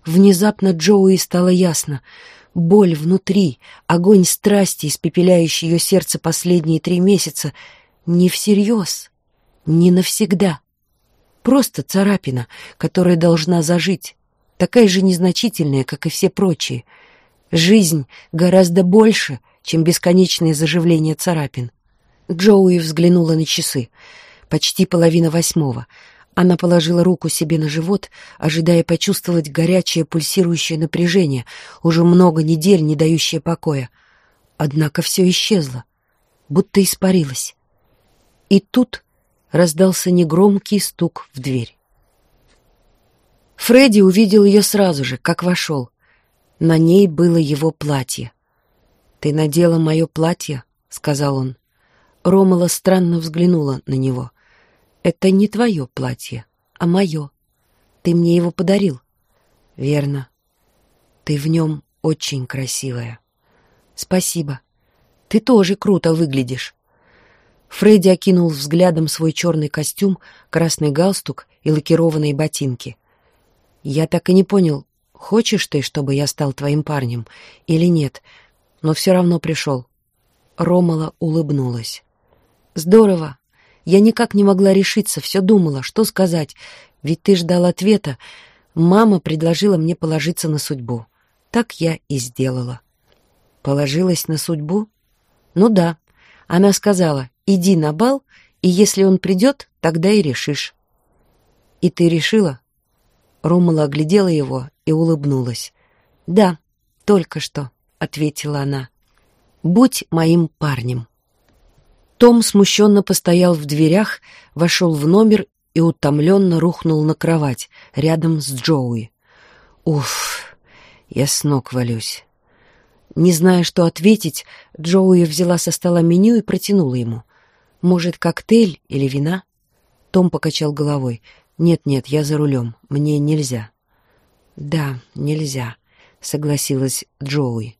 Внезапно Джоуи стало ясно. Боль внутри, огонь страсти, испепеляющий ее сердце последние три месяца, не всерьез, не навсегда. Просто царапина, которая должна зажить такая же незначительная, как и все прочие. Жизнь гораздо больше, чем бесконечное заживление царапин. Джоуи взглянула на часы. Почти половина восьмого. Она положила руку себе на живот, ожидая почувствовать горячее пульсирующее напряжение, уже много недель не дающее покоя. Однако все исчезло, будто испарилось. И тут раздался негромкий стук в дверь. Фредди увидел ее сразу же, как вошел. На ней было его платье. «Ты надела мое платье?» — сказал он. Ромала странно взглянула на него. «Это не твое платье, а мое. Ты мне его подарил». Верно. Ты в нем очень красивая. Спасибо. Ты тоже круто выглядишь. Фредди окинул взглядом свой черный костюм, красный галстук и лакированные ботинки. Я так и не понял, хочешь ты, чтобы я стал твоим парнем или нет, но все равно пришел. Ромала улыбнулась. Здорово. Я никак не могла решиться, все думала, что сказать, ведь ты ждал ответа. Мама предложила мне положиться на судьбу. Так я и сделала. Положилась на судьбу? Ну да. Она сказала, иди на бал, и если он придет, тогда и решишь. И ты решила? Ромала оглядела его и улыбнулась. Да, только что, ответила она. Будь моим парнем. Том смущенно постоял в дверях, вошел в номер и утомленно рухнул на кровать рядом с Джоуи. Уф, я с ног валюсь. Не зная, что ответить, Джоуи взяла со стола меню и протянула ему. «Может, коктейль или вина?» Том покачал головой. «Нет-нет, я за рулем. Мне нельзя». «Да, нельзя», — согласилась Джоуи.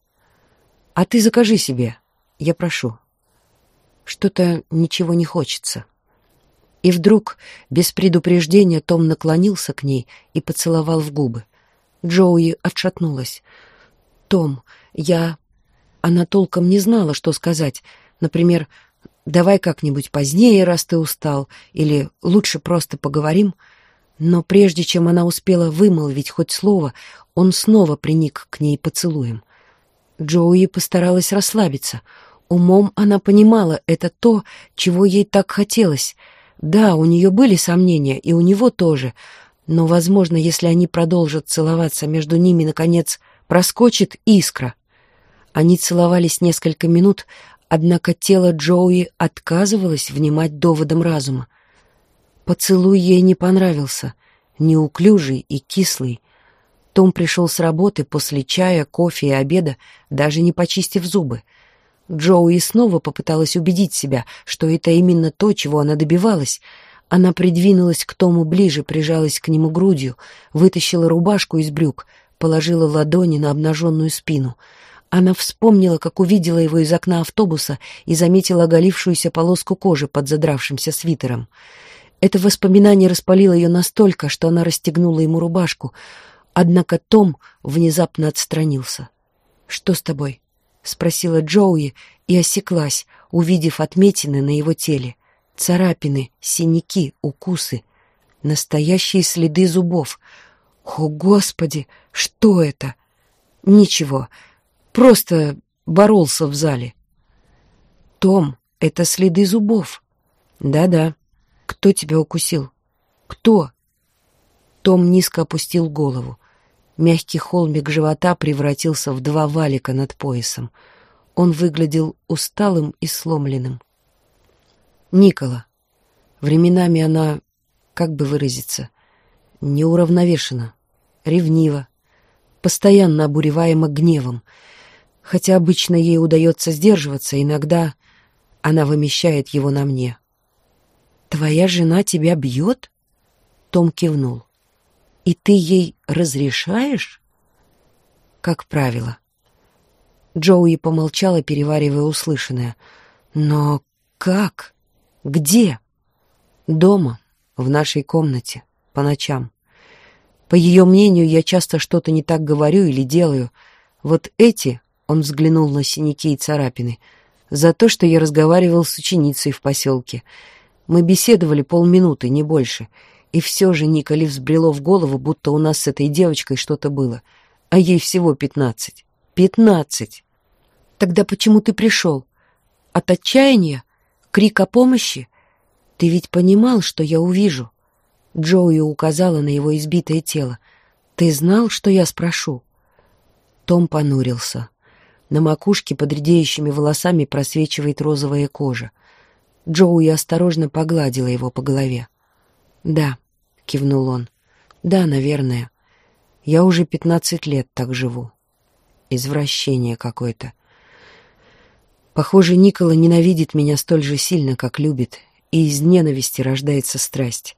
«А ты закажи себе. Я прошу». Что-то ничего не хочется. И вдруг, без предупреждения, Том наклонился к ней и поцеловал в губы. Джоуи отшатнулась. «Том, я...» Она толком не знала, что сказать. Например, «давай как-нибудь позднее, раз ты устал», или «лучше просто поговорим». Но прежде чем она успела вымолвить хоть слово, он снова приник к ней поцелуем. Джоуи постаралась расслабиться — Умом она понимала, это то, чего ей так хотелось. Да, у нее были сомнения, и у него тоже. Но, возможно, если они продолжат целоваться, между ними, наконец, проскочит искра. Они целовались несколько минут, однако тело Джоуи отказывалось внимать доводам разума. Поцелуй ей не понравился, неуклюжий и кислый. Том пришел с работы после чая, кофе и обеда, даже не почистив зубы — Джоуи снова попыталась убедить себя, что это именно то, чего она добивалась. Она придвинулась к Тому ближе, прижалась к нему грудью, вытащила рубашку из брюк, положила ладони на обнаженную спину. Она вспомнила, как увидела его из окна автобуса и заметила оголившуюся полоску кожи под задравшимся свитером. Это воспоминание распалило ее настолько, что она расстегнула ему рубашку. Однако Том внезапно отстранился. «Что с тобой?» — спросила Джоуи и осеклась, увидев отметины на его теле. Царапины, синяки, укусы. Настоящие следы зубов. О, Господи, что это? Ничего, просто боролся в зале. Том, это следы зубов. Да-да. Кто тебя укусил? Кто? Том низко опустил голову. Мягкий холмик живота превратился в два валика над поясом. Он выглядел усталым и сломленным. Никола. Временами она, как бы выразиться, неуравновешена, ревнива, постоянно обуреваема гневом. Хотя обычно ей удается сдерживаться, иногда она вымещает его на мне. «Твоя жена тебя бьет?» Том кивнул. И ты ей разрешаешь? Как правило. Джоуи помолчала, переваривая услышанное. Но как? Где? Дома, в нашей комнате, по ночам. По ее мнению, я часто что-то не так говорю или делаю. Вот эти, он взглянул на синяки и царапины, за то, что я разговаривал с ученицей в поселке. Мы беседовали полминуты, не больше — и все же Николи взбрело в голову, будто у нас с этой девочкой что-то было. А ей всего пятнадцать. Пятнадцать! Тогда почему ты пришел? От отчаяния? Крик о помощи? Ты ведь понимал, что я увижу? Джоуи указала на его избитое тело. Ты знал, что я спрошу? Том понурился. На макушке под редеющими волосами просвечивает розовая кожа. Джоуи осторожно погладила его по голове. «Да», — кивнул он. «Да, наверное. Я уже пятнадцать лет так живу. Извращение какое-то. Похоже, Никола ненавидит меня столь же сильно, как любит, и из ненависти рождается страсть.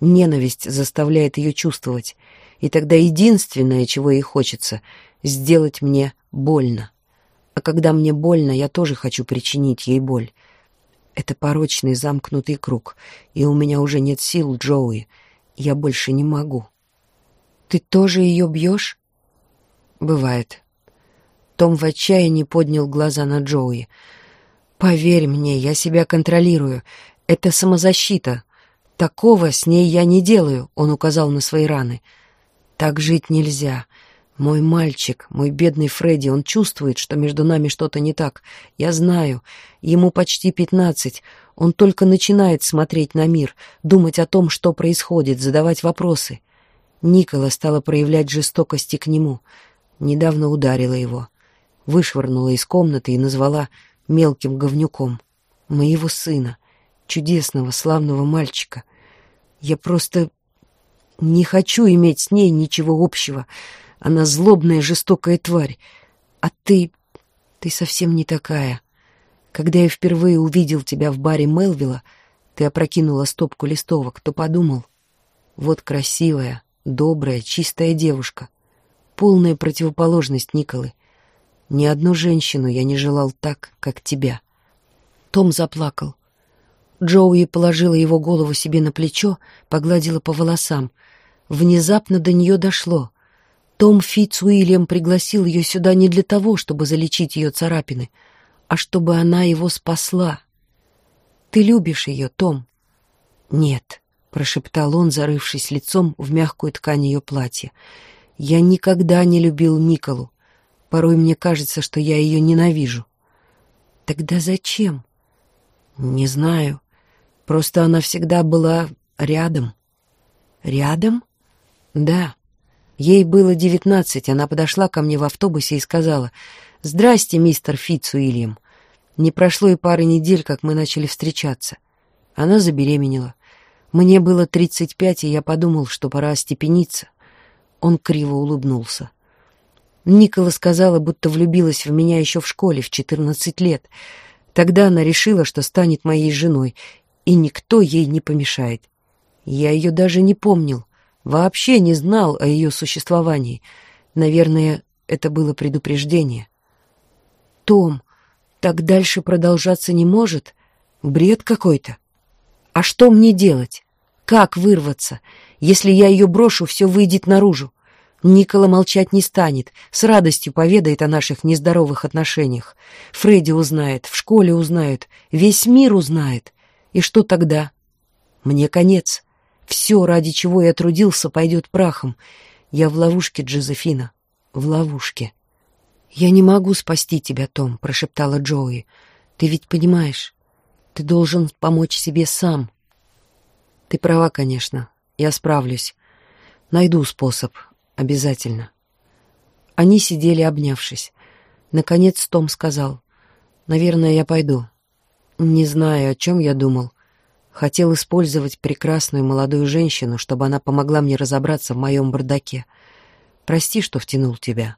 Ненависть заставляет ее чувствовать. И тогда единственное, чего ей хочется — сделать мне больно. А когда мне больно, я тоже хочу причинить ей боль. Это порочный замкнутый круг, и у меня уже нет сил, Джоуи. Я больше не могу. Ты тоже ее бьешь? Бывает. Том в отчаянии поднял глаза на Джоуи. Поверь мне, я себя контролирую. Это самозащита. Такого с ней я не делаю, он указал на свои раны. Так жить нельзя. Мой мальчик, мой бедный Фредди, он чувствует, что между нами что-то не так. Я знаю. Ему почти пятнадцать. Он только начинает смотреть на мир, думать о том, что происходит, задавать вопросы. Никола стала проявлять жестокости к нему. Недавно ударила его. Вышвырнула из комнаты и назвала мелким говнюком. Моего сына, чудесного, славного мальчика. Я просто не хочу иметь с ней ничего общего. Она злобная, жестокая тварь. А ты... ты совсем не такая. Когда я впервые увидел тебя в баре Мелвилла, ты опрокинула стопку листовок, то подумал. Вот красивая, добрая, чистая девушка. Полная противоположность Николы. Ни одну женщину я не желал так, как тебя. Том заплакал. Джоуи положила его голову себе на плечо, погладила по волосам. Внезапно до нее дошло. Том Фитц Уильям пригласил ее сюда не для того, чтобы залечить ее царапины, а чтобы она его спасла. Ты любишь ее, Том? Нет, прошептал он, зарывшись лицом в мягкую ткань ее платья. Я никогда не любил Николу. Порой мне кажется, что я ее ненавижу. Тогда зачем? Не знаю. Просто она всегда была рядом. Рядом? Да. Ей было девятнадцать, она подошла ко мне в автобусе и сказала, «Здрасте, мистер Фитц Уильям». Не прошло и пары недель, как мы начали встречаться. Она забеременела. Мне было тридцать пять, и я подумал, что пора остепениться. Он криво улыбнулся. Никола сказала, будто влюбилась в меня еще в школе в четырнадцать лет. Тогда она решила, что станет моей женой, и никто ей не помешает. Я ее даже не помнил. Вообще не знал о ее существовании. Наверное, это было предупреждение. «Том, так дальше продолжаться не может? Бред какой-то. А что мне делать? Как вырваться? Если я ее брошу, все выйдет наружу. Никола молчать не станет, с радостью поведает о наших нездоровых отношениях. Фредди узнает, в школе узнают, весь мир узнает. И что тогда? Мне конец. Все, ради чего я трудился, пойдет прахом. Я в ловушке, Джозефина. В ловушке. «Я не могу спасти тебя, Том», — прошептала Джоуи. «Ты ведь понимаешь, ты должен помочь себе сам». «Ты права, конечно. Я справлюсь. Найду способ. Обязательно». Они сидели, обнявшись. Наконец Том сказал. «Наверное, я пойду. Не знаю, о чем я думал. Хотел использовать прекрасную молодую женщину, чтобы она помогла мне разобраться в моем бардаке. Прости, что втянул тебя.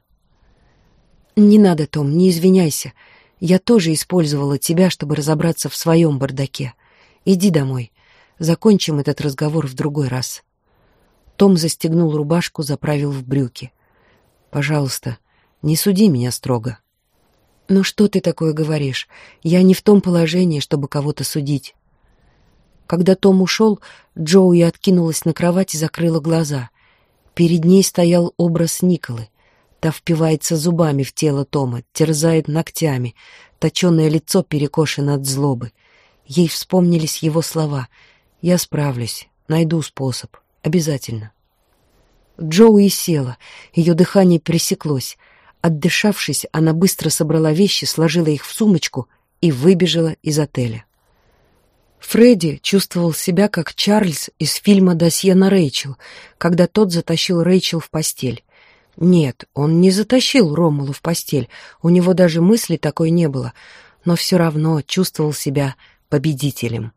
Не надо, Том, не извиняйся. Я тоже использовала тебя, чтобы разобраться в своем бардаке. Иди домой. Закончим этот разговор в другой раз. Том застегнул рубашку, заправил в брюки. Пожалуйста, не суди меня строго. «Ну что ты такое говоришь? Я не в том положении, чтобы кого-то судить. Когда Том ушел, Джоуи откинулась на кровать и закрыла глаза. Перед ней стоял образ Николы. Та впивается зубами в тело Тома, терзает ногтями, точеное лицо перекошено от злобы. Ей вспомнились его слова «Я справлюсь, найду способ, обязательно». Джоуи села, ее дыхание пресеклось. Отдышавшись, она быстро собрала вещи, сложила их в сумочку и выбежала из отеля. Фредди чувствовал себя как Чарльз из фильма «Досье на Рэйчел», когда тот затащил Рэйчел в постель. Нет, он не затащил Ромулу в постель, у него даже мысли такой не было, но все равно чувствовал себя победителем.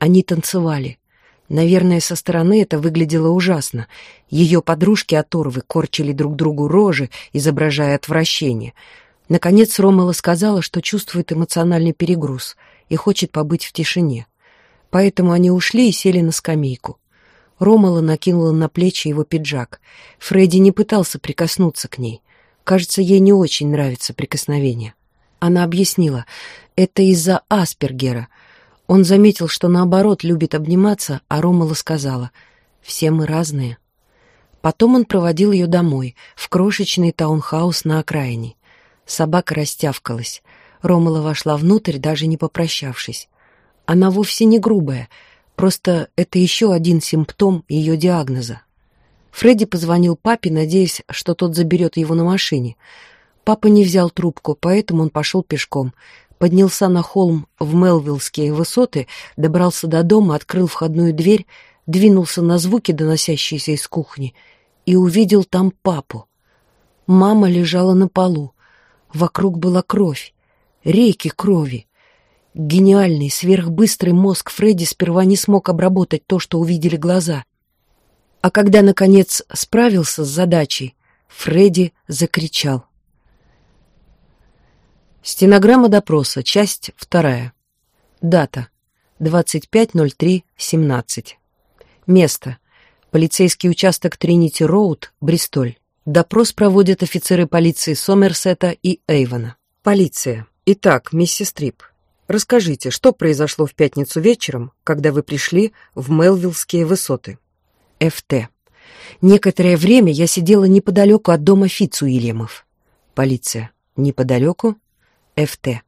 Они танцевали. Наверное, со стороны это выглядело ужасно. Ее подружки оторвы корчили друг другу рожи, изображая отвращение. Наконец Ромала сказала, что чувствует эмоциональный перегруз и хочет побыть в тишине. Поэтому они ушли и сели на скамейку. Ромала накинула на плечи его пиджак. Фредди не пытался прикоснуться к ней. Кажется, ей не очень нравится прикосновение. Она объяснила, это из-за Аспергера. Он заметил, что наоборот любит обниматься, а Ромала сказала, все мы разные. Потом он проводил ее домой, в крошечный таунхаус на окраине. Собака растявкалась. Ромала вошла внутрь, даже не попрощавшись. Она вовсе не грубая, просто это еще один симптом ее диагноза. Фредди позвонил папе, надеясь, что тот заберет его на машине. Папа не взял трубку, поэтому он пошел пешком. Поднялся на холм в Мелвиллские высоты, добрался до дома, открыл входную дверь, двинулся на звуки, доносящиеся из кухни, и увидел там папу. Мама лежала на полу. Вокруг была кровь, реки крови. Гениальный, сверхбыстрый мозг Фредди сперва не смог обработать то, что увидели глаза. А когда, наконец, справился с задачей, Фредди закричал. Стенограмма допроса, часть вторая. Дата. 25.03.17. Место. Полицейский участок Тринити Роуд, Бристоль. Допрос проводят офицеры полиции Сомерсета и Эйвона. Полиция. Итак, миссис Трип, расскажите, что произошло в пятницу вечером, когда вы пришли в Мелвиллские высоты? ФТ. Некоторое время я сидела неподалеку от дома Фицуильямов. Полиция. Неподалеку? ФТ.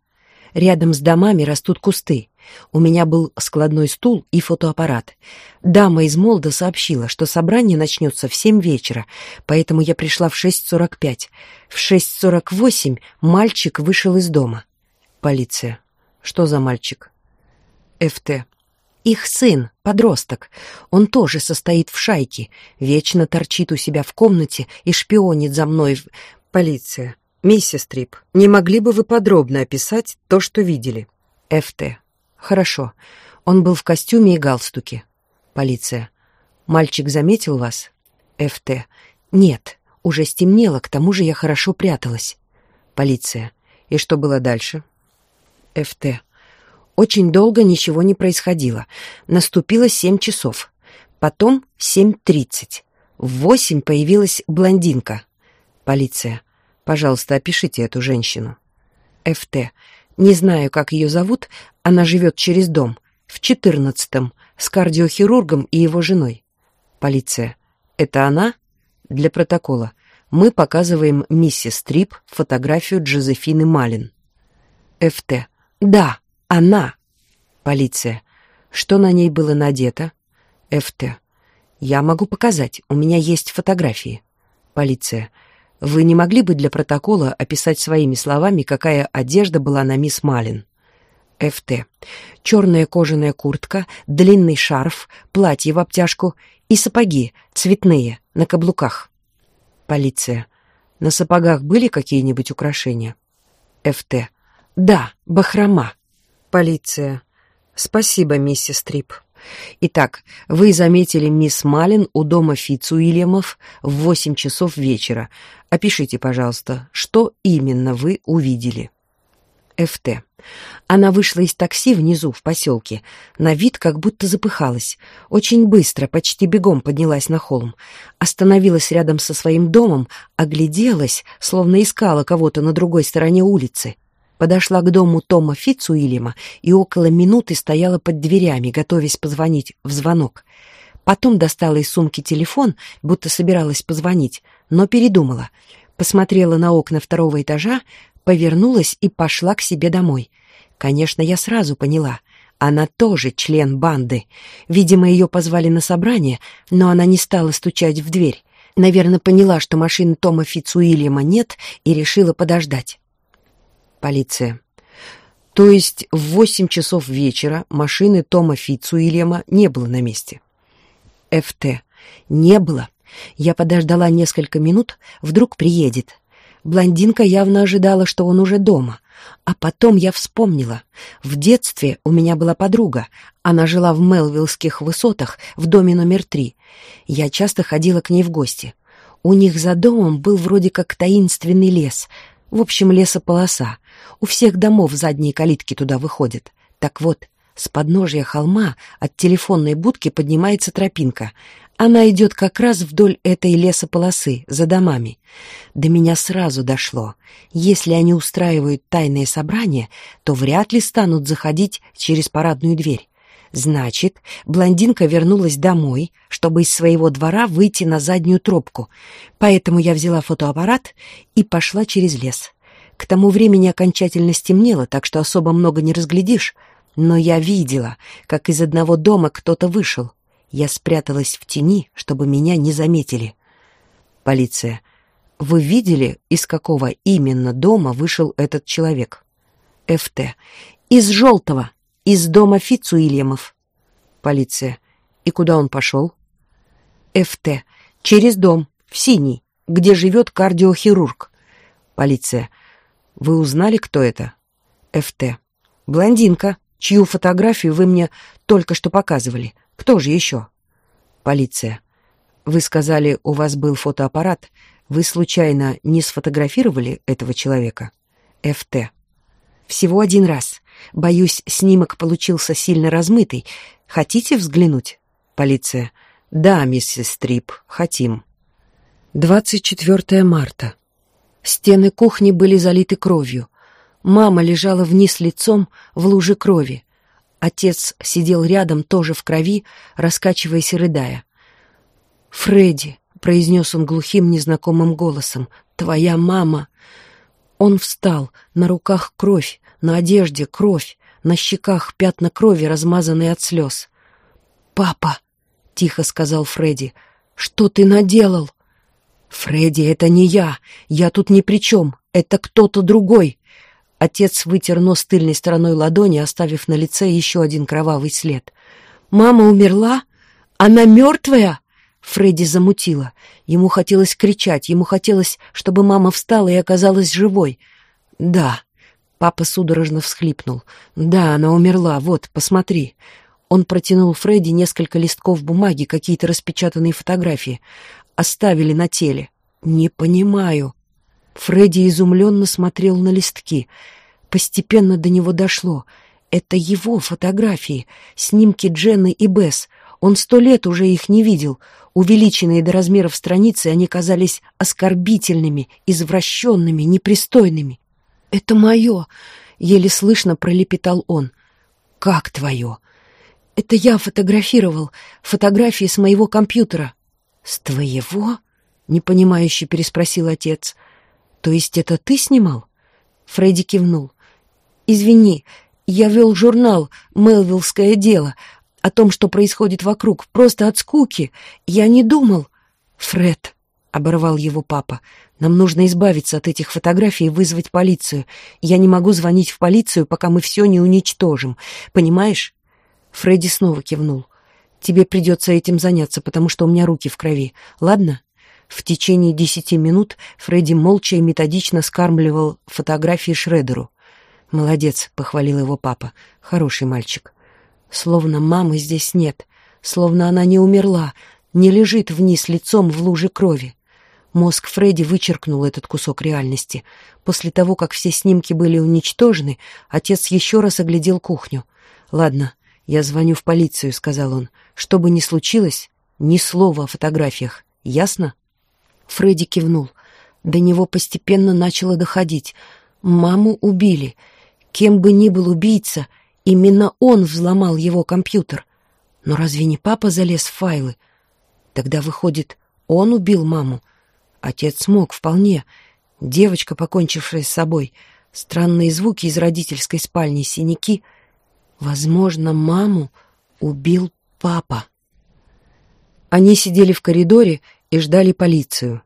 Рядом с домами растут кусты. У меня был складной стул и фотоаппарат. Дама из Молда сообщила, что собрание начнется в семь вечера, поэтому я пришла в 6.45. В 6.48 мальчик вышел из дома. Полиция. Что за мальчик? ФТ. Их сын, подросток. Он тоже состоит в шайке, вечно торчит у себя в комнате и шпионит за мной. В... Полиция. Миссис Трип, не могли бы вы подробно описать то, что видели? ФТ. Хорошо. Он был в костюме и галстуке. Полиция. Мальчик заметил вас? ФТ. Нет. Уже стемнело, к тому же я хорошо пряталась. Полиция. И что было дальше? ФТ. Очень долго ничего не происходило. Наступило семь часов. Потом семь тридцать. В восемь появилась блондинка. Полиция. Пожалуйста, опишите эту женщину. ФТ. Не знаю, как ее зовут. Она живет через дом. В четырнадцатом. С кардиохирургом и его женой. Полиция. Это она? Для протокола. Мы показываем миссис Трип фотографию Джозефины Малин. ФТ. Да, она. Полиция. Что на ней было надето? ФТ. Я могу показать, у меня есть фотографии. Полиция. Вы не могли бы для протокола описать своими словами, какая одежда была на мисс Малин? ФТ. Черная кожаная куртка, длинный шарф, платье в обтяжку и сапоги, цветные, на каблуках. Полиция. На сапогах были какие-нибудь украшения? ФТ. Да, бахрома. Полиция. Спасибо, миссис Трип. Итак, вы заметили мисс Малин у дома Фицуильямов в восемь часов вечера. Опишите, пожалуйста, что именно вы увидели. ФТ. Она вышла из такси внизу, в поселке. На вид как будто запыхалась. Очень быстро, почти бегом поднялась на холм. Остановилась рядом со своим домом, огляделась, словно искала кого-то на другой стороне улицы. Подошла к дому Тома Фицуильяма и около минуты стояла под дверями, готовясь позвонить в звонок. Потом достала из сумки телефон, будто собиралась позвонить, но передумала. Посмотрела на окна второго этажа, повернулась и пошла к себе домой. Конечно, я сразу поняла. Она тоже член банды. Видимо, ее позвали на собрание, но она не стала стучать в дверь. Наверное, поняла, что машины Тома Фицуильяма нет, и решила подождать. Полиция. То есть в восемь часов вечера машины Тома Фицуильяма не было на месте. ФТ. Не было. Я подождала несколько минут, вдруг приедет. Блондинка явно ожидала, что он уже дома. А потом я вспомнила. В детстве у меня была подруга. Она жила в Мелвиллских высотах, в доме номер три. Я часто ходила к ней в гости. У них за домом был вроде как таинственный лес. В общем, лесополоса. У всех домов задние калитки туда выходят. Так вот, С подножия холма от телефонной будки поднимается тропинка. Она идет как раз вдоль этой лесополосы, за домами. До меня сразу дошло. Если они устраивают тайные собрания, то вряд ли станут заходить через парадную дверь. Значит, блондинка вернулась домой, чтобы из своего двора выйти на заднюю тропку. Поэтому я взяла фотоаппарат и пошла через лес. К тому времени окончательно стемнело, так что особо много не разглядишь, но я видела, как из одного дома кто-то вышел. Я спряталась в тени, чтобы меня не заметили. Полиция. Вы видели, из какого именно дома вышел этот человек? ФТ. Из желтого. Из дома Фицуильямов. Полиция. И куда он пошел? ФТ. Через дом, в синий, где живет кардиохирург. Полиция. Вы узнали, кто это? ФТ. Блондинка чью фотографию вы мне только что показывали. Кто же еще? Полиция. Вы сказали, у вас был фотоаппарат. Вы случайно не сфотографировали этого человека? ФТ. Всего один раз. Боюсь, снимок получился сильно размытый. Хотите взглянуть? Полиция. Да, миссис Стрип, хотим. 24 марта. Стены кухни были залиты кровью. Мама лежала вниз лицом в луже крови. Отец сидел рядом, тоже в крови, раскачиваясь и рыдая. «Фредди», — произнес он глухим незнакомым голосом, — «твоя мама». Он встал, на руках кровь, на одежде кровь, на щеках пятна крови, размазанные от слез. «Папа», — тихо сказал Фредди, — «что ты наделал?» «Фредди, это не я, я тут ни при чем, это кто-то другой», Отец вытер нос тыльной стороной ладони, оставив на лице еще один кровавый след. «Мама умерла? Она мертвая?» Фредди замутила. Ему хотелось кричать, ему хотелось, чтобы мама встала и оказалась живой. «Да». Папа судорожно всхлипнул. «Да, она умерла. Вот, посмотри». Он протянул Фредди несколько листков бумаги, какие-то распечатанные фотографии. Оставили на теле. «Не понимаю». Фредди изумленно смотрел на листки. Постепенно до него дошло. Это его фотографии, снимки Дженны и Бесс. Он сто лет уже их не видел. Увеличенные до размеров страницы, они казались оскорбительными, извращенными, непристойными. «Это мое!» — еле слышно пролепетал он. «Как твое?» «Это я фотографировал. Фотографии с моего компьютера». «С твоего?» — непонимающе переспросил отец. «То есть это ты снимал?» Фредди кивнул. «Извини, я вел журнал «Мелвиллское дело» о том, что происходит вокруг, просто от скуки. Я не думал...» «Фред», — оборвал его папа, — «нам нужно избавиться от этих фотографий и вызвать полицию. Я не могу звонить в полицию, пока мы все не уничтожим. Понимаешь?» Фредди снова кивнул. «Тебе придется этим заняться, потому что у меня руки в крови. Ладно?» В течение десяти минут Фредди молча и методично скармливал фотографии Шредеру. «Молодец», — похвалил его папа. «Хороший мальчик». Словно мамы здесь нет, словно она не умерла, не лежит вниз лицом в луже крови. Мозг Фредди вычеркнул этот кусок реальности. После того, как все снимки были уничтожены, отец еще раз оглядел кухню. «Ладно, я звоню в полицию», — сказал он. «Что бы ни случилось, ни слова о фотографиях. Ясно?» Фредди кивнул. До него постепенно начало доходить. Маму убили. Кем бы ни был убийца, именно он взломал его компьютер. Но разве не папа залез в файлы? Тогда, выходит, он убил маму. Отец смог вполне. Девочка, покончившая с собой. Странные звуки из родительской спальни, синяки. Возможно, маму убил папа. Они сидели в коридоре и ждали полицию.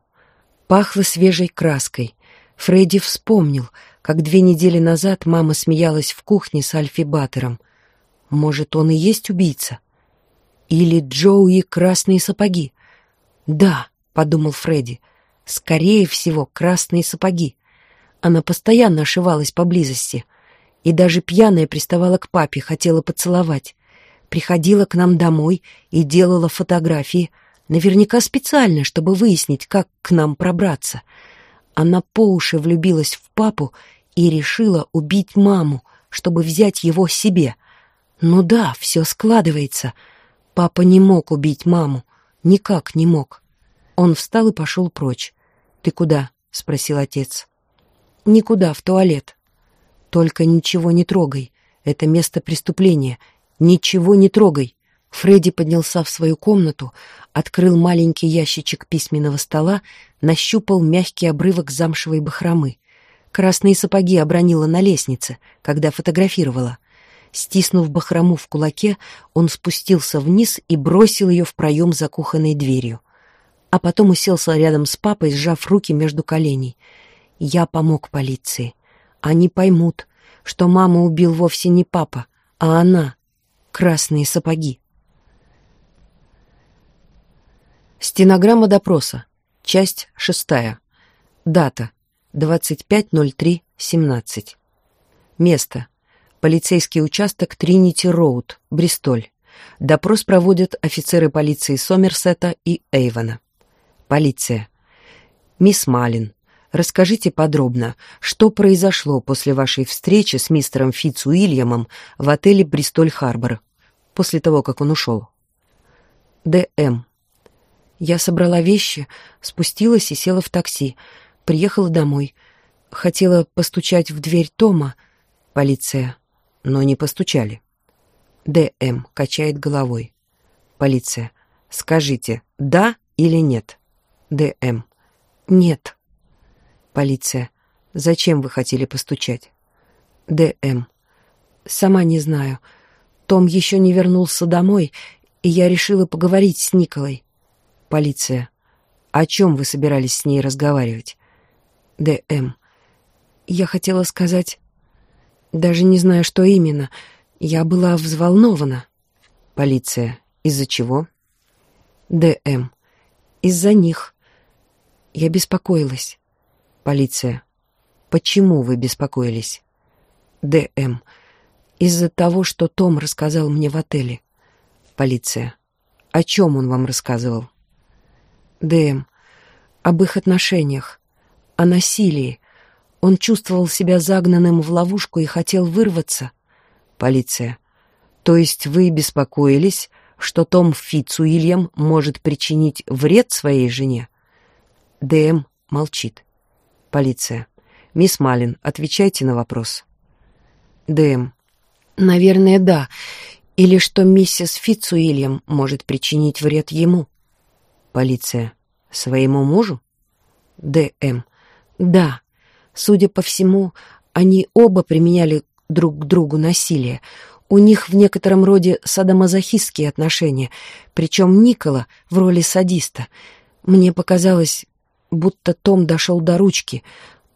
Пахло свежей краской. Фредди вспомнил, как две недели назад мама смеялась в кухне с Альфи Баттером. Может, он и есть убийца? Или Джоуи красные сапоги? Да, подумал Фредди, скорее всего, красные сапоги. Она постоянно ошивалась поблизости. И даже пьяная приставала к папе, хотела поцеловать. Приходила к нам домой и делала фотографии — Наверняка специально, чтобы выяснить, как к нам пробраться. Она по уши влюбилась в папу и решила убить маму, чтобы взять его себе. Ну да, все складывается. Папа не мог убить маму. Никак не мог. Он встал и пошел прочь. «Ты куда?» — спросил отец. «Никуда, в туалет». «Только ничего не трогай. Это место преступления. Ничего не трогай». Фредди поднялся в свою комнату, открыл маленький ящичек письменного стола, нащупал мягкий обрывок замшевой бахромы. Красные сапоги обронила на лестнице, когда фотографировала. Стиснув бахрому в кулаке, он спустился вниз и бросил ее в проем за кухонной дверью. А потом уселся рядом с папой, сжав руки между коленей. Я помог полиции. Они поймут, что мама убил вовсе не папа, а она. Красные сапоги. Стенограмма допроса. Часть шестая. Дата. 25.03.17. Место. Полицейский участок Тринити-Роуд, Бристоль. Допрос проводят офицеры полиции Сомерсета и Эйвона. Полиция. Мисс Малин, расскажите подробно, что произошло после вашей встречи с мистером Фитц Уильямом в отеле Бристоль-Харбор, после того, как он ушел. Д.М. Я собрала вещи, спустилась и села в такси. Приехала домой. Хотела постучать в дверь Тома. Полиция. Но не постучали. Д.М. качает головой. Полиция. Скажите, да или нет? Д.М. Нет. Полиция. Зачем вы хотели постучать? Д.М. Сама не знаю. Том еще не вернулся домой, и я решила поговорить с Николой. Полиция. О чем вы собирались с ней разговаривать? Д.М. Я хотела сказать... Даже не знаю, что именно. Я была взволнована. Полиция. Из-за чего? Д.М. Из-за них. Я беспокоилась. Полиция. Почему вы беспокоились? Д.М. Из-за того, что Том рассказал мне в отеле. Полиция. О чем он вам рассказывал? Дэм, об их отношениях, о насилии. Он чувствовал себя загнанным в ловушку и хотел вырваться. Полиция. То есть вы беспокоились, что Том Фитцуильям может причинить вред своей жене? ДМ молчит. Полиция. Мисс Малин, отвечайте на вопрос. ДМ. Наверное, да. Или что миссис Фитцуильям может причинить вред ему. Полиция. Своему мужу? Д.М. Да. Судя по всему, они оба применяли друг к другу насилие. У них в некотором роде садомазохистские отношения, причем Никола в роли садиста. Мне показалось, будто Том дошел до ручки.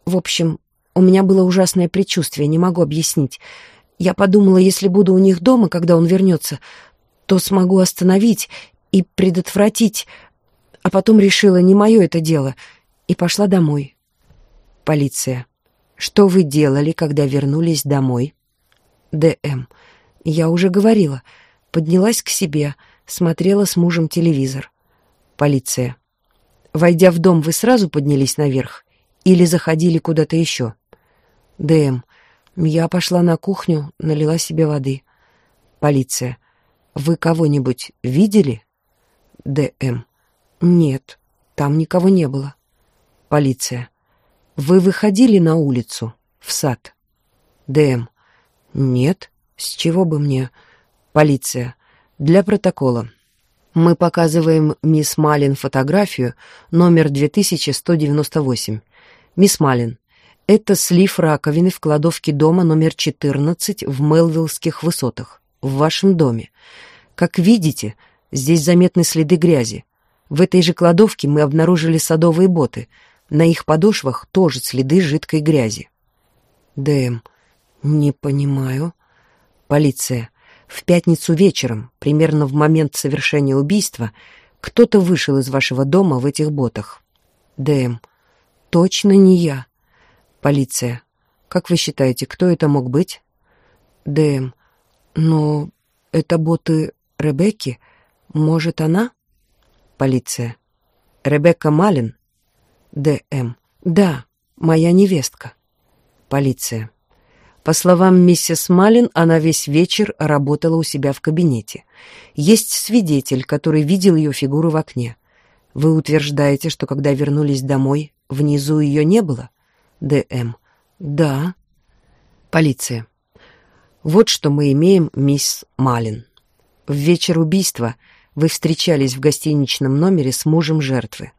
В общем, у меня было ужасное предчувствие, не могу объяснить. Я подумала, если буду у них дома, когда он вернется, то смогу остановить и предотвратить а потом решила, не мое это дело, и пошла домой. Полиция. Что вы делали, когда вернулись домой? ДМ. Я уже говорила. Поднялась к себе, смотрела с мужем телевизор. Полиция. Войдя в дом, вы сразу поднялись наверх? Или заходили куда-то еще? ДМ. Я пошла на кухню, налила себе воды. Полиция. Вы кого-нибудь видели? ДМ. Нет, там никого не было. Полиция. Вы выходили на улицу, в сад? ДМ. Нет, с чего бы мне? Полиция. Для протокола. Мы показываем мисс Малин фотографию, номер 2198. Мисс Малин, это слив раковины в кладовке дома номер 14 в Мелвиллских высотах, в вашем доме. Как видите, здесь заметны следы грязи. В этой же кладовке мы обнаружили садовые боты. На их подошвах тоже следы жидкой грязи. ДМ. Не понимаю. Полиция. В пятницу вечером, примерно в момент совершения убийства, кто-то вышел из вашего дома в этих ботах. ДМ. Точно не я. Полиция. Как вы считаете, кто это мог быть? ДМ. Но это боты Ребекки. Может, она? Полиция. Ребекка Малин? Д.М. Да, моя невестка. Полиция. По словам миссис Малин, она весь вечер работала у себя в кабинете. Есть свидетель, который видел ее фигуру в окне. Вы утверждаете, что когда вернулись домой, внизу ее не было? Д.М. Да. Полиция. Вот что мы имеем, мисс Малин. В вечер убийства вы встречались в гостиничном номере с мужем жертвы.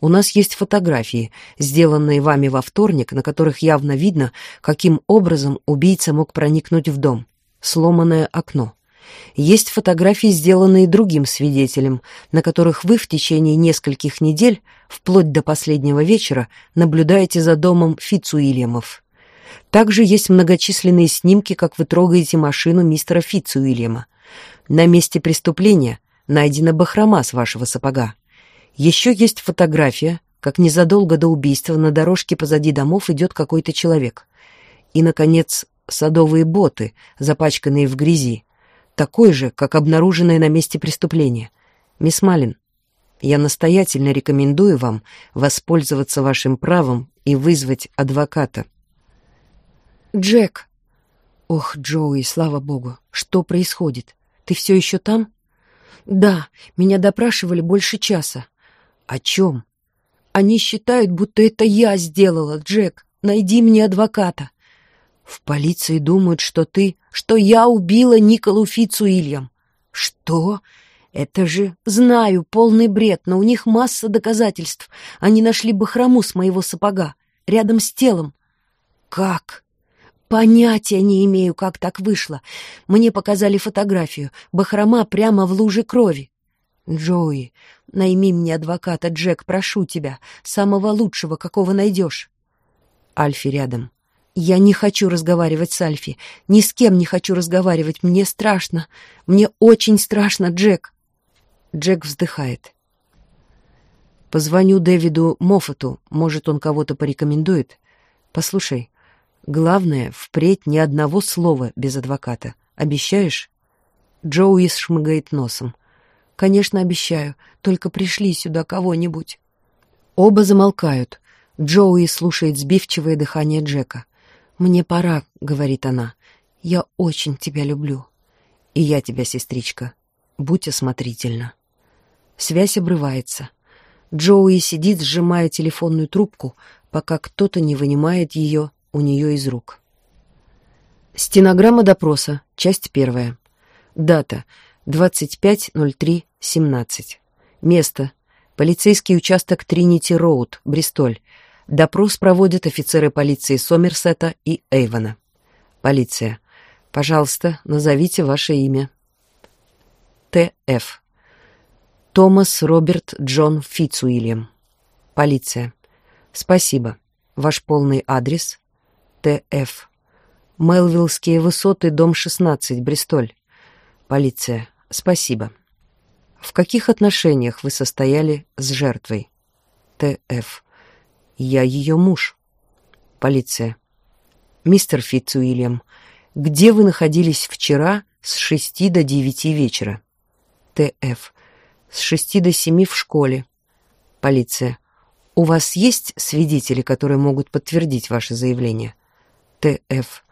У нас есть фотографии, сделанные вами во вторник, на которых явно видно, каким образом убийца мог проникнуть в дом. Сломанное окно. Есть фотографии, сделанные другим свидетелем, на которых вы в течение нескольких недель, вплоть до последнего вечера, наблюдаете за домом Фицуильямов. Также есть многочисленные снимки, как вы трогаете машину мистера Фицуильяма. На месте преступления найдена бахрома с вашего сапога. Еще есть фотография, как незадолго до убийства на дорожке позади домов идет какой-то человек. И, наконец, садовые боты, запачканные в грязи, такой же, как обнаруженные на месте преступления. Мисс Малин, я настоятельно рекомендую вам воспользоваться вашим правом и вызвать адвоката. Джек! Ох, Джоуи, слава богу, что происходит? Ты все еще там? Да, меня допрашивали больше часа. «О чем?» «Они считают, будто это я сделала, Джек. Найди мне адвоката». «В полиции думают, что ты... что я убила Николу Фицуильям». «Что?» «Это же, знаю, полный бред, но у них масса доказательств. Они нашли бахрому с моего сапога, рядом с телом». «Как?» «Понятия не имею, как так вышло. Мне показали фотографию. Бахрома прямо в луже крови». «Джоуи, найми мне адвоката, Джек, прошу тебя, самого лучшего, какого найдешь». Альфи рядом. «Я не хочу разговаривать с Альфи. Ни с кем не хочу разговаривать. Мне страшно. Мне очень страшно, Джек». Джек вздыхает. «Позвоню Дэвиду Моффату. Может, он кого-то порекомендует. Послушай, главное, впредь ни одного слова без адвоката. Обещаешь?» Джоуи шмыгает носом. «Конечно, обещаю. Только пришли сюда кого-нибудь». Оба замолкают. Джоуи слушает сбивчивое дыхание Джека. «Мне пора», — говорит она. «Я очень тебя люблю». «И я тебя, сестричка. Будь осмотрительна». Связь обрывается. Джоуи сидит, сжимая телефонную трубку, пока кто-то не вынимает ее у нее из рук. Стенограмма допроса. Часть первая. Дата. 25.03.17. Место. Полицейский участок Тринити-Роуд, Бристоль. Допрос проводят офицеры полиции Сомерсета и Эйвона. Полиция. Пожалуйста, назовите ваше имя. Т.Ф. Томас Роберт Джон Фитцуильям. Полиция. Спасибо. Ваш полный адрес. Т.Ф. Мелвиллские высоты, дом 16, Бристоль. Полиция. Спасибо. В каких отношениях вы состояли с жертвой? Т.Ф. Я ее муж. Полиция. Мистер Фитцуильям, где вы находились вчера с шести до девяти вечера? Т.Ф. С шести до семи в школе. Полиция. У вас есть свидетели, которые могут подтвердить ваше заявление? Т.Ф.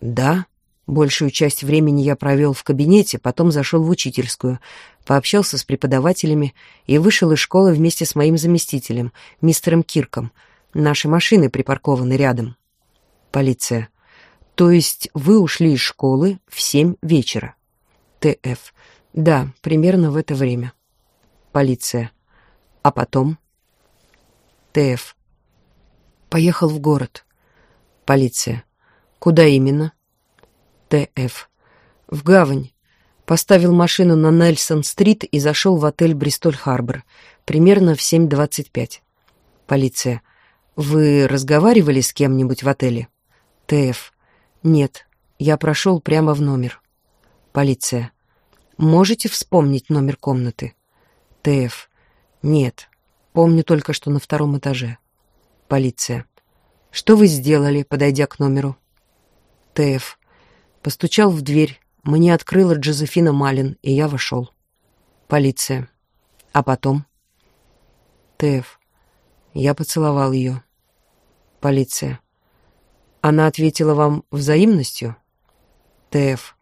Да. Большую часть времени я провел в кабинете, потом зашел в учительскую, пообщался с преподавателями и вышел из школы вместе с моим заместителем, мистером Кирком. Наши машины припаркованы рядом. Полиция. То есть вы ушли из школы в семь вечера? Т.Ф. Да, примерно в это время. Полиция. А потом? Т.Ф. Поехал в город. Полиция. Куда именно? Т.Ф. В гавань. Поставил машину на Нельсон-стрит и зашел в отель «Бристоль-Харбор». Примерно в 7.25. Полиция. Вы разговаривали с кем-нибудь в отеле? Т.Ф. Нет. Я прошел прямо в номер. Полиция. Можете вспомнить номер комнаты? Т.Ф. Нет. Помню только, что на втором этаже. Полиция. Что вы сделали, подойдя к номеру? Т.Ф. Постучал в дверь. Мне открыла Джозефина Малин, и я вошел. Полиция. А потом? ТФ. Я поцеловал ее. Полиция. Она ответила вам взаимностью? ТФ.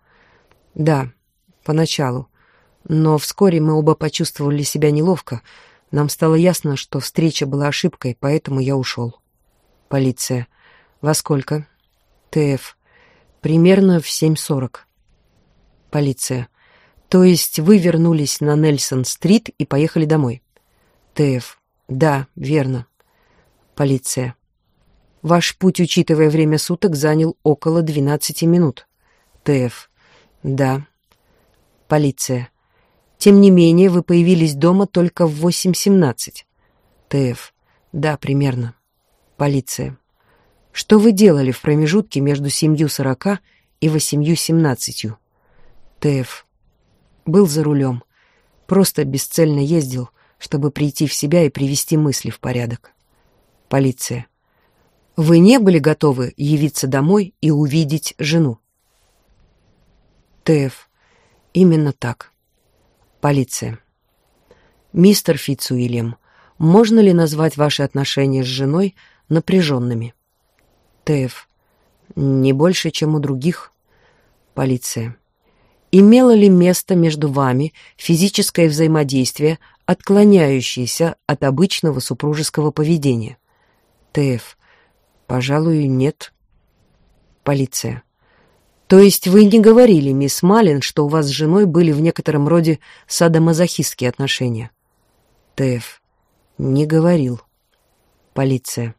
Да, поначалу. Но вскоре мы оба почувствовали себя неловко. Нам стало ясно, что встреча была ошибкой, поэтому я ушел. Полиция. Во сколько? ТФ. Примерно в 7.40. Полиция. То есть вы вернулись на Нельсон-стрит и поехали домой? ТФ. Да, верно. Полиция. Ваш путь, учитывая время суток, занял около 12 минут. ТФ. Да. Полиция. Тем не менее, вы появились дома только в 8.17. ТФ. Да, примерно. Полиция. Что вы делали в промежутке между 7.40 и 8.17? ТФ. Был за рулем. Просто бесцельно ездил, чтобы прийти в себя и привести мысли в порядок. Полиция. Вы не были готовы явиться домой и увидеть жену? ТФ. Именно так. Полиция. Мистер Фицуильям, можно ли назвать ваши отношения с женой напряженными? ТФ. Не больше, чем у других. Полиция. Имело ли место между вами физическое взаимодействие, отклоняющееся от обычного супружеского поведения? ТФ. Пожалуй, нет. Полиция. То есть вы не говорили, мисс Малин, что у вас с женой были в некотором роде садомазохистские отношения? ТФ. Не говорил. Полиция.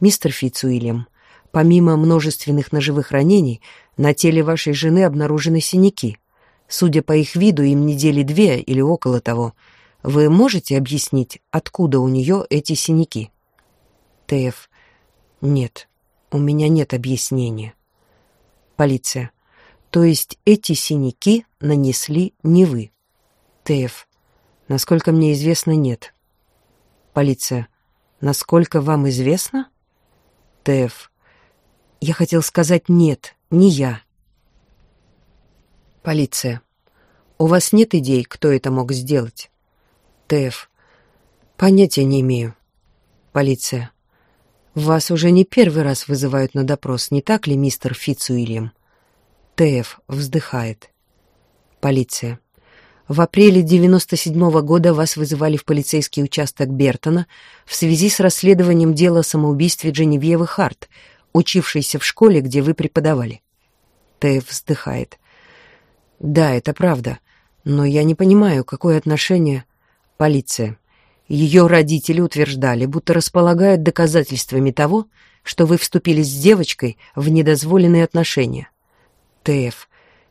Мистер Фицуильям, помимо множественных ножевых ранений, на теле вашей жены обнаружены синяки. Судя по их виду, им недели две или около того. Вы можете объяснить, откуда у нее эти синяки? ТФ. Нет, у меня нет объяснения. Полиция. То есть эти синяки нанесли не вы? ТФ. Насколько мне известно, нет. Полиция. Насколько вам известно? ТФ. Я хотел сказать нет, не я. Полиция. У вас нет идей, кто это мог сделать? ТФ. Понятия не имею. Полиция. Вас уже не первый раз вызывают на допрос, не так ли, мистер Фицуильям? ТФ вздыхает. Полиция. В апреле 97 -го года вас вызывали в полицейский участок Бертона в связи с расследованием дела о самоубийстве Дженевьевы Харт, учившейся в школе, где вы преподавали. ТФ вздыхает. Да, это правда, но я не понимаю, какое отношение... Полиция. Ее родители утверждали, будто располагают доказательствами того, что вы вступили с девочкой в недозволенные отношения. ТФ.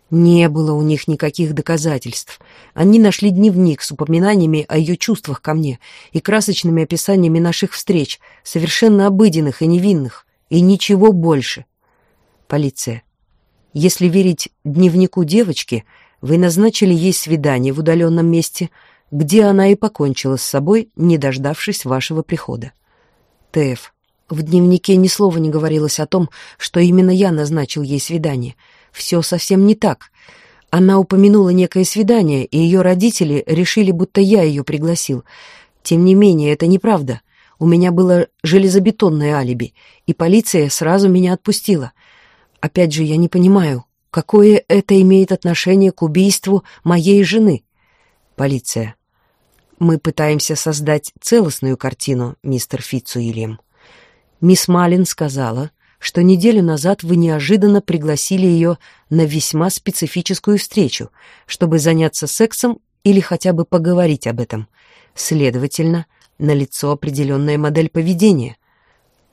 Не было у них никаких доказательств. Они нашли дневник с упоминаниями о ее чувствах ко мне и красочными описаниями наших встреч, совершенно обыденных и невинных, и ничего больше. Полиция. Если верить дневнику девочки, вы назначили ей свидание в удаленном месте — где она и покончила с собой, не дождавшись вашего прихода. ТФ. В дневнике ни слова не говорилось о том, что именно я назначил ей свидание. Все совсем не так. Она упомянула некое свидание, и ее родители решили, будто я ее пригласил. Тем не менее, это неправда. У меня было железобетонное алиби, и полиция сразу меня отпустила. Опять же, я не понимаю, какое это имеет отношение к убийству моей жены. Полиция. Мы пытаемся создать целостную картину, мистер Фитцуильям. Мисс Малин сказала, что неделю назад вы неожиданно пригласили ее на весьма специфическую встречу, чтобы заняться сексом или хотя бы поговорить об этом. Следовательно, налицо определенная модель поведения.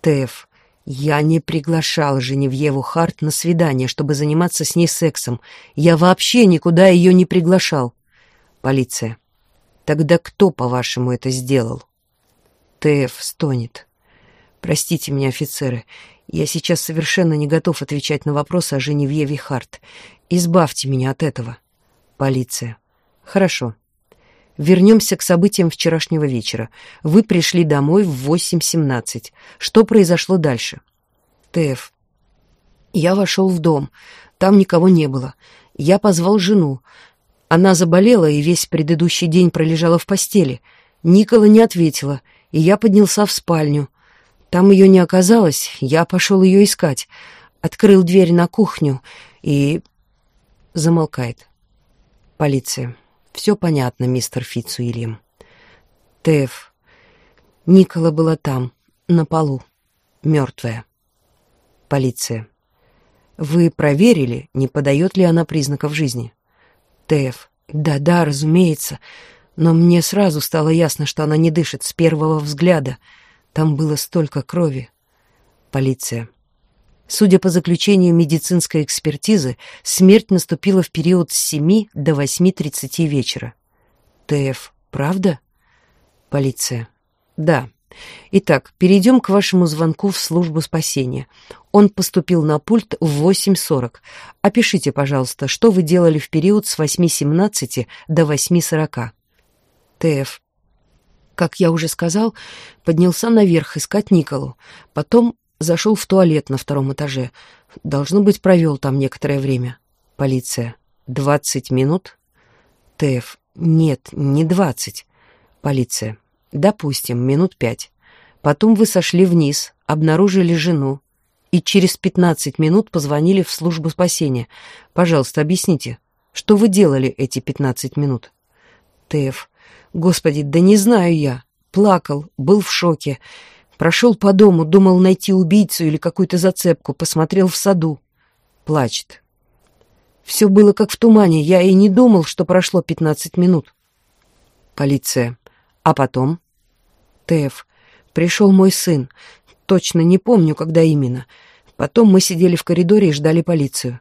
ТФ. Я не приглашал Женевьеву Харт на свидание, чтобы заниматься с ней сексом. Я вообще никуда ее не приглашал. Полиция. Тогда кто, по-вашему, это сделал? ТФ стонет. Простите меня, офицеры, я сейчас совершенно не готов отвечать на вопросы о Женевьеве Харт. Избавьте меня от этого. Полиция. Хорошо. Вернемся к событиям вчерашнего вечера. Вы пришли домой в 8.17. Что произошло дальше? ТФ. Я вошел в дом. Там никого не было. Я позвал жену. Она заболела и весь предыдущий день пролежала в постели. Никола не ответила, и я поднялся в спальню. Там ее не оказалось, я пошел ее искать. Открыл дверь на кухню и... Замолкает. Полиция. Все понятно, мистер Фицуильям. Тэф. Никола была там, на полу, мертвая. Полиция. Вы проверили, не подает ли она признаков жизни? Тэф. Да-да, разумеется. Но мне сразу стало ясно, что она не дышит с первого взгляда. Там было столько крови. Полиция. Судя по заключению медицинской экспертизы, смерть наступила в период с 7 до 8.30 вечера. ТФ, правда? Полиция. Да. Итак, перейдем к вашему звонку в службу спасения. Он поступил на пульт в 8.40. Опишите, пожалуйста, что вы делали в период с 8.17 до 8.40. ТФ. Как я уже сказал, поднялся наверх искать Николу. Потом зашел в туалет на втором этаже. Должно быть, провел там некоторое время. Полиция. Двадцать минут? ТФ. Нет, не двадцать. Полиция. Допустим, минут пять. Потом вы сошли вниз, обнаружили жену и через пятнадцать минут позвонили в службу спасения. Пожалуйста, объясните, что вы делали эти пятнадцать минут? ТФ. Господи, да не знаю я. Плакал, был в шоке. Прошел по дому, думал найти убийцу или какую-то зацепку, посмотрел в саду. Плачет. Все было как в тумане, я и не думал, что прошло пятнадцать минут. Полиция. А потом? ТФ. Пришел мой сын. Точно не помню, когда именно. Потом мы сидели в коридоре и ждали полицию.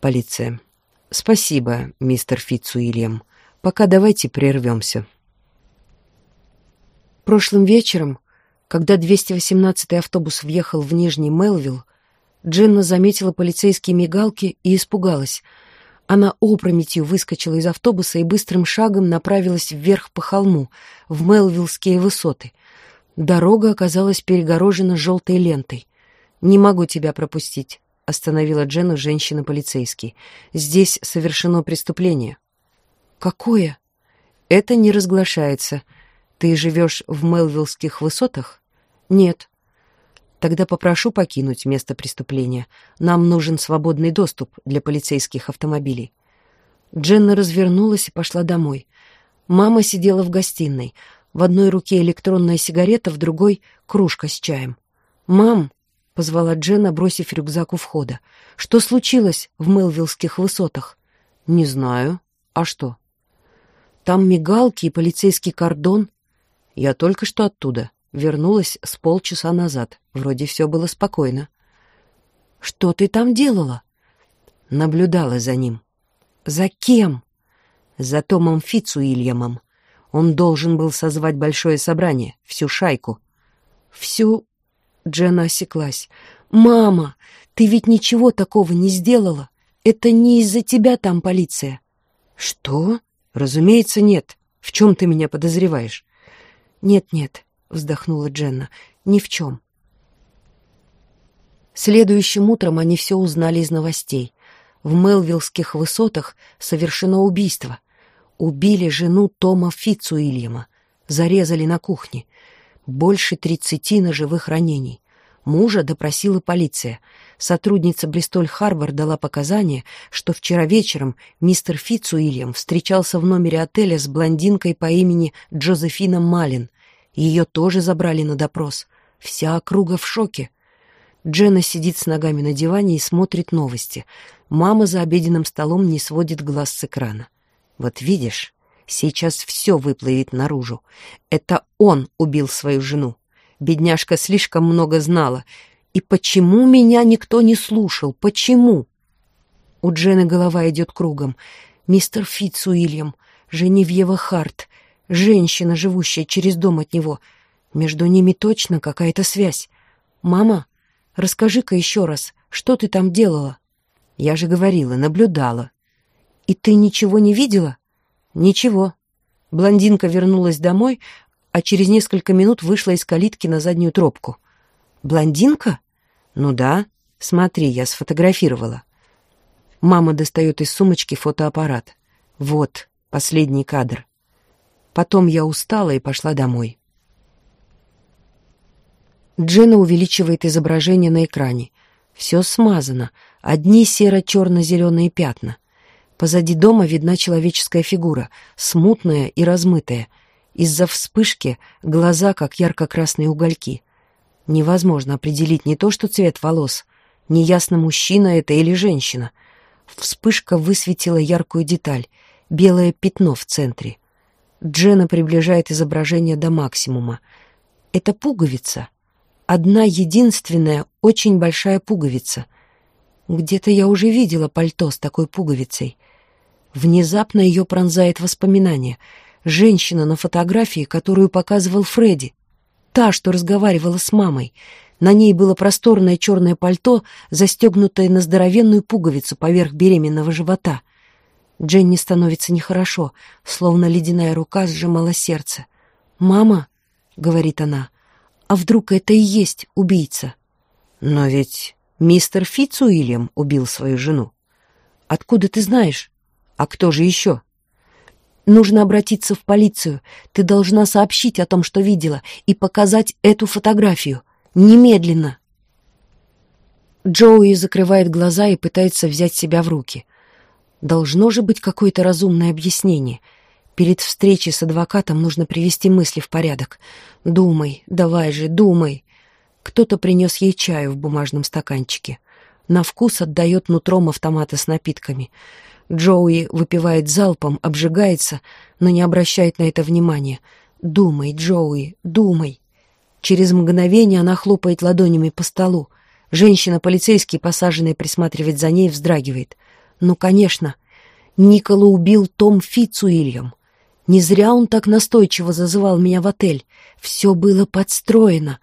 Полиция. Спасибо, мистер Фитцуильям. Пока давайте прервемся. Прошлым вечером, когда 218-й автобус въехал в Нижний Мелвилл, Дженна заметила полицейские мигалки и испугалась. Она опрометью выскочила из автобуса и быстрым шагом направилась вверх по холму, в Мелвиллские высоты. Дорога оказалась перегорожена желтой лентой. «Не могу тебя пропустить», — остановила Дженну женщина-полицейский. «Здесь совершено преступление». «Какое?» «Это не разглашается. Ты живешь в Мелвиллских высотах?» «Нет». «Тогда попрошу покинуть место преступления. Нам нужен свободный доступ для полицейских автомобилей». Дженна развернулась и пошла домой. Мама сидела в гостиной. В одной руке электронная сигарета, в другой — кружка с чаем. «Мам!» — позвала Дженна, бросив рюкзак у входа. «Что случилось в Мелвиллских высотах?» «Не знаю. А что?» Там мигалки и полицейский кордон. Я только что оттуда. Вернулась с полчаса назад. Вроде все было спокойно. Что ты там делала? Наблюдала за ним. За кем? За Томом Фицуильямом. Он должен был созвать большое собрание, всю шайку. Всю... Джена осеклась. «Мама, ты ведь ничего такого не сделала. Это не из-за тебя там полиция». «Что?» «Разумеется, нет. В чем ты меня подозреваешь?» «Нет-нет», — вздохнула Дженна, — «ни в чем». Следующим утром они все узнали из новостей. В Мелвиллских высотах совершено убийство. Убили жену Тома Фицуильяма. Зарезали на кухне. Больше тридцати ножевых ранений. Мужа допросила полиция. Сотрудница Бристоль-Харбор дала показания, что вчера вечером мистер Фицуильям встречался в номере отеля с блондинкой по имени Джозефина Малин. Ее тоже забрали на допрос. Вся округа в шоке. Дженна сидит с ногами на диване и смотрит новости. Мама за обеденным столом не сводит глаз с экрана. «Вот видишь, сейчас все выплывет наружу. Это он убил свою жену. Бедняжка слишком много знала. И почему меня никто не слушал? Почему? У Джены голова идет кругом. Мистер Фитц Уильям, Женевьева Харт, женщина, живущая через дом от него. Между ними точно какая-то связь. «Мама, расскажи-ка еще раз, что ты там делала?» «Я же говорила, наблюдала». «И ты ничего не видела?» «Ничего». Блондинка вернулась домой, а через несколько минут вышла из калитки на заднюю тропку. «Блондинка?» «Ну да. Смотри, я сфотографировала». Мама достает из сумочки фотоаппарат. Вот, последний кадр. Потом я устала и пошла домой. Джена увеличивает изображение на экране. Все смазано, одни серо-черно-зеленые пятна. Позади дома видна человеческая фигура, смутная и размытая. Из-за вспышки глаза, как ярко-красные угольки. Невозможно определить не то, что цвет волос, неясно, мужчина это или женщина. Вспышка высветила яркую деталь — белое пятно в центре. Джена приближает изображение до максимума. Это пуговица. Одна единственная, очень большая пуговица. Где-то я уже видела пальто с такой пуговицей. Внезапно ее пронзает воспоминание. Женщина на фотографии, которую показывал Фредди. Та, что разговаривала с мамой. На ней было просторное черное пальто, застегнутое на здоровенную пуговицу поверх беременного живота. Дженни становится нехорошо, словно ледяная рука сжимала сердце. «Мама», — говорит она, а вдруг это и есть убийца? Но ведь мистер Фицуильям убил свою жену. Откуда ты знаешь? А кто же еще? Нужно обратиться в полицию. Ты должна сообщить о том, что видела, и показать эту фотографию. Немедленно. Джоуи закрывает глаза и пытается взять себя в руки. Должно же быть какое-то разумное объяснение — Перед встречей с адвокатом нужно привести мысли в порядок. Думай, давай же, думай. Кто-то принес ей чаю в бумажном стаканчике. На вкус отдает нутром автомата с напитками. Джоуи выпивает залпом, обжигается, но не обращает на это внимания. «Думай, Джоуи, думай!» Через мгновение она хлопает ладонями по столу. Женщина-полицейский, посаженная присматривать за ней, вздрагивает. «Ну, конечно, Никола убил Том Фицуильям. Не зря он так настойчиво зазывал меня в отель. Все было подстроено.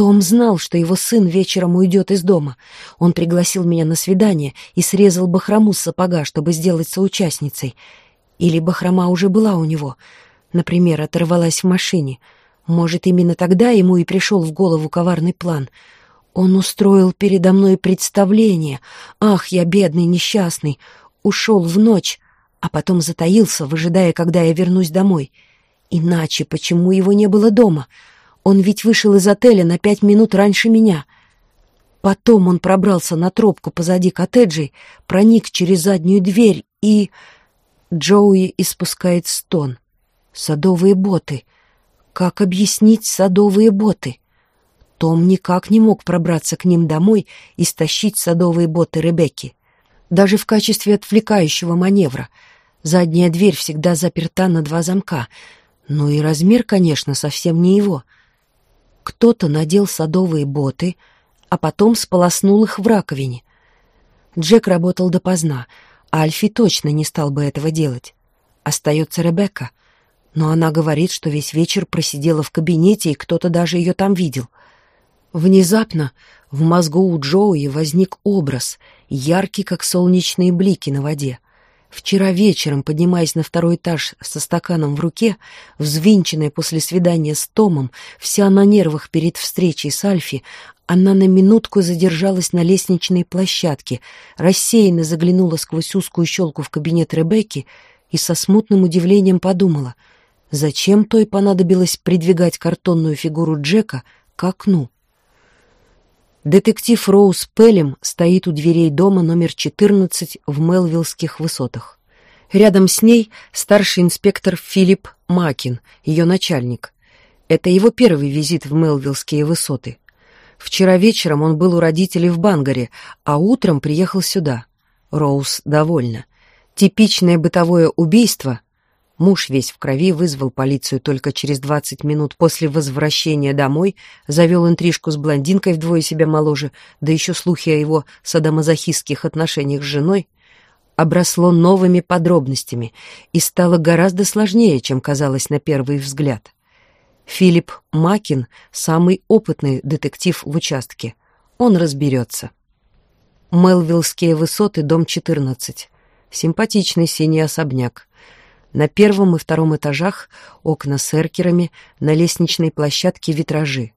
Том знал, что его сын вечером уйдет из дома. Он пригласил меня на свидание и срезал бахрому с сапога, чтобы сделать соучастницей. Или бахрома уже была у него. Например, оторвалась в машине. Может, именно тогда ему и пришел в голову коварный план. Он устроил передо мной представление. Ах, я бедный, несчастный. Ушел в ночь, а потом затаился, выжидая, когда я вернусь домой. Иначе почему его не было дома? Он ведь вышел из отеля на пять минут раньше меня. Потом он пробрался на тропку позади коттеджей, проник через заднюю дверь и... Джоуи испускает стон. Садовые боты. Как объяснить садовые боты? Том никак не мог пробраться к ним домой и стащить садовые боты Ребекки. Даже в качестве отвлекающего маневра — Задняя дверь всегда заперта на два замка. Ну и размер, конечно, совсем не его. Кто-то надел садовые боты, а потом сполоснул их в раковине. Джек работал допоздна, а Альфи точно не стал бы этого делать. Остается Ребекка, но она говорит, что весь вечер просидела в кабинете, и кто-то даже ее там видел. Внезапно в мозгу у Джоуи возник образ, яркий, как солнечные блики на воде — Вчера вечером, поднимаясь на второй этаж со стаканом в руке, взвинченная после свидания с Томом, вся на нервах перед встречей с Альфи, она на минутку задержалась на лестничной площадке, рассеянно заглянула сквозь узкую щелку в кабинет Ребекки и со смутным удивлением подумала, зачем той понадобилось придвигать картонную фигуру Джека к окну. Детектив Роуз Пелем стоит у дверей дома номер 14 в Мелвиллских высотах. Рядом с ней старший инспектор Филипп Макин, ее начальник. Это его первый визит в Мелвиллские высоты. Вчера вечером он был у родителей в Бангаре, а утром приехал сюда. Роуз довольна. Типичное бытовое убийство Муж весь в крови вызвал полицию только через 20 минут после возвращения домой, завел интрижку с блондинкой вдвое себя моложе, да еще слухи о его садомазохистских отношениях с женой, обросло новыми подробностями и стало гораздо сложнее, чем казалось на первый взгляд. Филипп Макин — самый опытный детектив в участке. Он разберется. Мелвиллские высоты, дом 14. Симпатичный синий особняк. На первом и втором этажах окна с эркерами, на лестничной площадке витражи.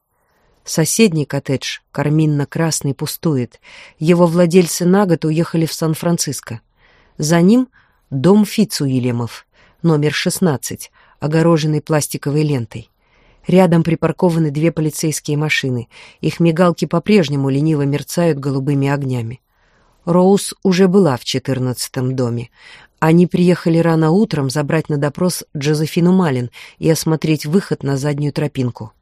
Соседний коттедж, карминно-красный, пустует. Его владельцы на год уехали в Сан-Франциско. За ним дом Фицуильямов, номер 16, огороженный пластиковой лентой. Рядом припаркованы две полицейские машины. Их мигалки по-прежнему лениво мерцают голубыми огнями. Роуз уже была в четырнадцатом доме. Они приехали рано утром забрать на допрос Джозефину Малин и осмотреть выход на заднюю тропинку.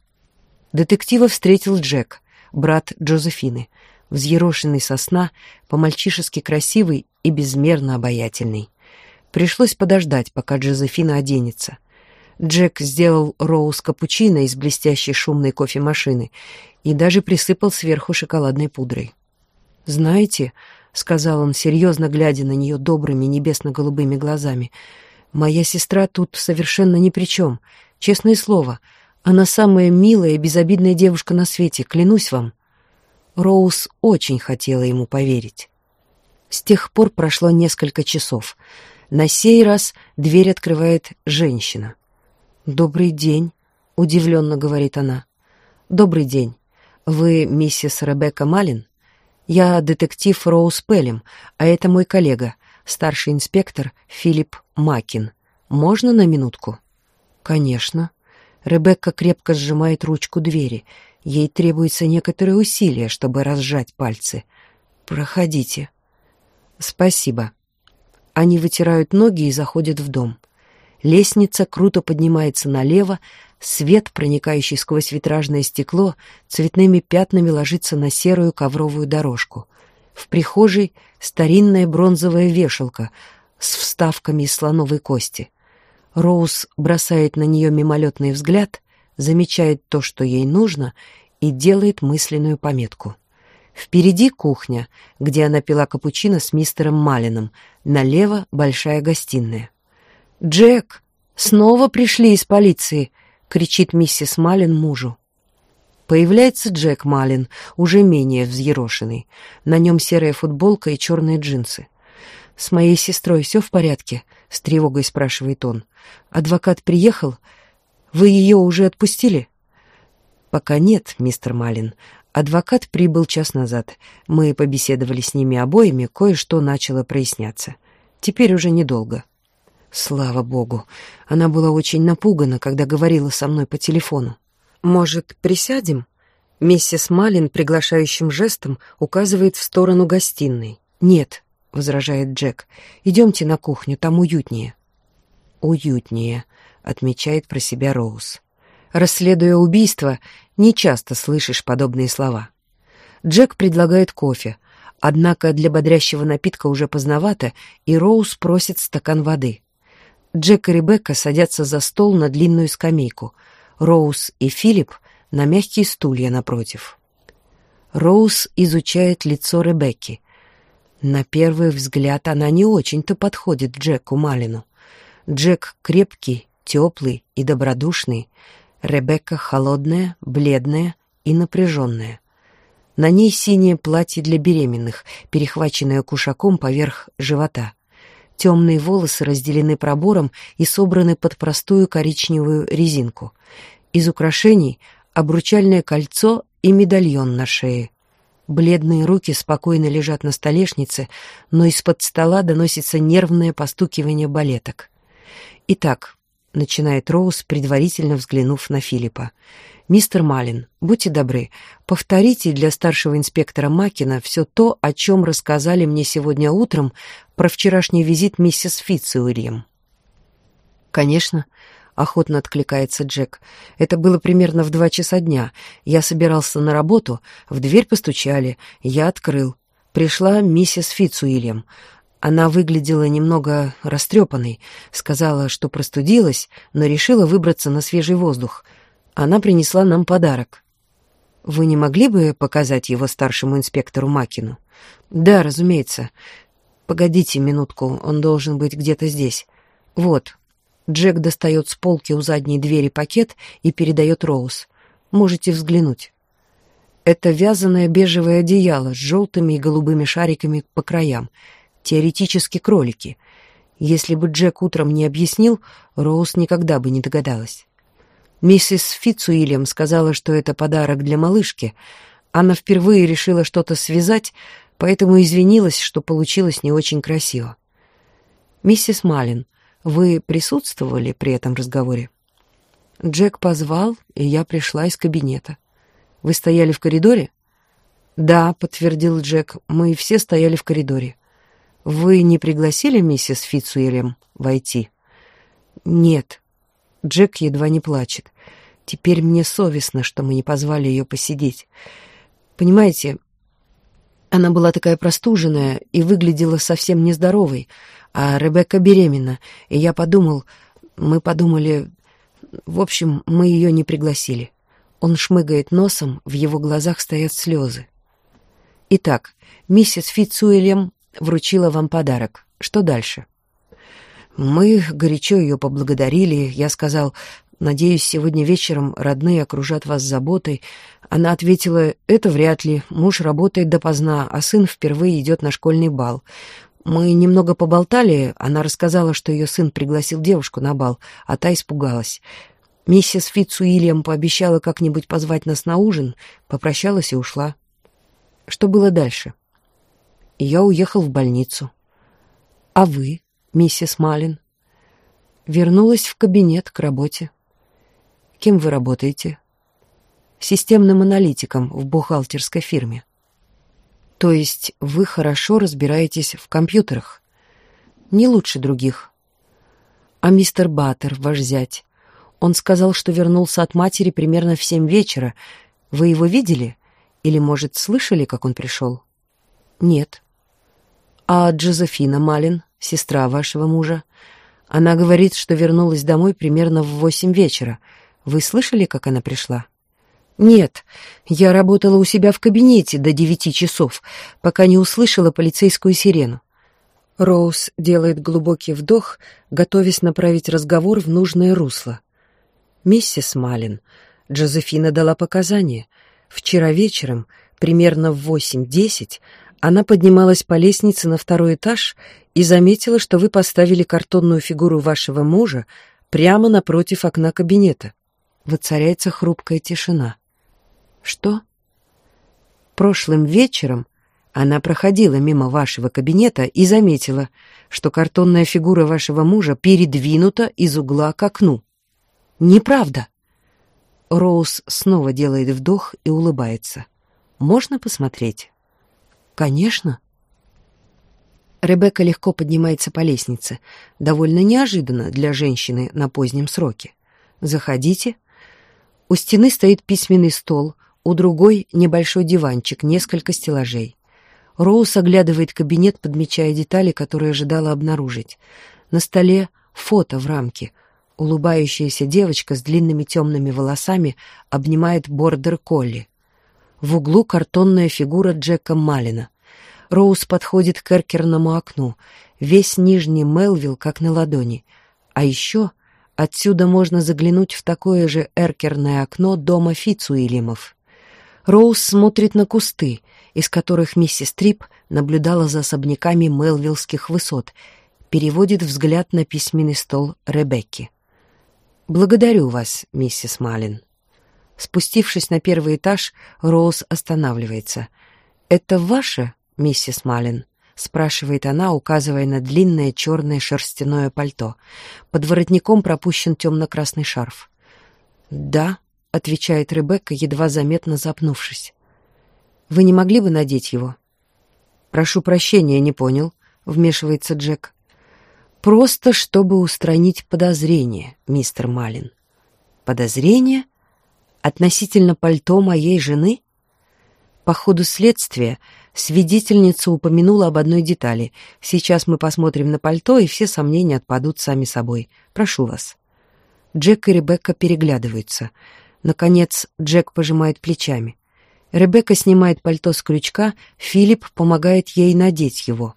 Детектива встретил Джек, брат Джозефины, взъерошенный сосна, по-мальчишески красивый и безмерно обаятельный. Пришлось подождать, пока Джозефина оденется. Джек сделал Роуз капучино из блестящей шумной кофемашины и даже присыпал сверху шоколадной пудрой. «Знаете», — сказал он, серьезно глядя на нее добрыми небесно-голубыми глазами, «моя сестра тут совершенно ни при чем. Честное слово, она самая милая и безобидная девушка на свете, клянусь вам». Роуз очень хотела ему поверить. С тех пор прошло несколько часов. На сей раз дверь открывает женщина. «Добрый день», — удивленно говорит она. «Добрый день. Вы миссис Ребекка Малин? Я детектив Роуз Пелем, а это мой коллега, старший инспектор Филипп Макин. Можно на минутку?» «Конечно». Ребекка крепко сжимает ручку двери. Ей требуется некоторые усилия, чтобы разжать пальцы. «Проходите». «Спасибо». Они вытирают ноги и заходят в дом. Лестница круто поднимается налево, свет, проникающий сквозь витражное стекло, цветными пятнами ложится на серую ковровую дорожку. В прихожей старинная бронзовая вешалка с вставками из слоновой кости. Роуз бросает на нее мимолетный взгляд, замечает то, что ей нужно, и делает мысленную пометку. Впереди кухня, где она пила капучино с мистером Малином, налево большая гостиная. «Джек, снова пришли из полиции!» — кричит миссис Малин мужу. Появляется Джек Малин, уже менее взъерошенный. На нем серая футболка и черные джинсы. «С моей сестрой все в порядке?» — с тревогой спрашивает он. «Адвокат приехал? Вы ее уже отпустили?» «Пока нет, мистер Малин. Адвокат прибыл час назад. Мы побеседовали с ними обоими, кое-что начало проясняться. Теперь уже недолго». Слава богу, она была очень напугана, когда говорила со мной по телефону. «Может, присядем?» Миссис Малин приглашающим жестом указывает в сторону гостиной. «Нет», — возражает Джек, — «идемте на кухню, там уютнее». «Уютнее», — отмечает про себя Роуз. Расследуя убийство, нечасто слышишь подобные слова. Джек предлагает кофе, однако для бодрящего напитка уже поздновато, и Роуз просит стакан воды. Джек и Ребекка садятся за стол на длинную скамейку. Роуз и Филипп на мягкие стулья напротив. Роуз изучает лицо Ребекки. На первый взгляд она не очень-то подходит Джеку Малину. Джек крепкий, теплый и добродушный. Ребекка холодная, бледная и напряженная. На ней синее платье для беременных, перехваченное кушаком поверх живота. Темные волосы разделены пробором и собраны под простую коричневую резинку. Из украшений — обручальное кольцо и медальон на шее. Бледные руки спокойно лежат на столешнице, но из-под стола доносится нервное постукивание балеток. «Итак», — начинает Роуз, предварительно взглянув на Филиппа, «Мистер Малин, будьте добры, повторите для старшего инспектора Макина все то, о чем рассказали мне сегодня утром про вчерашний визит миссис Фитцуильям». «Конечно», — охотно откликается Джек. «Это было примерно в два часа дня. Я собирался на работу, в дверь постучали, я открыл. Пришла миссис Фитцуильям. Она выглядела немного растрепанной, сказала, что простудилась, но решила выбраться на свежий воздух. Она принесла нам подарок. Вы не могли бы показать его старшему инспектору Макину? Да, разумеется. «Погодите минутку, он должен быть где-то здесь. Вот». Джек достает с полки у задней двери пакет и передает Роуз. «Можете взглянуть». Это вязаное бежевое одеяло с желтыми и голубыми шариками по краям. Теоретически кролики. Если бы Джек утром не объяснил, Роуз никогда бы не догадалась. Миссис Фитцуильям сказала, что это подарок для малышки. Она впервые решила что-то связать, поэтому извинилась, что получилось не очень красиво. «Миссис Малин, вы присутствовали при этом разговоре?» Джек позвал, и я пришла из кабинета. Вы стояли в коридоре? Да, подтвердил Джек, мы все стояли в коридоре. Вы не пригласили миссис Фитцуэлем войти? Нет. Джек едва не плачет. Теперь мне совестно, что мы не позвали ее посидеть. Понимаете, она была такая простуженная и выглядела совсем нездоровой, а Ребекка беременна, и я подумал, мы подумали, в общем, мы ее не пригласили. Он шмыгает носом, в его глазах стоят слезы. Итак, миссис Фитцуэлем вручила вам подарок. Что дальше? Мы горячо ее поблагодарили. Я сказал, надеюсь, сегодня вечером родные окружат вас заботой. Она ответила, это вряд ли. Муж работает допоздна, а сын впервые идет на школьный бал. Мы немного поболтали, она рассказала, что ее сын пригласил девушку на бал, а та испугалась. Миссис Фитцуильям пообещала как-нибудь позвать нас на ужин, попрощалась и ушла. Что было дальше? Я уехал в больницу. А вы, миссис Малин? Вернулась в кабинет к работе. Кем вы работаете? Системным аналитиком в бухгалтерской фирме. То есть вы хорошо разбираетесь в компьютерах? Не лучше других. А мистер Баттер, ваш зять, он сказал, что вернулся от матери примерно в семь вечера. Вы его видели? Или, может, слышали, как он пришел? Нет. А Джозефина Малин, сестра вашего мужа? Она говорит, что вернулась домой примерно в восемь вечера. Вы слышали, как она пришла? «Нет, я работала у себя в кабинете до девяти часов, пока не услышала полицейскую сирену». Роуз делает глубокий вдох, готовясь направить разговор в нужное русло. «Миссис Малин, Джозефина дала показания. Вчера вечером, примерно в восемь-десять, она поднималась по лестнице на второй этаж и заметила, что вы поставили картонную фигуру вашего мужа прямо напротив окна кабинета. Воцаряется хрупкая тишина. Что? Прошлым вечером она проходила мимо вашего кабинета и заметила, что картонная фигура вашего мужа передвинута из угла к окну. Неправда. Роуз снова делает вдох и улыбается. Можно посмотреть? Конечно. Ребекка легко поднимается по лестнице, довольно неожиданно для женщины на позднем сроке. Заходите. У стены стоит письменный стол, у другой — небольшой диванчик, несколько стеллажей. Роуз оглядывает кабинет, подмечая детали, которые ожидала обнаружить. На столе фото в рамке. Улыбающаяся девочка с длинными темными волосами обнимает бордер-колли. В углу картонная фигура Джека Малина. Роуз подходит к эркерному окну. Весь нижний Мелвилл как на ладони. А еще отсюда можно заглянуть в такое же эркерное окно дома Фицуилимов. Роуз смотрит на кусты, из которых миссис Трип наблюдала за особняками Мелвиллских высот, переводит взгляд на письменный стол Ребекки. «Благодарю вас, миссис Малин». Спустившись на первый этаж, Роуз останавливается. «Это ваше, миссис Малин?» — спрашивает она, указывая на длинное черное шерстяное пальто. Под воротником пропущен темно-красный шарф. «Да», — отвечает Ребекка, едва заметно запнувшись. «Вы не могли бы надеть его?» «Прошу прощения, не понял», — вмешивается Джек. «Просто чтобы устранить подозрение, мистер Малин». «Подозрение? Относительно пальто моей жены?» По ходу следствия свидетельница упомянула об одной детали. Сейчас мы посмотрим на пальто, и все сомнения отпадут сами собой. Прошу вас. Джек и Ребекка переглядываются — Наконец Джек пожимает плечами. Ребекка снимает пальто с крючка, Филипп помогает ей надеть его.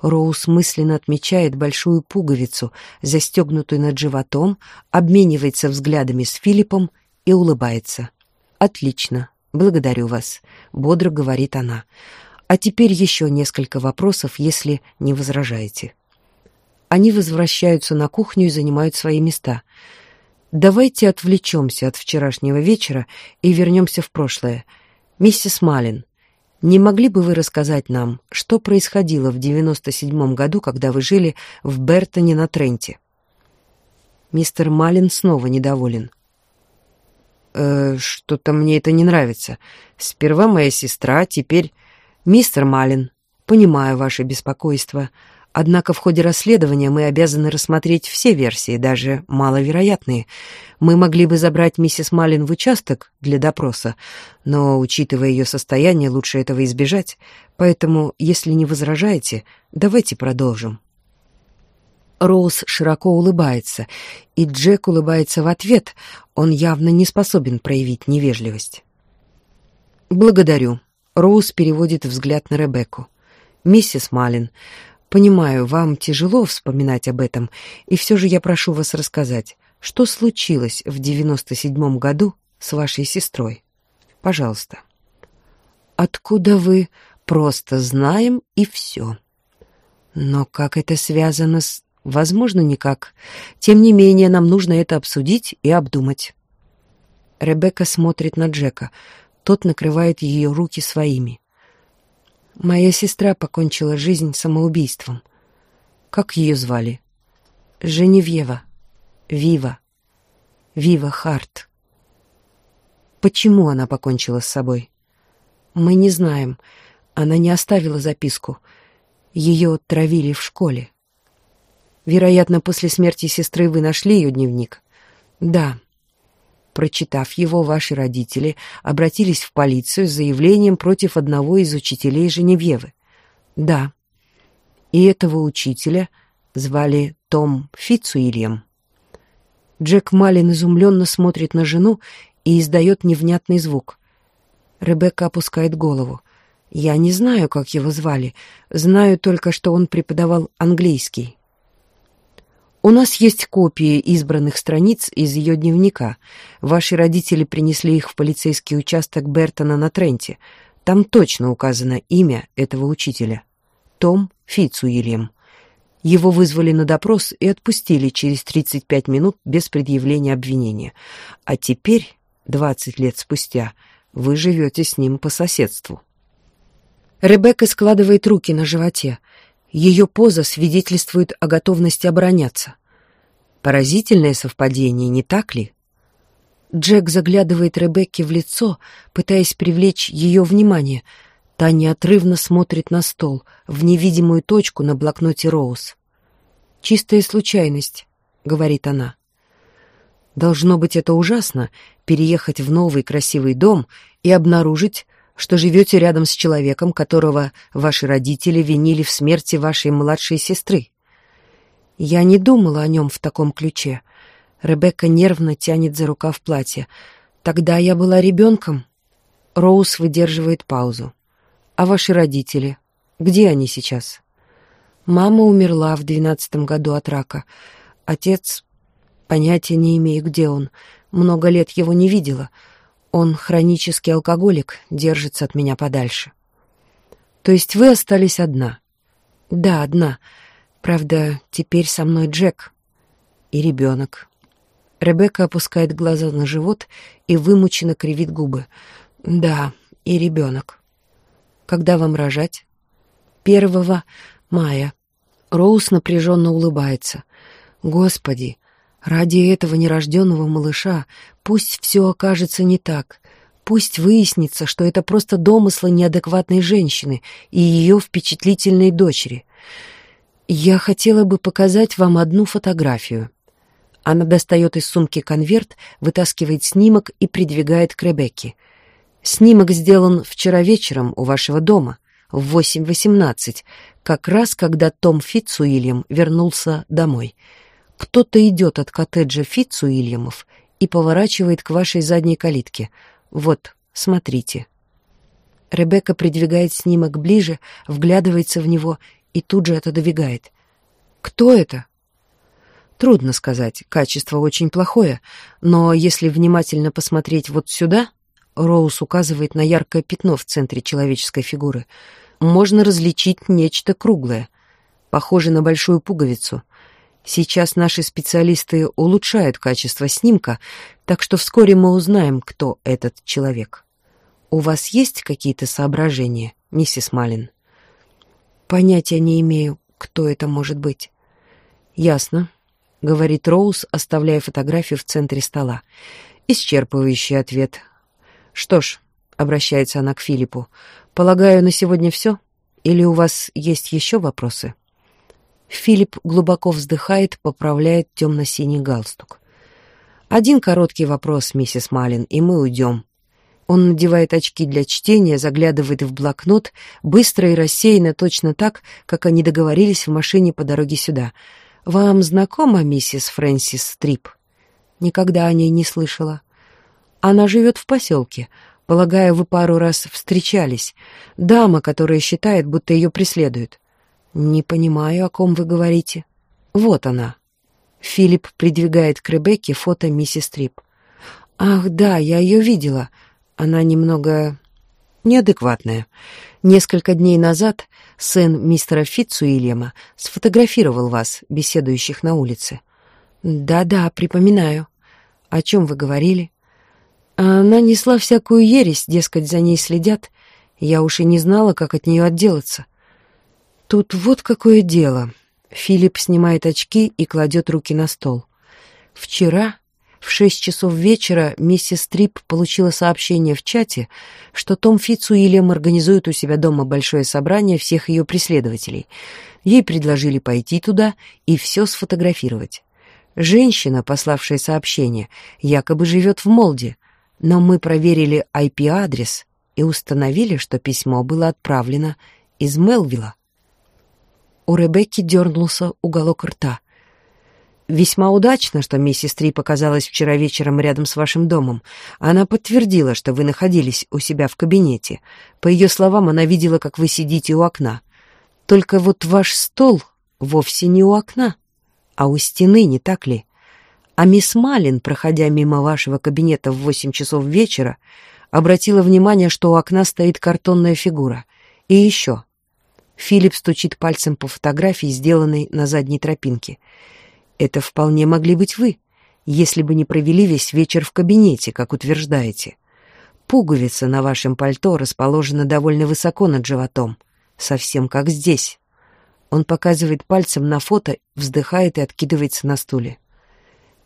Роуз мысленно отмечает большую пуговицу, застегнутую над животом, обменивается взглядами с Филиппом и улыбается. «Отлично, благодарю вас», — бодро говорит она. «А теперь еще несколько вопросов, если не возражаете». Они возвращаются на кухню и занимают свои места — Давайте отвлечемся от вчерашнего вечера и вернемся в прошлое. Миссис Малин, не могли бы вы рассказать нам, что происходило в 97 году, когда вы жили в Бертоне на Тренте? Мистер Малин снова недоволен. Э, что-то мне это не нравится. Сперва моя сестра, теперь мистер Малин. Понимаю ваше беспокойство. Однако в ходе расследования мы обязаны рассмотреть все версии, даже маловероятные. Мы могли бы забрать миссис Малин в участок для допроса, но, учитывая ее состояние, лучше этого избежать. Поэтому, если не возражаете, давайте продолжим. Роуз широко улыбается, и Джек улыбается в ответ. Он явно не способен проявить невежливость. «Благодарю». Роуз переводит взгляд на Ребекку. «Миссис Малин, понимаю, вам тяжело вспоминать об этом, и все же я прошу вас рассказать, что случилось в девяносто седьмом году с вашей сестрой. Пожалуйста». «Откуда вы? Просто знаем, и все». «Но как это связано с Возможно, никак. Тем не менее, нам нужно это обсудить и обдумать. Ребекка смотрит на Джека. Тот накрывает ее руки своими. Моя сестра покончила жизнь самоубийством. Как ее звали? Женевьева. Вива. Вива Харт. Почему она покончила с собой? Мы не знаем. Она не оставила записку. Ее травили в школе. Вероятно, после смерти сестры вы нашли ее дневник? Да. Прочитав его, ваши родители обратились в полицию с заявлением против одного из учителей Женевьевы. Да. И этого учителя звали Том Фицуильям. Джек Малин изумленно смотрит на жену и издает невнятный звук. Ребекка опускает голову. Я не знаю, как его звали. Знаю только, что он преподавал английский. У нас есть копии избранных страниц из ее дневника. Ваши родители принесли их в полицейский участок Бертона на Тренте. Там точно указано имя этого учителя. Том Фицуильям. Его вызвали на допрос и отпустили через 35 минут без предъявления обвинения. А теперь, 20 лет спустя, вы живете с ним по соседству. Ребекка складывает руки на животе. Ее поза свидетельствует о готовности обороняться. Поразительное совпадение, не так ли? Джек заглядывает Ребекке в лицо, пытаясь привлечь ее внимание. Та неотрывно смотрит на стол, в невидимую точку на блокноте Роуз. «Чистая случайность», — говорит она. «Должно быть это ужасно — переехать в новый красивый дом и обнаружить, что живете рядом с человеком, которого ваши родители винили в смерти вашей младшей сестры. Я не думала о нем в таком ключе. Ребекка нервно тянет за рукав платья. Тогда я была ребенком. Роуз выдерживает паузу. А ваши родители? Где они сейчас? Мама умерла в двенадцатом году от рака. Отец... Понятия не имею, где он. Много лет его не видела. Он хронический алкоголик, держится от меня подальше. То есть вы остались одна? Да, одна. Правда, теперь со мной Джек и ребенок. Ребекка опускает глаза на живот и вымученно кривит губы. Да, и ребенок. Когда вам рожать? Первого мая. Роуз напряженно улыбается. Господи, ради этого нерожденного малыша пусть все окажется не так. Пусть выяснится, что это просто домыслы неадекватной женщины и ее впечатлительной дочери. Я хотела бы показать вам одну фотографию. Она достает из сумки конверт, вытаскивает снимок и придвигает к Ребекке. Снимок сделан вчера вечером у вашего дома, в 8.18, как раз когда Том Фитцуильям вернулся домой. Кто-то идет от коттеджа Фитцуильямов и поворачивает к вашей задней калитке. Вот, смотрите. Ребекка придвигает снимок ближе, вглядывается в него и тут же отодвигает. «Кто это?» Трудно сказать, качество очень плохое, но если внимательно посмотреть вот сюда, Роуз указывает на яркое пятно в центре человеческой фигуры, можно различить нечто круглое, похожее на большую пуговицу. Сейчас наши специалисты улучшают качество снимка, так что вскоре мы узнаем, кто этот человек. У вас есть какие-то соображения, миссис Малин? Понятия не имею, кто это может быть. Ясно, говорит Роуз, оставляя фотографию в центре стола. Исчерпывающий ответ. Что ж, обращается она к Филиппу, полагаю, на сегодня все? Или у вас есть еще вопросы? Филипп глубоко вздыхает, поправляет темно-синий галстук. Один короткий вопрос, миссис Малин, и мы уйдем. Он надевает очки для чтения, заглядывает в блокнот, быстро и рассеянно, точно так, как они договорились в машине по дороге сюда. «Вам знакома миссис Фрэнсис Стрип?» Никогда о ней не слышала. Она живет в поселке. Полагаю, вы пару раз встречались. Дама, которая считает, будто ее преследуют. Не понимаю, о ком вы говорите. Вот она. Филипп придвигает к Ребекке фото миссис Стрип. Ах, да, я ее видела. Она немного неадекватная. Несколько дней назад сын мистера Фитцуильяма сфотографировал вас, беседующих на улице. Да-да, припоминаю. О чем вы говорили? Она несла всякую ересь, дескать, за ней следят. Я уж и не знала, как от нее отделаться. Тут вот какое дело. Филипп снимает очки и кладет руки на стол. Вчера в шесть часов вечера миссис Трип получила сообщение в чате, что Том Фитцуильям организует у себя дома большое собрание всех ее преследователей. Ей предложили пойти туда и все сфотографировать. Женщина, пославшая сообщение, якобы живет в Молде, но мы проверили IP-адрес и установили, что письмо было отправлено из Мелвилла. У Ребекки дернулся уголок рта. «Весьма удачно, что миссис Три показалась вчера вечером рядом с вашим домом. Она подтвердила, что вы находились у себя в кабинете. По ее словам, она видела, как вы сидите у окна. Только вот ваш стол вовсе не у окна» а у стены, не так ли? А мисс Малин, проходя мимо вашего кабинета в восемь часов вечера, обратила внимание, что у окна стоит картонная фигура. И еще. Филипп стучит пальцем по фотографии, сделанной на задней тропинке. Это вполне могли быть вы, если бы не провели весь вечер в кабинете, как утверждаете. Пуговица на вашем пальто расположена довольно высоко над животом, совсем как здесь. Он показывает пальцем на фото, вздыхает и откидывается на стуле.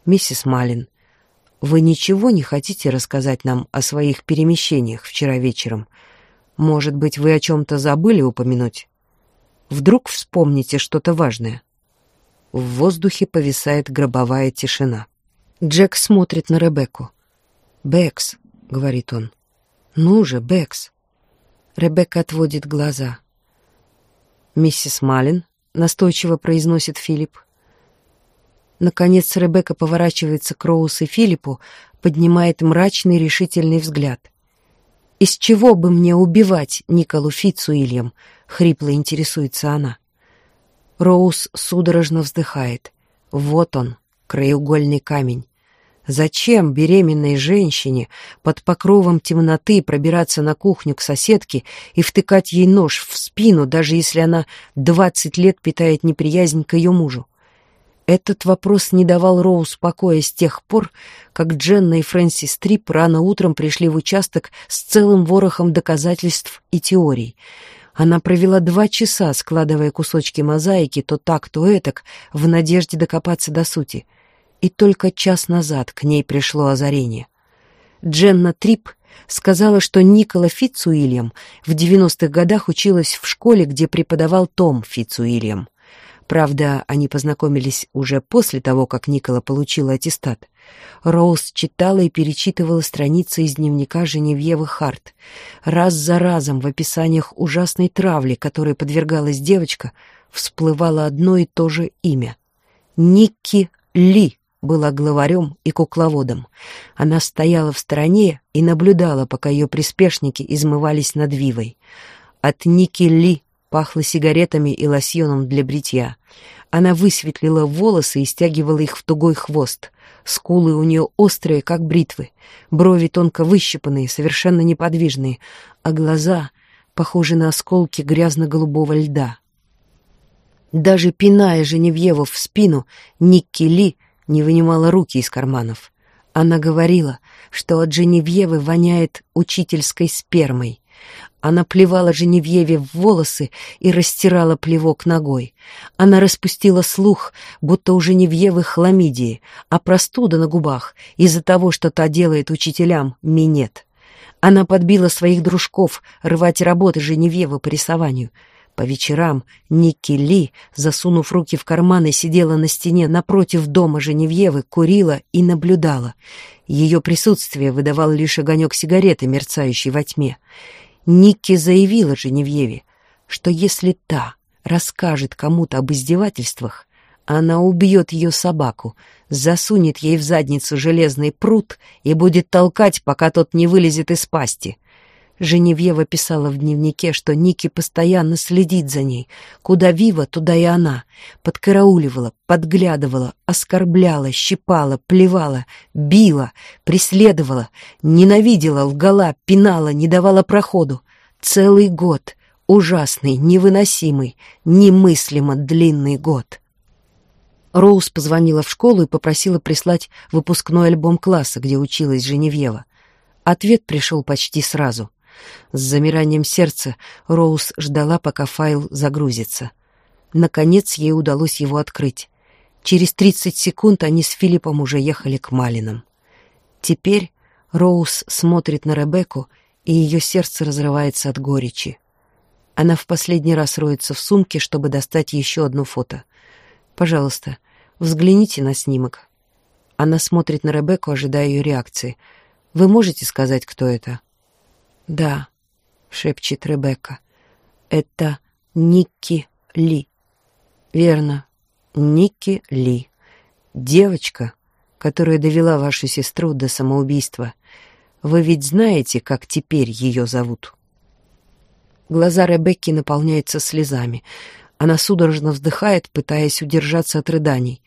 «Миссис Малин, вы ничего не хотите рассказать нам о своих перемещениях вчера вечером? Может быть, вы о чем-то забыли упомянуть? Вдруг вспомните что-то важное?» В воздухе повисает гробовая тишина. Джек смотрит на Ребекку. «Бэкс», — говорит он. «Ну же, Бэкс». Ребекка отводит глаза. «Миссис Малин», — настойчиво произносит Филипп. Наконец Ребекка поворачивается к Роуз и Филиппу, поднимает мрачный решительный взгляд. «Из чего бы мне убивать Николу Фицуильям?» — хрипло интересуется она. Роуз судорожно вздыхает. «Вот он, краеугольный камень. Зачем беременной женщине под покровом темноты пробираться на кухню к соседке и втыкать ей нож в спину, даже если она двадцать лет питает неприязнь к ее мужу? Этот вопрос не давал Роуз покоя с тех пор, как Дженна и Фрэнсис Трип рано утром пришли в участок с целым ворохом доказательств и теорий. Она провела два часа, складывая кусочки мозаики то так, то этак, в надежде докопаться до сути — и только час назад к ней пришло озарение. Дженна Трип сказала, что Никола Фитцуильям в 90-х годах училась в школе, где преподавал Том Фитцуильям. Правда, они познакомились уже после того, как Никола получила аттестат. Роуз читала и перечитывала страницы из дневника Женевьевы Харт. Раз за разом в описаниях ужасной травли, которой подвергалась девочка, всплывало одно и то же имя — Никки Ли была главарем и кукловодом. Она стояла в стороне и наблюдала, пока ее приспешники измывались над Вивой. От Ники Ли пахло сигаретами и лосьоном для бритья. Она высветлила волосы и стягивала их в тугой хвост. Скулы у нее острые, как бритвы, брови тонко выщипанные, совершенно неподвижные, а глаза похожи на осколки грязно-голубого льда. Даже пиная Женевьеву в спину, Никки Ли не вынимала руки из карманов. Она говорила, что от Женевьевы воняет учительской спермой, Она плевала Женевьеве в волосы и растирала плевок ногой. Она распустила слух, будто у Женевьевы хламидии, а простуда на губах из-за того, что та делает учителям минет. Она подбила своих дружков рвать работы Женевьевы по рисованию — по вечерам Никки Ли, засунув руки в карманы, сидела на стене напротив дома Женевьевы, курила и наблюдала. Ее присутствие выдавал лишь огонек сигареты, мерцающий во тьме. Никки заявила Женевьеве, что если та расскажет кому-то об издевательствах, она убьет ее собаку, засунет ей в задницу железный пруд и будет толкать, пока тот не вылезет из пасти. Женевьева писала в дневнике, что Ники постоянно следит за ней. Куда Вива, туда и она. Подкарауливала, подглядывала, оскорбляла, щипала, плевала, била, преследовала, ненавидела, лгала, пинала, не давала проходу. Целый год. Ужасный, невыносимый, немыслимо длинный год. Роуз позвонила в школу и попросила прислать выпускной альбом класса, где училась Женевьева. Ответ пришел почти сразу — с замиранием сердца Роуз ждала, пока файл загрузится. Наконец ей удалось его открыть. Через 30 секунд они с Филиппом уже ехали к Малинам. Теперь Роуз смотрит на Ребекку, и ее сердце разрывается от горечи. Она в последний раз роется в сумке, чтобы достать еще одно фото. «Пожалуйста, взгляните на снимок». Она смотрит на Ребекку, ожидая ее реакции. «Вы можете сказать, кто это?» «Да», — шепчет Ребекка, — «это Никки Ли». «Верно, Никки Ли. Девочка, которая довела вашу сестру до самоубийства. Вы ведь знаете, как теперь ее зовут?» Глаза Ребекки наполняются слезами. Она судорожно вздыхает, пытаясь удержаться от рыданий.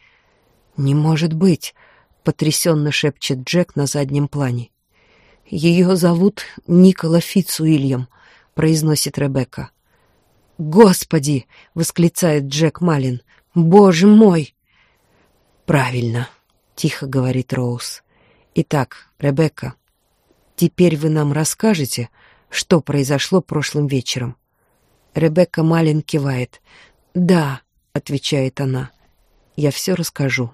«Не может быть!» — потрясенно шепчет Джек на заднем плане. «Ее зовут Никола Фицуильям», — произносит Ребекка. «Господи!» — восклицает Джек Малин. «Боже мой!» «Правильно», — тихо говорит Роуз. «Итак, Ребекка, теперь вы нам расскажете, что произошло прошлым вечером?» Ребекка Малин кивает. «Да», — отвечает она, — «я все расскажу».